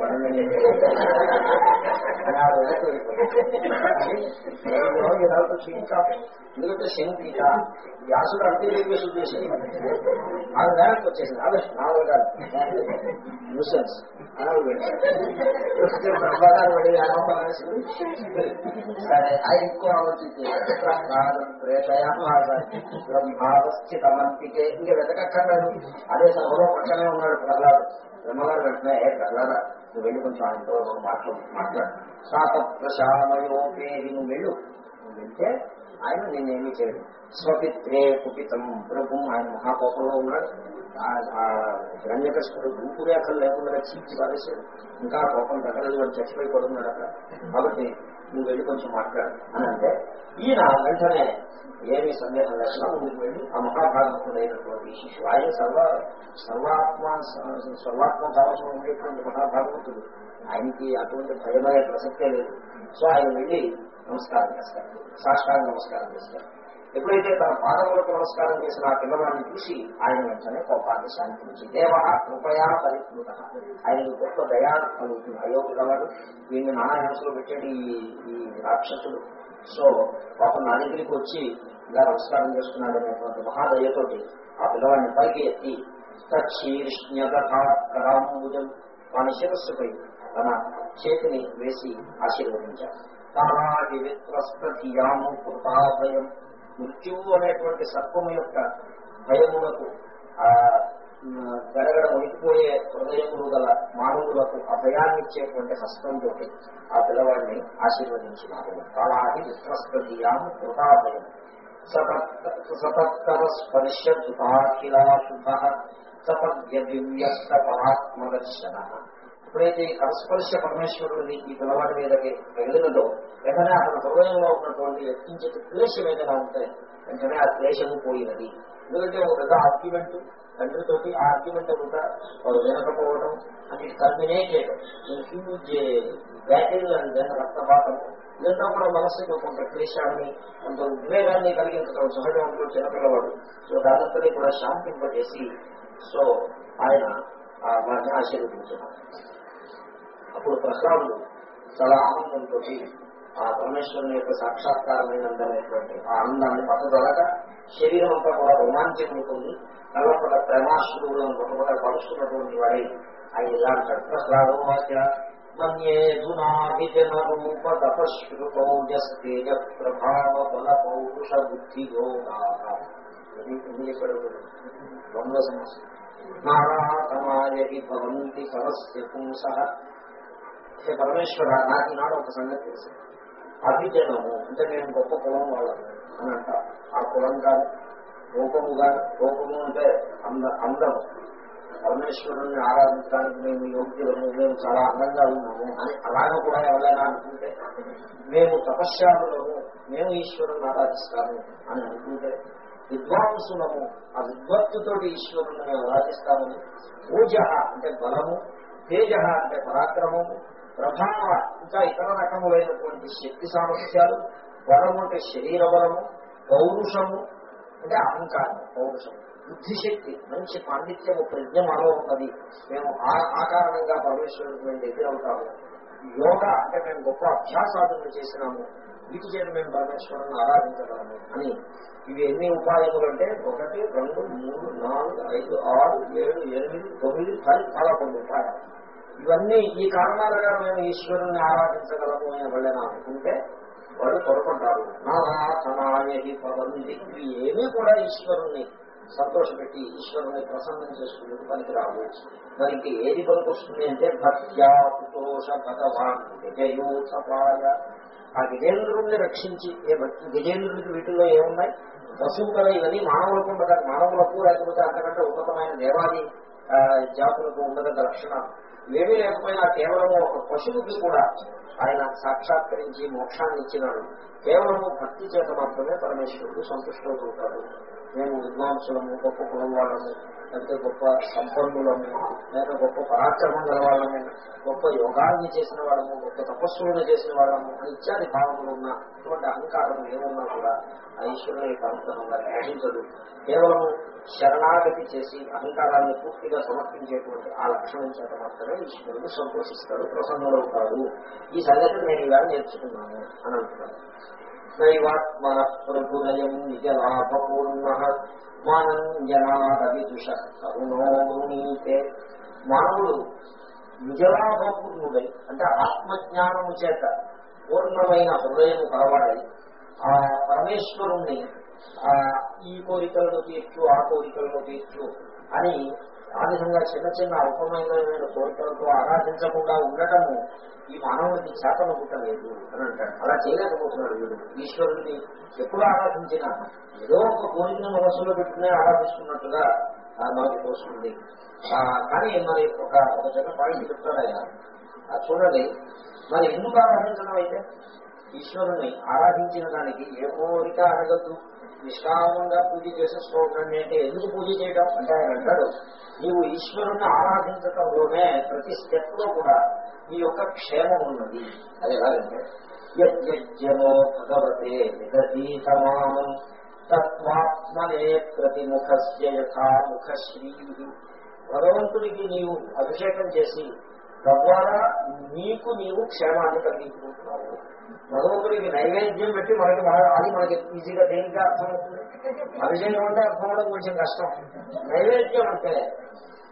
శంక ఎందుకంటే శంకిక వ్యాసుడు అంటే చెప్పేసి ఉద్దేశం? అది వెనక్కి వచ్చేసింది. అదే నాలుగు కాదు. న్యూసెన్స్. బ్రహ్మగారు వెళ్ళి సరే ఆయన ఎక్కువ ఆలోచించి బ్రహ్మావస్థితమంతికే ఇంకా వెతకక్కర్లేదు. అదే సభలో పక్కనే ఉన్నాడు ప్రహ్లాదు. బ్రహ్మగారు వెంటనే ఏ ప్రహ్లాద నువ్వు వెళ్ళి కొంచెం ఆయనతో మాట్లాడు మాట్లాడు. సాత ప్రశామయోపేది నువ్వు వెళ్ళు. నువ్వు వెళ్తే ఆయన నేనేమి చేయడు. స్వపిత్రే కుపితం ప్రభు. ఆయన మహాకోపంలో ఉన్నాడు. హిరణ్యకృష్ణుడు గుంపుడే లేకుండా చీల్చి పారేశాడు. ఇంకా కోపం తగ్గలేదు వాడు చచ్చిపోయి పడున్నాడు అక్కడ. కాబట్టి నువ్వు వెళ్ళి కొంచెం మాట్లాడు అని అంటే ఈయన వెంటనే ఏమీ సందేహం లేకుండా ముందుకు వెళ్ళి ఆ మహాభాగవతుడైనటువంటి శిష్యు ఆయన సర్వ సర్వాత్మ సర్వాత్మ భావం ఉండేటువంటి మహాభాగవతుడు ఆయనకి అటువంటి భయమనే ప్రసక్తే లేదు. సో ఆయన వెళ్ళి నమస్కారం చేస్తారు. సాష్టాంగ నమస్కారం చేస్తారు. ఎప్పుడైతే తన పాదములకు నమస్కారం చేసిన ఆ పిల్లవాడిని చూసి ఆయన వెంటనే కోపాన్ని శాంతించి దేవ కృపయా పరిపృత ఆయన గొప్ప దయా కలుగుతుంది. అయ్యో పిల్లవాడు వీడిని నానా హింసలో పెట్టాడు ఈ ఈ రాక్షసుడు. సో పాప నా దగ్గరికి వచ్చి ఇలా నమస్కారం చేస్తున్నాడు అనేటువంటి మహాదయతోటి ఆ పిల్లవాడిని పైకి ఎత్తి తక్షీర్ష్ణ్యకరాంబుజం వాని శిరస్సుపై తన చేతిని వేసి ఆశీర్వదించారు తారాది విత్రస్పతియాము కృతాభయం మృత్యువు అనేటువంటి సర్పము యొక్క భయములకు ఆ గడగడ వణికిపోయే హృదయములు గల మానవులకు అభయాన్నిచ్చేటువంటి హస్తంతో ఆ పిల్లవాడిని ఆశీర్వదించినారు కళాది విత్రస్పతియాము కృతాభయం. సతత్తర స్పర్శ దుతాఖిలాశుభ సపద్య దివ్యస్త పరాత్మదర్శన ఎప్పుడైతే ఈ కరస్పర్శ పరమేశ్వరుడిని ఈ పిల్లవాడి మీదకి తగిలినదో వెంటనే అతని హృదయంలో ఉన్నటువంటి వ్యక్తించే క్లేషం ఏదైనా ఉంటే వెంటనే ఆ క్లేషము పోయినది. ఎందుకంటే ఒక పెద్ద ఆర్గ్యుమెంట్ తండ్రితోటి ఆ ఆర్గ్యుమెంట్ కూడా వారు వినకపోవడం అది culminated huge battle and then రక్తపాతం. ఇదంతా కూడా మనస్సుకి కొంత క్లేశాన్ని కొంత ఉద్వేగాన్ని కలిగించడం సహజం ఉంటుంది చిన్నపిల్లవాడు సో దానంతని కూడా శాంతింపజేసి సో ఆయన వారిని ఆశీర్వదించున్నారు అప్పుడు ప్రహ్లాదుడు చాలా ఆనందంతో ఆ పరమేశ్వరుని యొక్క సాక్షాత్కారమైనటువంటి ఆ అందాన్ని పట్టుదలక శరీరం అంతా కూడా రోమాంచకులుకుంది కళ్ళపడ ప్రేమాశ్రువులను పొట్టపట పరుస్తున్నటువంటి వాడి ఆయన ఇలా అంటాడు వాక్య మన్యేధునాభిజన తపశ్రుతోజస్తేజ ప్రభావ బల పౌరుష బుద్ధి యోగా ద్వంద్వ సమస్య. నారాతమాయకి భవంతి పరస్య పుంస. హే పరమేశ్వర నాకు నాడు ఒక సంగతి తెలిసింది అభిజనము అంటే నేను గొప్ప కులం వాళ్ళను అని అంటారు. ఆ కులం కాదు. రూపముగా రూపము అంటే అంద అందం పరమేశ్వరుణ్ణి ఆరాధించడానికి మేము యోగ్యులము. మేము చాలా అందంగా ఉన్నాము అని అలాగ కూడా ఎవరైనా అనుకుంటే మేము తపశ్శాలులము. మేము ఈశ్వరుని ఆరాధిస్తాము అని అనుకుంటే విద్వాంసులము ఆ విద్వత్తుతో ఈశ్వరుని మేము ఆరాధిస్తామని పూజ అంటే బలము తేజ అంటే పరాక్రమము ప్రధాన ఇంకా ఇతర రకములైనటువంటి శక్తి సామర్థ్యాలు బలము అంటే శరీర బలము పౌరుషము అంటే అహంకారం పౌరుషం. బుద్ధిశక్తి మంచి పాండిత్యము ప్రజ్ఞ మనలో ఉన్నది. మేము ఆ కారణంగా పరమేశ్వరుడు మేము దగ్గరవుతాము యోగ అంటే మేము గొప్ప అభ్యాసాదులు చేసినాము. వీటి చేత మేము పరమేశ్వరుని ఆరాధించగలము అని. ఇవి ఎన్ని ఉపాయములు అంటే ఒకటి రెండు మూడు నాలుగు ఐదు ఆరు ఏడు ఎనిమిది తొమ్మిది పది పదకొండు ఉపాయాలు. ఇవన్నీ ఈ కారణాలుగా మేము ఈశ్వరుణ్ణి ఆరాధించగలము అని ఎవరైనా అనుకుంటే వాళ్ళు పొరపడ్డారు నానాథనాయహి పదంది ఇవి ఏమీ కూడా ఈశ్వరుణ్ణి సంతోషపెట్టి ఈశ్వరుని ప్రసన్నం చేసుకునేందుకు పనికి రావు దానికి ఏది పనికొస్తుంది అంటే భక్త్యా భగవాన్ విజయోత్సవాయ ఆ గజేంద్రుడిని రక్షించి ఏ భక్తి గజేంద్రుడికి వీటిల్లో ఏమున్నాయి? పశువు ఇవన్నీ మానవులకు ఉండదు మానవులకు లేకపోతే అంతకంటే ఉన్నతమైన దేవాది జాతులకు ఉండదగ్గ లక్షణాలు ఏమీ లేకపోయినా కేవలము ఒక పశువుకి కూడా ఆయన సాక్షాత్కరించి మోక్షాన్ని ఇచ్చినాడు. కేవలము భక్తి చేత మాత్రమే పరమేశ్వరుడు సంతుష్టవుతుంటాడు మేము విద్వాంసులము గొప్ప కులం వాళ్ళము. లేకపోతే గొప్ప సంపన్నులము లేదా గొప్ప పరాక్రమం గల వాళ్ళము గొప్ప యోగాన్ని చేసిన వాళ్ళము గొప్ప తపస్సులను చేసిన వాళ్ళము అని ఇత్యాది భావములు ఉన్న ఇటువంటి అహంకారం ఏమున్నా కూడా ఆ ఈశ్వరుని యొక్క గ్రహించదు కేవలం శరణాగతి చేసి అహంకారాన్ని పూర్తిగా సమర్పించేటువంటి ఆ లక్షణం చేత మాత్రమే ఈశ్వరుడు సంతోషిస్తాడు ప్రసన్నులవుతాడు ఈ సంగతి నేను ఇలా నేర్చుకున్నాను అని అంటున్నాను. నైవాత్మన ప్రభునయం నిజలాభపూర్ణ మానంజనాదవిదుష మానవుడు నిజలాభపూర్ణుడై అంటే ఆత్మజ్ఞానము చేత పూర్ణమైన హృదయం కలవాడై ఆ పరమేశ్వరుణ్ణి ఆ ఈ కోరికలను తీర్చు ఆ కోరికలను తీర్చు అని ఆ విధంగా చిన్న చిన్న అల్పమైన కోరికలతో ఆరాధించకుండా ఉండటము ఈ మానవుడికి చేతను పుట్టలేదు అని అంటాడు. అలా చేయలేకపోతున్నాడు వీడు. ఈశ్వరుడిని ఎప్పుడు ఆరాధించినా ఏదో ఒక కోరికను మనస్సులో పెట్టుకునే ఆరాధిస్తున్నట్టుగా మనకి తోస్తుంది కానీ మరి ఒక ఒక చిన్న పాయింట్ చెప్తాడు ఆయన? చూడండి. మరి ఎందుకు ఆరాధించడం అయితే? ఈశ్వరుని ఆరాధించిన దానికి ఏ కోరిక అడగద్దు నిష్కామంగా పూజ చేసేసుకోవడం అంటే ఎందుకు పూజ చేయడం? అంటే ఆయన అంటాడు నీవు ఈశ్వరుని ఆరాధించటంలోనే ప్రతి స్టెప్లో కూడా ఈ యొక్క క్షేమం ఉన్నది. అది ఎలాగంటే యజ్ఞో భగవతే విదీతమానం తత్వాత్మనే ప్రతిముఖస్య యథాముఖశ్రీ భగవంతుడికి నీవు అభిషేకం చేసి తద్వారా నీకు నీవు క్షేమాన్ని కలిగించుకుంటున్నావు. భగవంతుడికి నైవేద్యం పెట్టి మనకి అది మనకి ఈజీగా దేనికి అర్థమవుతుంది? అభిషేకం అంటే అర్థం అవడం కొంచెం కష్టం. నైవేద్యం అంటే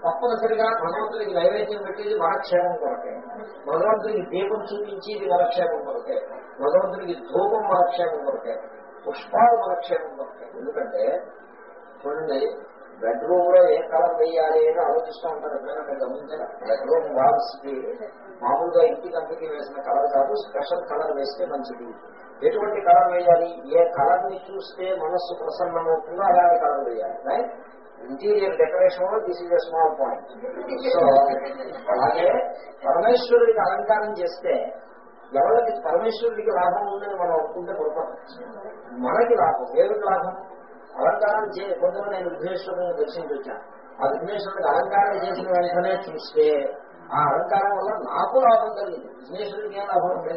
తప్పనిసరిగా భగవంతుడికి నైవేద్యం పెట్టేది వరక్షేమం కొరకే. భగవంతుడికి దీపం చూపించి వరక్షేమం కొరకే. భగవంతుడికి ధూపం వరక్షేమం కొరకే. పుష్పాలు వరక్షేమం కొరకే. ఎందుకంటే చూడండి బెడ్రూమ్లో ఏ కలర్ వేయాలి అని ఆలోచిస్తూ ఉంటారు ఎప్పుడైనా గమనించారా బెడ్రూమ్ వాల్స్కి మామూలుగా ఇంటి కంటికి వేసిన కలర్ కాదు స్పెషల్ కలర్ వేస్తే మంచిది. ఎటువంటి కలర్ వేయాలి? ఏ కలర్ని చూస్తే మనస్సు ప్రసన్నమవుతుందో అలాంటి కలర్ వేయాలి right interior డెకరేషన్లో this is a small point so అలాగే పరమేశ్వరుడికి అలంకారం చేస్తే ఎవరికి పరమేశ్వరుడికి లాభం ఉందని మనం అనుకుంటే పొరపాటు. మనకి లాభం దేవుడికి లాభం? అలంకారం చే కొంతమంది నేను విఘ్నేశ్వరుని దర్శించి వచ్చాను. ఆ విఘ్నేశ్వరుడికి అలంకారం చేసిన వెంటనే చూస్తే ఆ అలంకారం వల్ల నాకు లాభం కలిగింది. విఘ్నేశ్వరుడికి ఏం లాభం ఉంది?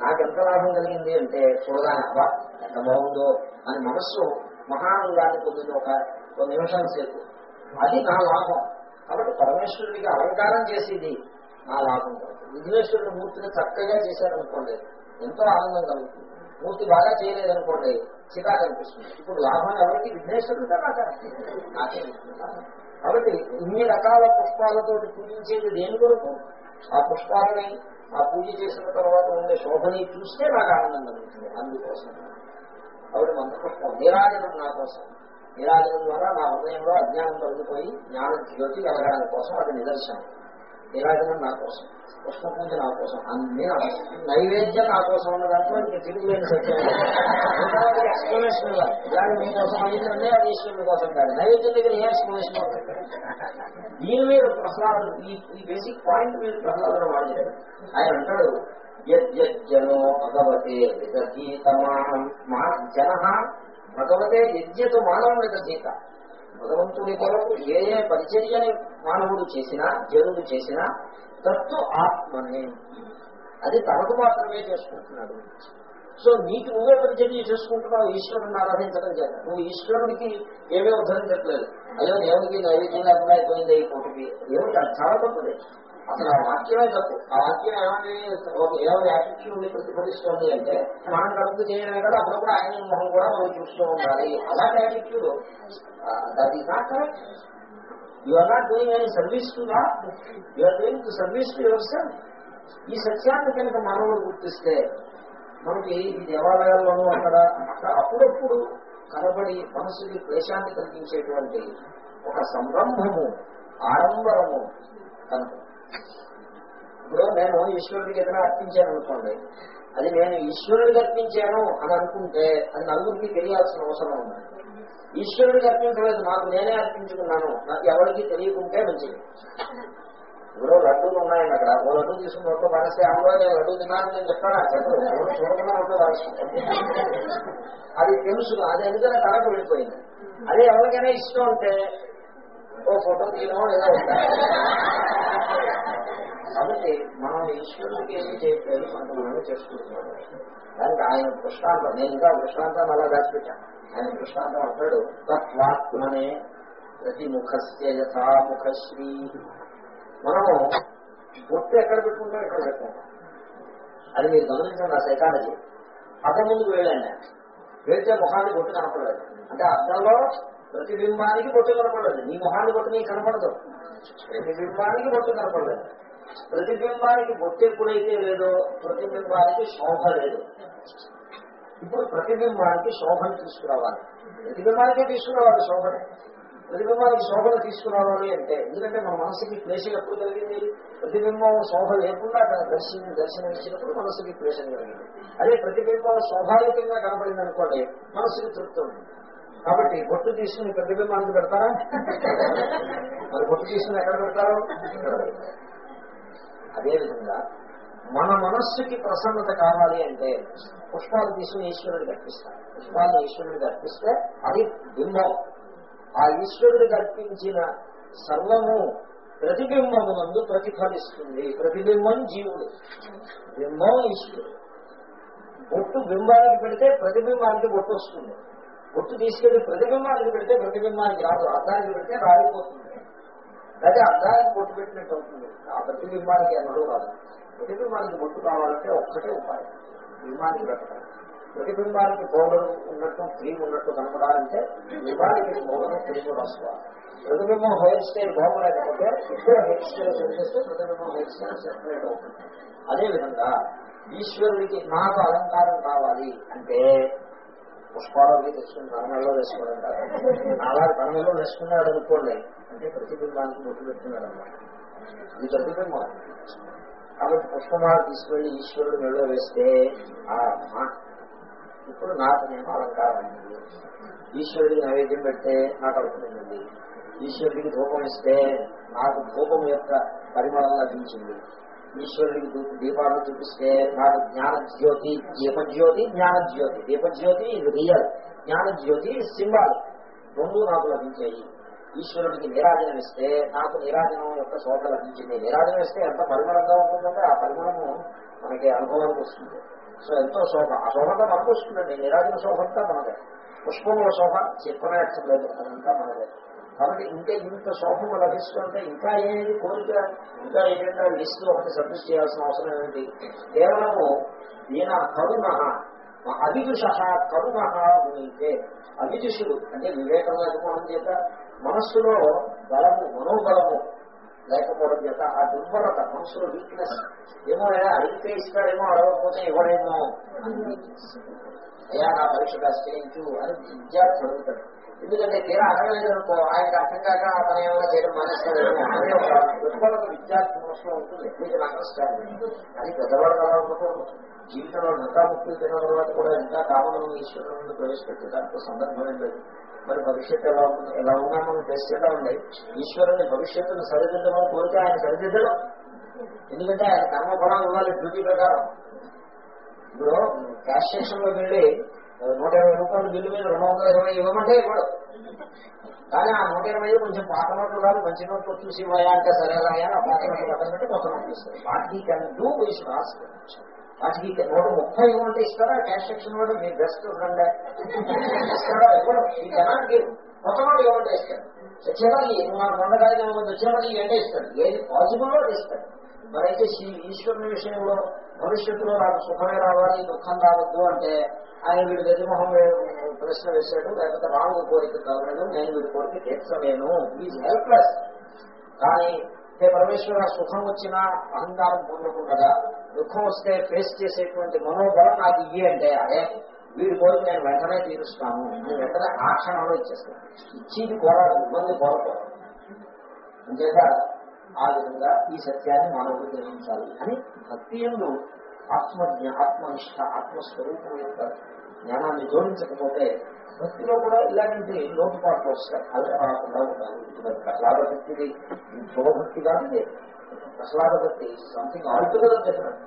నాకు ఎంత లాభం కలిగింది అంటే చూడగానే అబ్బా ఎంత బాగుందో అని మనస్సు మహానందాన్ని పొందిన ఒక కొన్ని నిమిషాల సేపు. అది నా లాభం. కాబట్టి పరమేశ్వరుడికి అలంకారం చేసేది నా లాభం విఘ్నేశ్వరుడు మూర్తిని చక్కగా చేశారనుకోండి ఎంతో ఆనందం కలుగుతుంది. మూర్తి బాగా చేయలేదనుకోండి చికా కనిపిస్తుంది ఇప్పుడు లాభం ఎవరికి? విఘ్నేశ్వరుడు నాకే కాబట్టి ఇన్ని రకాల పుష్పాలతో పూజించేది దేని కొరకు? ఆ పుష్పాలని ఆ పూజ చేసిన తర్వాత ఉండే శోభని చూస్తే నాకు ఆనందం కలుగుతుంది. అందుకోసం. కాబట్టి మంత్రపుష్పం నీరాజనం నా కోసం. నీరాజనం ద్వారా నా హృదయంలో అజ్ఞానం తొలగిపోయి జ్ఞాన జ్యోతి కలగడానికి కోసం అది నిదర్శనం. నీరాజనం నా కోసం కృష్ణ పూజ నా కోసం అన్ని నా నైవేద్యం నా కోసం ఉన్న దాంట్లో ఇంకా తిరుగులేని సత్యం ఎక్స్ప్లెనేషన్ ఇలాగే మీకోసం అయ్యిందంటే అది ఈశ్వరుడి కోసం కాదు. నైవేద్యం దగ్గర ఏ ఎక్స్ప్లెనేషన్ దీని మీద ప్రహ్లాదుడు ఈ బేసిక్ పాయింట్ మీద ప్రహ్లాదుడు వాడాడు ఆయన అంటాడు యజ్జనో భగవతే విదధీతమానం మా జన భగవతే యజ్ఞతో మానవం గీత. భగవంతుని కొరకు ఏ ఏ పరిచర్యని మానవుడు చేసినా జనుడు చేసినా తత్తు ఆత్మనే. అది తనకు మాత్రమే చేసుకుంటున్నాడు. సో నీకు నువ్వే పరిచర్య చేసుకుంటున్నావు ఈశ్వరుని ఆరాధించడం చేత. నువ్వు ఈశ్వరుడికి ఏమీ ఉద్ధరించట్లేదు అయ్యో దేవుడికి నైవేద్యం లేకుండా అయిపోయింది ఈ పూటకి. ఏమిటి చాలా తప్పుది అసలు ఆ వాక్యమే తప్పు. ఆ వాక్యం ఏమని ఒక ఏమైనా యాటిట్యూడ్ ప్రతిఫలిస్తుంది అంటే మనం కడుపు చేయడం కదా అప్పుడప్పుడు ఆయన మొహం కూడా మనం చూస్తూ ఉండాలి. అలాంటి attitude. That is not correct you are not doing any service to not you are doing to service to yourself ఈ సత్యాన్ని కనుక మానవుడు గుర్తిస్తే మనకి ఈ దేవాలయాల్లోనూ అక్కడ అక్కడ అప్పుడప్పుడు కనబడి మనసుకి క్లేశాన్ని కలిగించేటువంటి ఒక సంరంభము ఆడంబరము కనుక ఇప్పుడు నేను ఈశ్వరుడికి ఏదైనా అర్పించాను అనుకోండి అది నేను ఈశ్వరుడికి అర్పించాను అని అనుకుంటే అది నలుగురికి తెలియాల్సిన అవసరం ఉంది. ఈశ్వరుడికి అర్పించలేదు నాకు నేనే అర్పించుకున్నాను నాకు ఎవరికి తెలియకుంటే మంచిది. ఇప్పుడు లడ్డూలు ఉన్నాయండి అక్కడ ఓ లడ్డు తీసుకుని నోట్లో పారేస్తే అందులో నేను లడ్డు తిన్నానని నేను చెప్తానా? చెప్పదు ఎవరు చూడకుండా నోట్లో అది తెలుసు అది ఎందుకంటే తనకు వెళ్ళిపోయింది. అదే ఎవరికైనా ఇష్టం ఉంటే ఓ ఫోటో తీయడం ఏదో కాబట్టి మనం ఈశ్వరుడికి ఏమి చేయట్లేదు కొంతమంది చేసుకుంటున్నాడు దానికి ఆయన దృష్టాంతం. నేను ఇంకా దృష్టాంతం అలా దాచిపెట్టాను ఆయన దృష్టాంతం అంటాడు తత్వాత్మనే ప్రతి ముఖస్య యథాముఖశ్రీ. మనము బొట్టు ఎక్కడ పెట్టుకుంటాం? ఎక్కడ పెట్టుకుంటాం. అది మీరు గమనించండి ఆ సైకాలజీ. అర్థం ముందుకు వెళ్ళండి. వెళ్తే మొహాన్ని బొట్టు కనపడలేదు అంటే అర్థంలో ప్రతిబింబానికి బొట్టు కనపడలేదు నీ మొహాన్ని బొట్టు నీకు కనపడదు. ప్రతిబింబానికి బొట్టు కనపడలేదు ప్రతిబింబానికి బొట్టు ఎప్పుడైతే లేదో ప్రతిబింబానికి శోభ లేదు. ఇప్పుడు ప్రతిబింబానికి శోభను తీసుకురావాలి. ప్రతిబింబానికే తీసుకురావాలి శోభని. ప్రతిబింబానికి శోభను తీసుకురావాలి అంటే ఎందుకంటే మన మనసుకి క్లేశం ఎప్పుడు కలిగింది? ప్రతిబింబం శోభ లేకుండా దర్శనం దర్శనం ఇచ్చినప్పుడు మనసుకి క్లేశం కలిగింది. అదే ప్రతిబింబం స్వాభావికంగా కనపడింది అనుకోండి మనసుకి తృప్తి ఉంటుంది. కాబట్టి బొట్టు తీసుకుని ప్రతిబింబానికి పెడతారా? మరి బొట్టు తీసుకుని ఎక్కడ పెడతారు? అదేవిధంగా మన మనస్సుకి ప్రసన్నత కావాలి అంటే పుష్పాలు తీసుకుని ఈశ్వరుడికి అర్పిస్తారు. పుష్పాలను ఈశ్వరుడికి అర్పిస్తే అది బింబం. ఆ ఈశ్వరుడికి అర్పించిన సర్వము ప్రతిబింబమునందు ప్రతిఫలిస్తుంది. ప్రతిబింబం జీవుడు. బింబం ఈశ్వరుడు. బొట్టు బింబానికి పెడితే ప్రతిబింబానికి బొట్టు వస్తుంది. బొట్టు తీసుకెళ్ళి ప్రతిబింబానికి పెడితే ప్రతిబింబానికి రాదు అర్థానికి పెడితే రాలిపోతుంది. అయితే అర్థానికి బొట్టు పెట్టినట్టు అవుతుంది. ఆ ప్రతిబింబానికి ఎన్నడూ రాదు. ప్రతిబింబానికి బొట్టు కావాలంటే ఒక్కటే ఉపాయం. బింబానికి పెట్టడం. ప్రతిబింబానికి పౌడర్ ఉన్నట్టు క్రీమ్ ఉన్నట్టు కనపడాలంటే బింబానికి పౌడర్ క్రీమ్ రాసుకోవాలి. ప్రతిబింబం హెయిర్ స్టైల్ బాగోలేకపోతే ఇప్పుడు హెయిర్ స్టైల్ చేస్తే ప్రతిబింబం హెయిర్ స్టైల్ సెపరేట్ అవుతుంది. అదేవిధంగా ఈశ్వరుడికి నాకు అలంకారం కావాలి అంటే పుష్పాలు అవి తెచ్చుకుని రంగంలో వేసుకోవడం కాదు. అలా రంగంలో వేసుకున్నాడు అనుకోండి అంటే ప్రతిబింబానికి ముట్టు పెట్టుకున్నాడు అనమాట ఇది ప్రతిబింబం కాబట్టి పుష్పమాల తీసుకెళ్ళి ఈశ్వరుడు మెళ్ళో వేస్తే ఆ ఇప్పుడు నాకు నేను అలంకారం ఈశ్వరుడికి నైవేద్యం పెడితే నాకు అవుతుంది ఈశ్వరుడికి ధూపం ఇస్తే నాకు ధూపం యొక్క పరిమళం లభించింది. ఈశ్వరుడికి దీపాన్ని చూపిస్తే నాకు జ్ఞానజ్యోతి దీపజ్యోతి జ్ఞానజ్యోతి. దీపజ్యోతి ఇది రియల్ జ్ఞానజ్యోతి సింబాల్. రెండు నాకు లభించాయి. ఈశ్వరుడికి నీరాజనం ఇస్తే నాకు నీరాజనం యొక్క శోభ లభించింది. నీరాజనం ఇస్తే ఎంత పరిమళంగా ఉంటుందంటే ఆ పరిమళము మనకి అనుభవానికి వస్తుంది. సో ఎంతో శోభ. ఆ శోభంతా మనకు వస్తుందండి. నీరాజన శోభంతా మనదే. పుష్పముల శోభ చెప్పనే అక్కర్లేదు అదంతా మనదే. కాబట్టి ఇంకా ఇంత శోభము లభిస్తుంటే ఇంకా ఏది కోరిక? ఇంకా ఏదైనా లిస్ట్ ఒకటి సబ్మిట్ చేయాల్సిన అవసరం ఏమిటి? కేవలము ఈయన కరుణ అభిజుష కరుణ ఉంటే అభిజుషుడు అంటే వివేకం లేకపోవడం చేత మనస్సులో బలము మనోబలము లేకపోవడం చేత ఆ దుర్బలత మనసులో వీక్నెస్ ఏమో అడిగితే ఇస్తాడేమో అడగకపోతే ఇవ్వడేమో. అయ్యా నా పరీక్ష కాస్త చేయించు అని విద్యార్థి అడుగుతాడు. ఎందుకంటే తీరా అడగలేదు అనుకో ఆయనకు అర్థం కాక అతను ఏమైనా చేయడం మానేస్తాడేమో. అనే ఒక పెద్దవాళ్ళకు విద్యార్థి మనసులో ఉంటుంది మీకు అండర్స్టాండింగ్ అది పెద్దవాళ్ళు కావాలనుకుంటూ జీవితంలో నకాముక్తులు తిన్న తర్వాత కూడా ఇంకా కామనం ఈశ్వరుని ప్రవేశపెట్టే దాంట్లో సందర్భం లేదు. మరి భవిష్యత్తు ఎలా ఉంటుంది ఎలా ఉన్నా మనం చేద్దాం ఉండే ఈశ్వరుని భవిష్యత్తును సరిదిద్దమని కోరితే ఆయన సరిదిద్దడం? ఎందుకంటే ఆయన కర్మఫలం ఇవ్వాలి డ్యూటీ ప్రకారం. ఇప్పుడు క్యాష్ సెక్షన్లోకి వెళ్ళి నూట ఇరవై రూపాయల బిల్లు మీద రెండు వందల ఇరవై ఇవ్వమంటే ఇవ్వడు. కానీ ఆ నూట ఇరవై కొంచెం పాత నోట్లు కాదు మంచి నోట్లు చూసి ఇవ్వయా అంటే సరే సరేలా ఆ పాత నోట్లు పక్కన పెట్టి కొత్త నోట్లు ఇస్తారు. వాటికి కెన్ డూ ఈస్ రాస్ట్ వాటికి నూట ముప్పై ఇవ్వమంటే ఇస్తారా? క్యాష్ సెక్షన్ వాడు మీ బెస్ట్ ఫ్రెండ్. ఇస్తారా? ఇవ్వడం ఈ జనానికి కొత్త నోట్లు ఇవ్వమంటే ఇస్తాడు చివరికి మన రెండగాయలు ఇవ్వమంటే చివరికి ఎండే ఇస్తాడు ఏది పాసిబుల్లో ఇస్తాడు. మరైతే ఈశ్వరుని విషయంలో భవిష్యత్తులో నాకు సుఖమే రావాలి దుఃఖం రావద్దు అంటే ఆయన వీడి గజమోహం ప్రశ్న వేశాడు లేకపోతే రాముడు కోరిక కావలేదు నేను వీడి కోరిక తీర్చలేను. ఈజ్ హెల్ప్లెస్ కానీ హే పరమేశ్వర సుఖం వచ్చినా అహంకారం పొందకుండా దుఃఖం వస్తే ఫేస్ చేసేటువంటి మనోబలం నాకు ఇయ్యి అంటే అదే వీడి కోరిక నేను వెంటనే తీరుస్తాను. నేను వెంటనే ఆ క్షణంలో ఇచ్చేస్తాను. ఇచ్చేది కోరాలి ఇబ్బంది కోరకూడదు అంచేత ఆ విధంగా ఈ సత్యాన్ని మానవుడు గ్రహించాలి అని భక్తి ఎందు ఆత్మజ్ఞ ఆత్మనిష్ట ఆత్మస్వరూపం యొక్క జ్ఞానాన్ని జోడించకపోతే భక్తిలో కూడా ఇలాంటి లోటుపాట్లు వస్తాయి. అలా రాకుండా ఉండాలి ప్రహ్లాద భక్తిది శుభభక్తి కాదు ఇది. ప్రహ్లాద భక్తి సంథింగ్ ఆల్టుగెదర్ డిఫరెంట్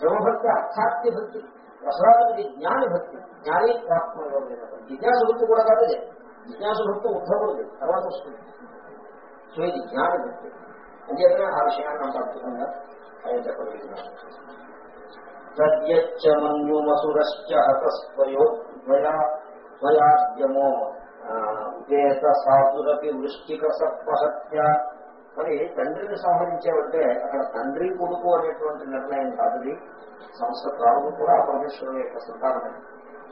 శివభక్తి అర్థాత్య భక్తి ప్రహ్లాదుడిది జ్ఞాని భక్తి జ్ఞాని ఆత్మలో జిజ్ఞాసు భక్తి కూడా కాదు జిజ్ఞాసు భక్తి ఉద్ధవుడిది తర్వాత వస్తుంది. సో ఇది జ్ఞాన భక్తి. అంచేతనే ఆ విషయాన్ని అంత అద్భుతంగా ఆయన చెప్పగలుగుతున్నాను తద్యచ్చ మన్యుమసురశ్చ హతస్వయోద్వయాద్యమో ఉపేత సాధురపి వృష్టిక సత్వహత్య మరి తండ్రిని సంహరించేవంటే అక్కడ తండ్రి కొడుకు అనేటువంటి నిర్ణయం కాదు సంస్కృతాలను కూడా పరమేశ్వరుని యొక్క సంతానమే.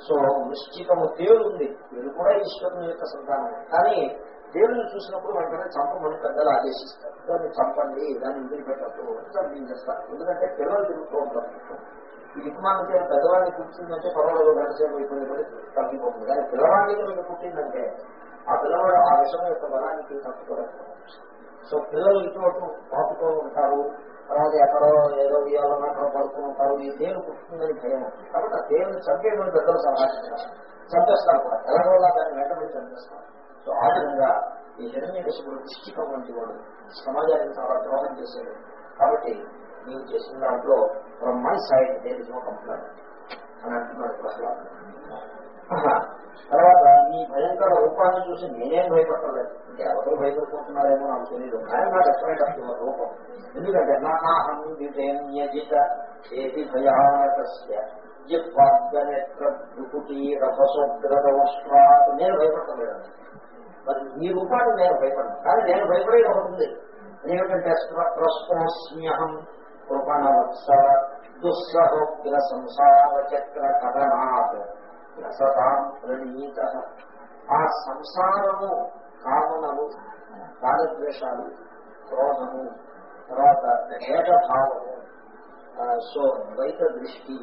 సో వృష్టికము తేలు ఉంది కూడా ఈశ్వరుని యొక్క సంతానమే. కానీ దేవుని చూసినప్పుడు వెంటనే చంపమని పెద్దలు ఆదేశిస్తారు. దాన్ని చంపండి దాన్ని వదిలిపెట్టద్దు చంపించేస్తారు. ఎందుకంటే పిల్లలు తిరుగుతూ ఉంటారు. ఈ దిక్కుమానంటే పెద్దవాడిని పుట్టిందంటే పర్వాలేదు గంటసేపు అయిపోయిన పడి తగ్గిపోతుంది కానీ పిల్లవాడికి మీకు పుట్టిందంటే ఆ పిల్లవాడు ఆ విషయం యొక్క బలానికి తట్టుకోలేదు సో పిల్లలు ఇటువంటి పాపుతూ ఉంటారు తర్వాత ఎక్కడో ఏదో ఇవ్వాలన్నా అక్కడ పడుతూ ఉంటారు ఈ తేలు పుట్టిందని భయం కాబట్టి ఆ తేలుని చంపేటువంటి పెద్దలు సలహా చంపేస్తారు కూడా. ఎలాగోలా దాన్ని వెంటబడి చంపేస్తారు. సో ఆ విధంగా ఈ హిరణ్యకశిపుడు పుష్టికం వంటి వాడు సమాజానికి చాలా ద్రోహం చేశాడు. కాబట్టి నీవు చేసిన దాంట్లో from my side there is no complaint అని అంటున్నాడు ప్రహ్లాద్ తర్వాత నీ భయంకర రూపాన్ని చూసి నేనేం భయపడలేదు. అంటే ఎవరు భయపడుకుంటున్నారేమో నాకు తెలియదు ఆయన నాకు ఎక్స్పెక్ట్ అవుతున్న రూపం. ఎందుకంటే నాహం విజేన్యజిత ఏది భయానకస్య. జిహ్వాగ్రపుటీరభసోగ్రదోష్వాత్ నేను భయపడలేదు. మరి ఈ రూపాన్ని నేను భయపడను. కానీ నేను భయపడేది ఒకటి ఉంది. ఏమిటంటే ప్రస్పోస్మ్యహం కృపణవత్స దుస్సహోగ్ర సంసార చక్ర కథనాత్ రసతాం ప్రణీత. ఆ సంసారము కామనము కాలద్వేషాలు క్రోధము తర్వాత భేదభావము సో ద్వైత దృష్టి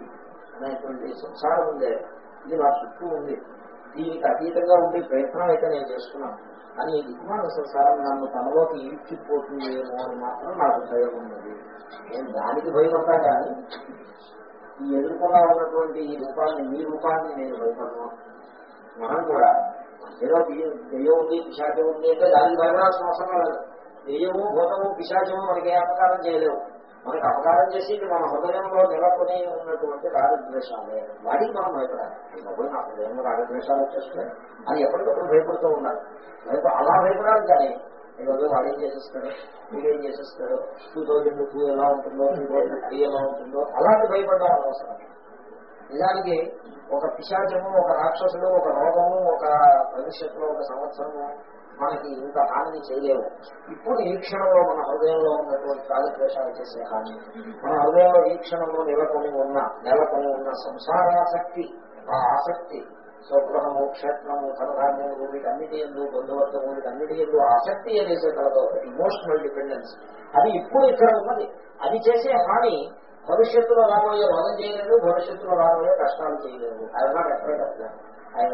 అనేటువంటి సంసారం ఉందే ఇది నా చుట్టూ ఉంది. దీనికి అతీతంగా ఉండే ప్రయత్నం అయితే నేను చేస్తున్నాను. కానీ విజ్ఞాన సంసారం నన్ను తనలోకి ఈడ్చిపోతుందేమో అని మాత్రం నాకు భయం ఉన్నది. నేను దానికి భయపడతా కానీ ఈ ఎదుర్కొన్నా ఉన్నటువంటి ఈ రూపాన్ని మీ రూపాన్ని నేను భయపడను. మనం కూడా ఏదో దెయ్యం ఉంది పిశాచం ఉంది అంటే దానికి భయపడాల్సిన అవసరం లేదు. దెయ్యము భూతము పిశాచము మనకి అపకారం చేయలేవు. మనకి అపకారం చేసి మన హృదయంలో నెలకొని ఉన్నటువంటి రాగద్వేషాలే. వాటికి మనం భయపడాలి. బాబోయ్ నా హృదయంలో రాగద్వేషాలు వచ్చేస్తాయి అని ఎప్పటికప్పుడు భయపడుతూ ఉండాలి. అలా భయపడాలి కానీ ఈరోజు వాడు ఏం చేసేస్తాడు మీరేం చేసేస్తాడు టూ థౌజండ్ టూ ఎలా ఉంటుందో టూ థౌజండ్ త్రీ ఎలా ఉంటుందో అలాంటి భయపడ్డా అవసరం నిజానికి ఒక పిశాచము ఒక రాక్షసుడు ఒక రోగము ఒక భవిష్యత్తులో ఒక సంవత్సరము మనకి ఇంత హాని చేయలేవు. ఇప్పుడు ఈ క్షణంలో మన హృదయంలో ఉన్నటువంటి రాగద్వేషాలు చేసే హాని మన హృదయంలో ఈ క్షణంలో నెలకొని ఉన్న నెలకొని ఉన్న సంసారాసక్తి ఆ ఆసక్తి స్వగృహము క్షేత్రము ధనధాన్యము వీటన్నిటి ఎందు బంధువర్గము వీటన్నిటి ఎందు ఆసక్తి ఏదైతే కలదో ఇమోషనల్ డిపెండెన్స్ అది ఇప్పుడు ఇక్కడ ఉన్నది. అది చేసే హాని భవిష్యత్తులో రాబోయే రోగం చేయలేదు భవిష్యత్తులో రాబోయే కష్టాలు చేయలేదు. అది నాట్ ఎఫ్రైడ్ ఆఫ్ ఆయన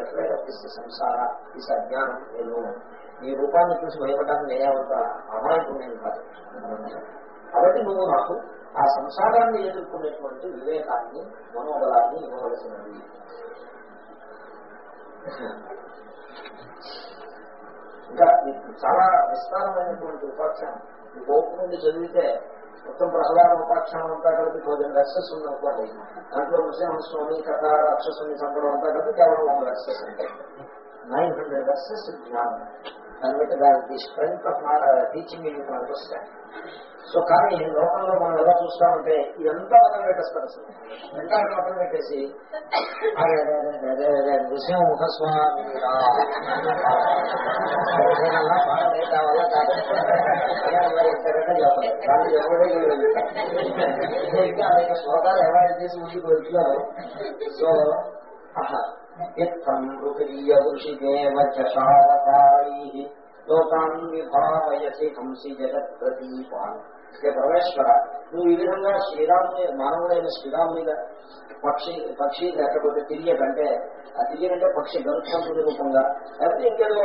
సంసార దిస్ అజ్ఞానం నేను నీ రూపాన్ని చూసి భయపడడానికి నేనేమంత అమాయకుడు నేను కాదు. కాబట్టి నువ్వు నాకు ఆ సంసారాన్ని ఎదుర్కొనేటువంటి వివేకాన్ని మనోబలాన్ని ఇవ్వవలసినది. ఇంకా చాలా విస్తారమైనటువంటి ఉపాఖ్యానం. ఈ ఓపు నుండి చదివితే మొత్తం ప్రహ్లాద ఉపాఖ్యానం అంతా కలిపి థౌజండ్ వెర్సెస్ ఉందనుకోండి దాంట్లో నృసింహస్వామి కథ రాక్షసుని సంబరం అంతా కలిపి కేవలం వంద వెర్సెస్ ఉంటాయి నైన్ హండ్రెడ్ వెర్సెస్ జ్ఞానం దాన్ని బట్టి దానికి స్ట్రెంగ్త్ ఆఫ్ టీచింగ్ ఇది మనకు వస్తాయి సో కానీ లోకంలో మనం ఎలా చూస్తామంటే ఇదంతా పక్కన పెట్టేస్తారు అసలు ఎంత పక్కన పెట్టేసి అదే అదే అదే నృసింహస్వామి ఇంకా అనేక శ్లోకాలు ఎవరైనా చేసి ముందుకు వెళ్తున్నారు. సో ఋషియ లోకాన్ విభావయసి హంసి జగత్ ప్రదీపాన్ ఇక పరమేశ్వర నువ్వు ఈ విధంగా శ్రీరాముని మానవుడైన శ్రీరాము మీద పక్షి పక్షి లేకపోతే తిరియకంటే ఆ తిరియకంటే పక్షి గరుత్సంతుడి రూపంగా లేకపోతే ఇంకేదో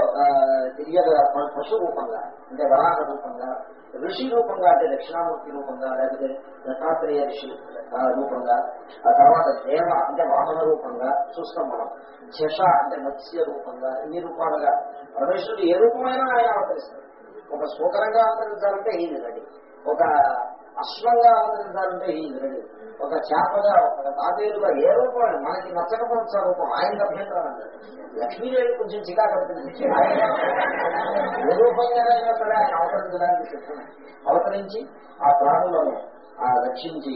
తిరియగ పశు రూపంగా అంటే వరాహ రూపంగా ఋషి రూపంగా అంటే దక్షిణామూర్తి రూపంగా లేకపోతే దత్తాత్రేయ ఋషి ఆ, రూపంగా ఆ తర్వాత దేవ అంటే వామన రూపంగా చూస్తాం మనం జష అంటే మత్స్య రూపంగా ఇన్ని రూపాలుగా. పరమేశ్వరుడు ఏ రూపమైనా ఆయన అవతరిస్తాడు. ఒక సూకరంగా అవతరించాలంటే ఈ రెడీ. ఒక అశ్వంగా అవతరించాలంటే ఈ రెడీ. ఒక చేపగా ఒక తాబేలుగా ఏ రూపం మనకి నచ్చకపోవచ్చు ఆ రూపం ఆయన అభ్యంతరం అంటారు లక్ష్మీదేవి కొంచెం చికాకు అనిపించింది. ఆయన ఏ రూపంగా అయినా సరే ఆయన అవతరించడానికి చెప్తున్నాను అవతరించి ఆ ప్రాణులను ఆ రక్షించి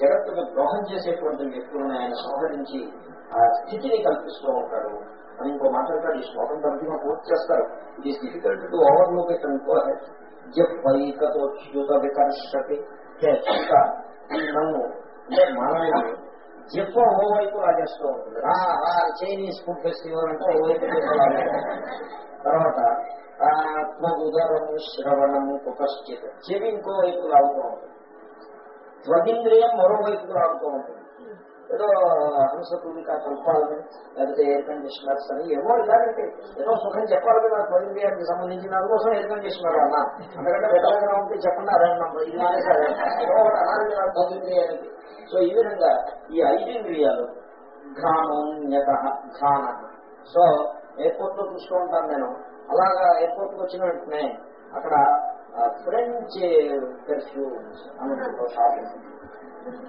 జగత్తును ద్రోహం చేసేటువంటి వ్యక్తులను ఆయన సంహరించి ఆ స్థితిని కల్పిస్తూ ఉంటాడు. అని ఇంకో మాట్లాడతాడు ఈ శ్లోకం తరఫున పూర్తి చేస్తారు. It is difficult to overlook it అనుకో జైకతోచ్యుత వికర్షతి. నన్ను అంటే మానవుడు జిప్ప ఓవైపు లాగేస్తూ ఉంటుంది. రా రా చైనీస్ ఫుడ్ ఫెస్టివల్ అంటే ఓవైపు తర్వాత ఉదరము శ్రవణము కుకశ్చిత్ చెవి ఇంకో వైపు లాగుతూ ఉంటుంది. త్వగింద్రియం మరోవైపు లాగుతూ ఉంటుంది. ఏదో హంసపూలిక కల్పాలని లేకపోతే ఎయిర్ కండిషనర్స్ అని ఏవో ఇలాంటి ఏదో సుఖం చెప్పాలి కదా త్వగింద్రియానికి సంబంధించిన అందుకోసం ఎయిర్ కండిషనర్ అన్నా. అందుకంటే బెటర్గా ఉంటే చెప్పండి అదే ఇది మానేసి అదే సో ఈ విధంగా ఈ ఐదు ఇంద్రియాలు ఘ్రాణోన్యత ఘ్రాణ. సో ఎయిర్పోర్ట్లో చూస్తూ ఉంటాను నేను. అలాగా ఎయిర్పోర్ట్కి వచ్చిన వెంటనే అక్కడ ఫ్రెంచ్ పెర్ఫ్యూమ్స్ అని షాప్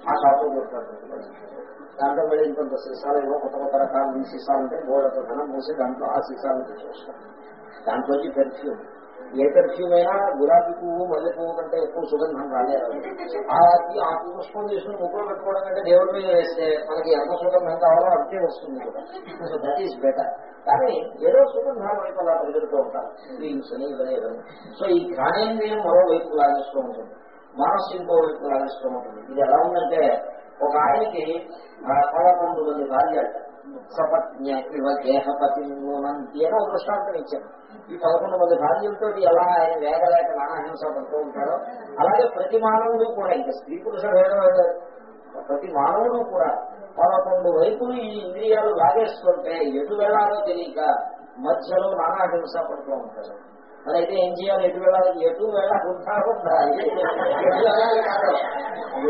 ఆ షాప్లో దాంట్లో వెళ్ళి ఇంకొంత సీసాలు ఏవో కొత్త కొత్త రకాల సీసాలు ఉంటాయి గోడతో ధనం మూసి దాంట్లో ఆ సీసాలను తీసుకొస్తాను దాంట్లోంచి పెర్ఫ్యూమ్ ఏ పెర్ఫ్యూమ్ అయినా గులాబీ పువ్వు మల్లె పువ్వు కంటే ఎక్కువ సుగంధం రాలేదు. ఆ ఆ పుష్పం చేసుకుని ముక్కులో పెట్టుకోవడం కంటే దేవుడి మీద వేస్తే మనకి ఎంత సుగంధం కావాలో అంతే వస్తుంది కూడా. సో దట్ ఈస్ బెటర్ కానీ ఏదో సుగంధం వైపు అలా పరిగెడుతూ ఉంటారు. క్రీమ్స్ అని ఇవన్నీ సో ఈ ఘానేంద్రియం మరో వైపు లాగిస్తూ ఉంటుంది. మనస్సు ఇంకో వైపు లాగిస్తూ ఉంటుంది. ఇది ఎలా ఉందంటే ఒక ఆయనకి పదకొండు మంది భార్య సపత్న్య ఇవ దేహపతి అని ఒక దృష్టాంతం ఇచ్చాను ఈ పదకొండు మంది భార్యలతో ఎలా ఆయన వేగలేక నానాహింస పడుతూ ఉంటారో అలాగే ప్రతి మానవుడు కూడా ఇంకా స్త్రీ పురుష భేదం ప్రతి మానవుడు కూడా పదకొండు వైపులు ఈ ఇంద్రియాలు లాగేస్తుంటే ఎటు వెళ్ళాలో తెలియక మధ్యలో నానాహింస పడుతూ ఉంటారు మరి అయితే ఏం చేయాలి? ఎటు వెళ్ళాలి? ఎటు వెళ్ళకుండా ఉండాలి. ఎటు వెళ్ళాలి కాదు.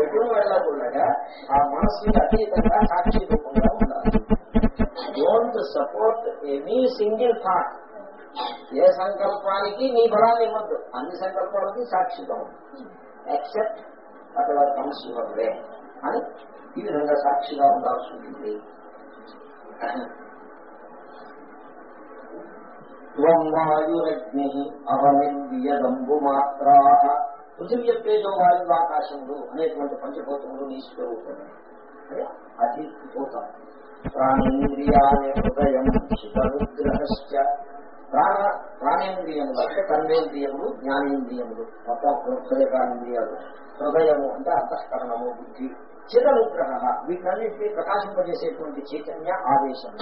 ఎటు వెళ్ళకుండా ఆ మనస్సుకి అతీతంగా సాక్షి రూపంగా ఉండాలి. Don't support any single thought ఏ సంకల్పానికి నీ బలాన్ని ఇవ్వద్దు. అన్ని సంకల్పాలకి సాక్షిగా ఉంది ఎక్సెప్ట్ అక్కడ కమ్స్ యువర్ వే అని ఈ విధంగా సాక్షిగా ఉండాల్సి ఉంటుంది త్వం వాయురగ్ని అవమింద్రియదంబు మాత్రా. పృథివీ తేజో వాయు ఆకాశములు అనేటువంటి పంచభూతములు ఈశ్వరూపమే అదే అది భూతం ప్రాణేంద్రియాన్ని హృదయం శివనుగ్రహశ్చ ప్రాణ ప్రాణేంద్రియములు అంటే కర్మేంద్రియములు జ్ఞానేంద్రియములు మొత్తం హృదయ ప్రాణేంద్రియాలు హృదయము అంటే అంతఃకరణము బుద్ధి చిరనుగ్రహ వీటన్నిటినీ ప్రకాశింపజేసేటువంటి చైతన్య ఆదేశం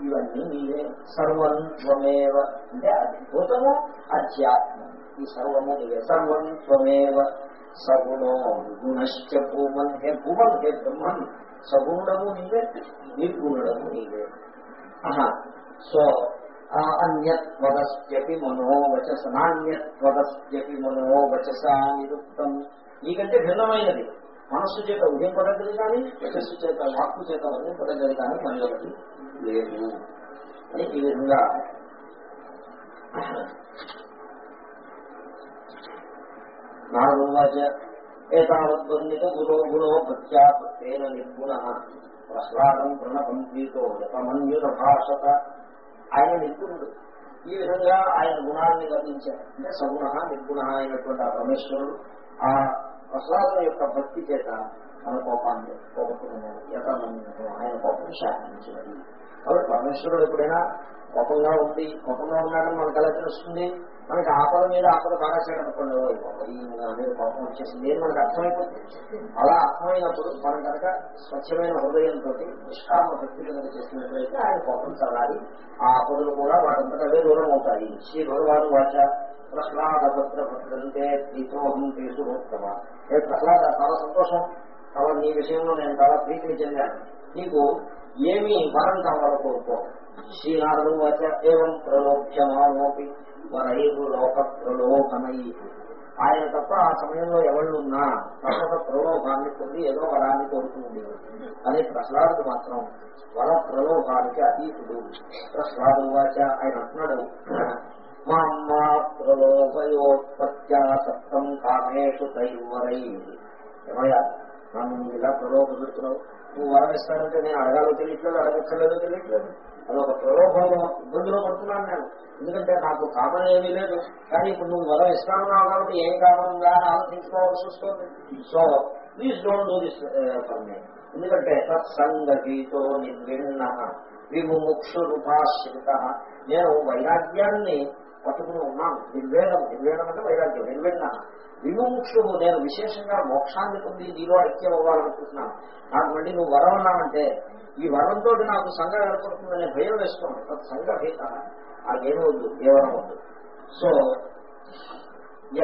ఇవన్నీ నీవే సర్వం త్వమేవ. అంటే అద్భుతము అధ్యాత్మం ఈ సర్వము నీవే సర్వం త్వమేవ. సగుణో గుణశ్చ భూమన్ హే భూమన్ హే బ్రహ్మన్ సగుణము నీవే నిర్గుణము నీవే సో అన్యత్వదస్యపి మనోవచస నాణ్యత్వదస్యపి మనోవచస నిరుక్తం నీకంటే భిన్నమైనది. మనస్సు చేత ఊహింపదగ్గది కానీ వచస్సు చేత వాక్కు చేత వర్ణింపదగ్గది కానీ మనకి లేదు. అని ఈ విధంగా నారదువాచ ఏతావద్వర్ణిత గురో గురో భక్త్యాపత్తేన నిర్గుణ. ప్రహ్లాదం ప్రణపం ప్రీతో యతమన్యుత భాషత ఆయన నిపుణుడు. ఈ విధంగా ఆయన గుణాన్ని గమనించారు అంటే సగుణ నిర్గుణ అయినటువంటి ఆ పరమేశ్వరుడు ఆ ప్రసాదం యొక్క భక్తి చేత మన కోపాన్ని పోగొట్టుకున్నాడు. యతమన్యుతో ఆయన కోపం శాసించినది. కాబట్టి పరమేశ్వరుడు ఎప్పుడైనా కోపంగా ఉంది కోపంగా ఉన్నాడని మనకు ఎలా తెలుస్తుంది? మనకి ఆపద మీద ఆపద బాగా చేయడం మీద కోపం వచ్చేసింది. ఏం మనకు అర్థమైపోతుంది? అలా అర్థమైనప్పుడు మనం కనుక స్వచ్ఛమైన హృదయంతో నిష్కామ భక్తులు కనుక చేసినట్లయితే ఆయన కోపం చల్లాలి ఆ ఆపదలు కూడా వాటంతట అవే దూరం అవుతాయి. శ్రీ భగవాను వాచ ప్రహ్లాదపత్ర భద్రంతే ప్రీతోహం తీసుకుపోతావా ఏ ప్రహ్లాద చాలా సంతోషం. చాలా నీ విషయంలో నేను చాలా ప్రీతిని చెందాను. నీకు ఏమీ వరం కావాలో కోరుకో శ్రీనాథు వాచ ఏం ప్రలోభ్యమానోపి వరైరు లోక ప్రలోభనై ఆయన తప్ప ఆ సమయంలో ఎవళ్ళున్నా తప్పక ప్రలోభాన్ని పొంది ఏదో వరాన్ని కోరుతుంది అని ప్రహ్లాదుడు మాత్రం వర ప్రలోభానికి అతీతుడు. ప్రహ్లాదు వాచ ఆయన అంటున్నాడు మా అమ్మ ప్రలోభయోత్పత్త్యా సప్తం కామేషు తైవరై ఏమయ్యా నన్ను ఇలా ప్రలోభ పెడుతున్నావు నువ్వు వరం ఇస్తానంటే నేను అడగాలో తెలియట్లేదు అడగచ్చలేదో తెలియట్లేదు. అదొక ప్రలోభంలో ఇబ్బందిలో పడుతున్నాను నేను. ఎందుకంటే నాకు కామన్ ఏమీ లేదు. కానీ ఇప్పుడు నువ్వు వరం ఇస్తానున్నావు కాబట్టి ఏం కామనంగా ఆలోచించుకోవాల్సి వస్తుంది. So please don't do this for me ఎందుకంటే సత్సంగతితో నిర్విన్న విముక్షుపాశ్రిత నేను వైరాగ్యాన్ని పట్టుకుని ఉన్నాను. నిర్వేదం నిర్వేదం అంటే వైరాగ్యం నిర్విన్న విముక్షుడు నేను విశేషంగా మోక్షాన్ని పొంది నీలో ఐక్యం అవ్వాలనుకుంటున్నాను నాకు మళ్ళీ నువ్వు వరం అన్నావంటే ఈ వరంతో నాకు సంఘం ఏర్పడుతుందనే భయం వేసుకోండి. తత్ సంఘభేత అదేమీ వద్దు ఏ వద్దు. సో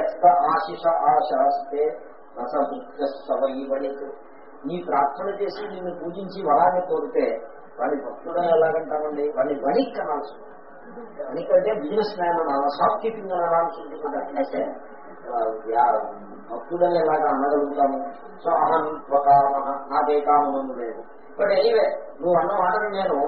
ఎత్త ఆశిష ఆశాస్తే రసవైవణిక్ నీ ప్రార్థన చేసి నిన్ను పూజించి వరాన్ని కోరితే వాడి భక్తుడని ఎలాగంటామండి? వాడిని వణిక్ అనాల్సి వణిక్ అంటే బిజినెస్ మ్యాన్ అనాలి షాప్ కీపింగ్ అని అనాల్సి ఉంటుంది. అట్లయితే భక్తుడని ఎలాగ అనగలుగుతాము? సో అహం స్వకామ నాకే కామనం లేదు. బట్ ఎనీవే నువ్వు అన్న మాటను నేను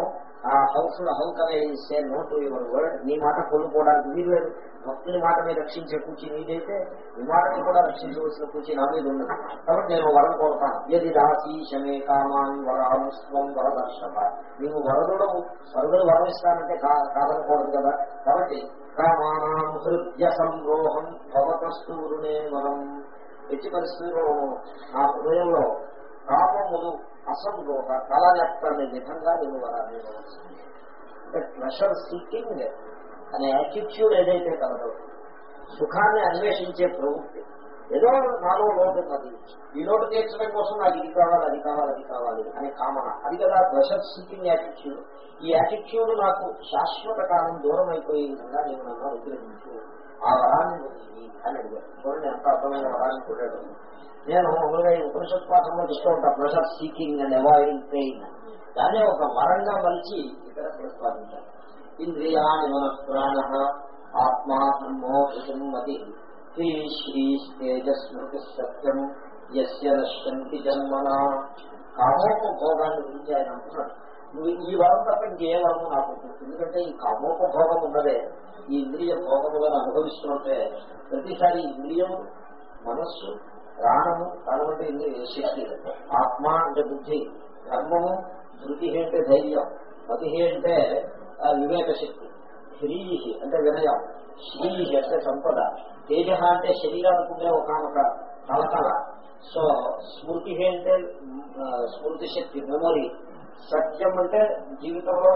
ఆ హౌస్ హౌస్ అనే సే నోట్ యువర్ వర్డ్ నీ మాట కొనుక్కోవడానికి వీలు లేదు భక్తుని మాటని రక్షించే కూర్చి నీదైతే ఈ మాటని కూడా రక్షించవలసిన కూర్చి నా మీద ఉన్నది కాబట్టి నేను వరం కోరుతాను. ఏది దాసి శమే కామాన్ వరాంస్వం వరదర్శక. నీవు వరదుడవు వరదుడు వరం ఇస్తానంటే కాదనకూడదు కదా. కాబట్టి కామానాం హృదయ సంరోహం భవతస్తూరునే వరం. ఎట్టి పరిస్థితుల్లో నా హృదయంలో కామములు అసంరోహ కళనెత్తని విధంగా నేను వరాన్ని ప్రెషర్ సీకింగ్ అనే యాటిట్యూడ్ ఏదైతే కలదో సుఖాన్ని అన్వేషించే ప్రవృత్తి. ఏదో నాలో లోటు ఉన్నది. ఈ లోటు తీర్చడం కోసం నాకు ఇది కావాలి అది కావాలి అది కావాలి అనే కామన. అది కదా ప్రెషర్ సీకింగ్ యాటిట్యూడ్ ఈ యాటిట్యూడ్ నాకు శాశ్వత కాలం దూరం అయిపోయే విధంగా నేను నన్ను అనుగ్రహించు. ఆ వరాన్ని అని అడిగాడు చూడండి ఎంత అర్థమైన వరాన్ని చూడడం. నేను మామూలుగా ఈ ఉపనిషత్ పాఠంలో చూస్తూ ఉంటా pleasure seeking and avoiding pain దాన్ని ఒక వరంగా మలిచి ఇక్కడ ప్రతిపాదించారు. ఇంద్రియాణి మన ప్రాణ ఆత్మా మతి. శ్రీ శ్రీ తేజస్మృతి సత్యం యస్య నశ్యంతి జన్మన. కామోపభోగాన్ని గురించి ఆయన అంటున్నాడు. నువ్వు ఈ వరం తప్ప ఇంకే వరము నాకు ఎందుకంటే ఈ కామోపభోగం ఉన్నదే ఈ ఇంద్రియ భోగములను అనుభవిస్తుంటే ప్రతిసారి ఇంద్రియం మనస్సు ప్రాణము ప్రాణం అంటే ఇంద్రియ శక్తి ఆత్మ అంటే బుద్ధి. ధర్మము ధృతి అంటే ధైర్యం. మతి అంటే వివేక శక్తి హ్రీ అంటే వినయం. శ్రీ అంటే సంపద. తేజ అంటే శరీరానికి ఉండే ఒకనొక కలకల సో స్మృతి అంటే స్మృతి శక్తి మెమొరీ. సత్యం అంటే జీవితంలో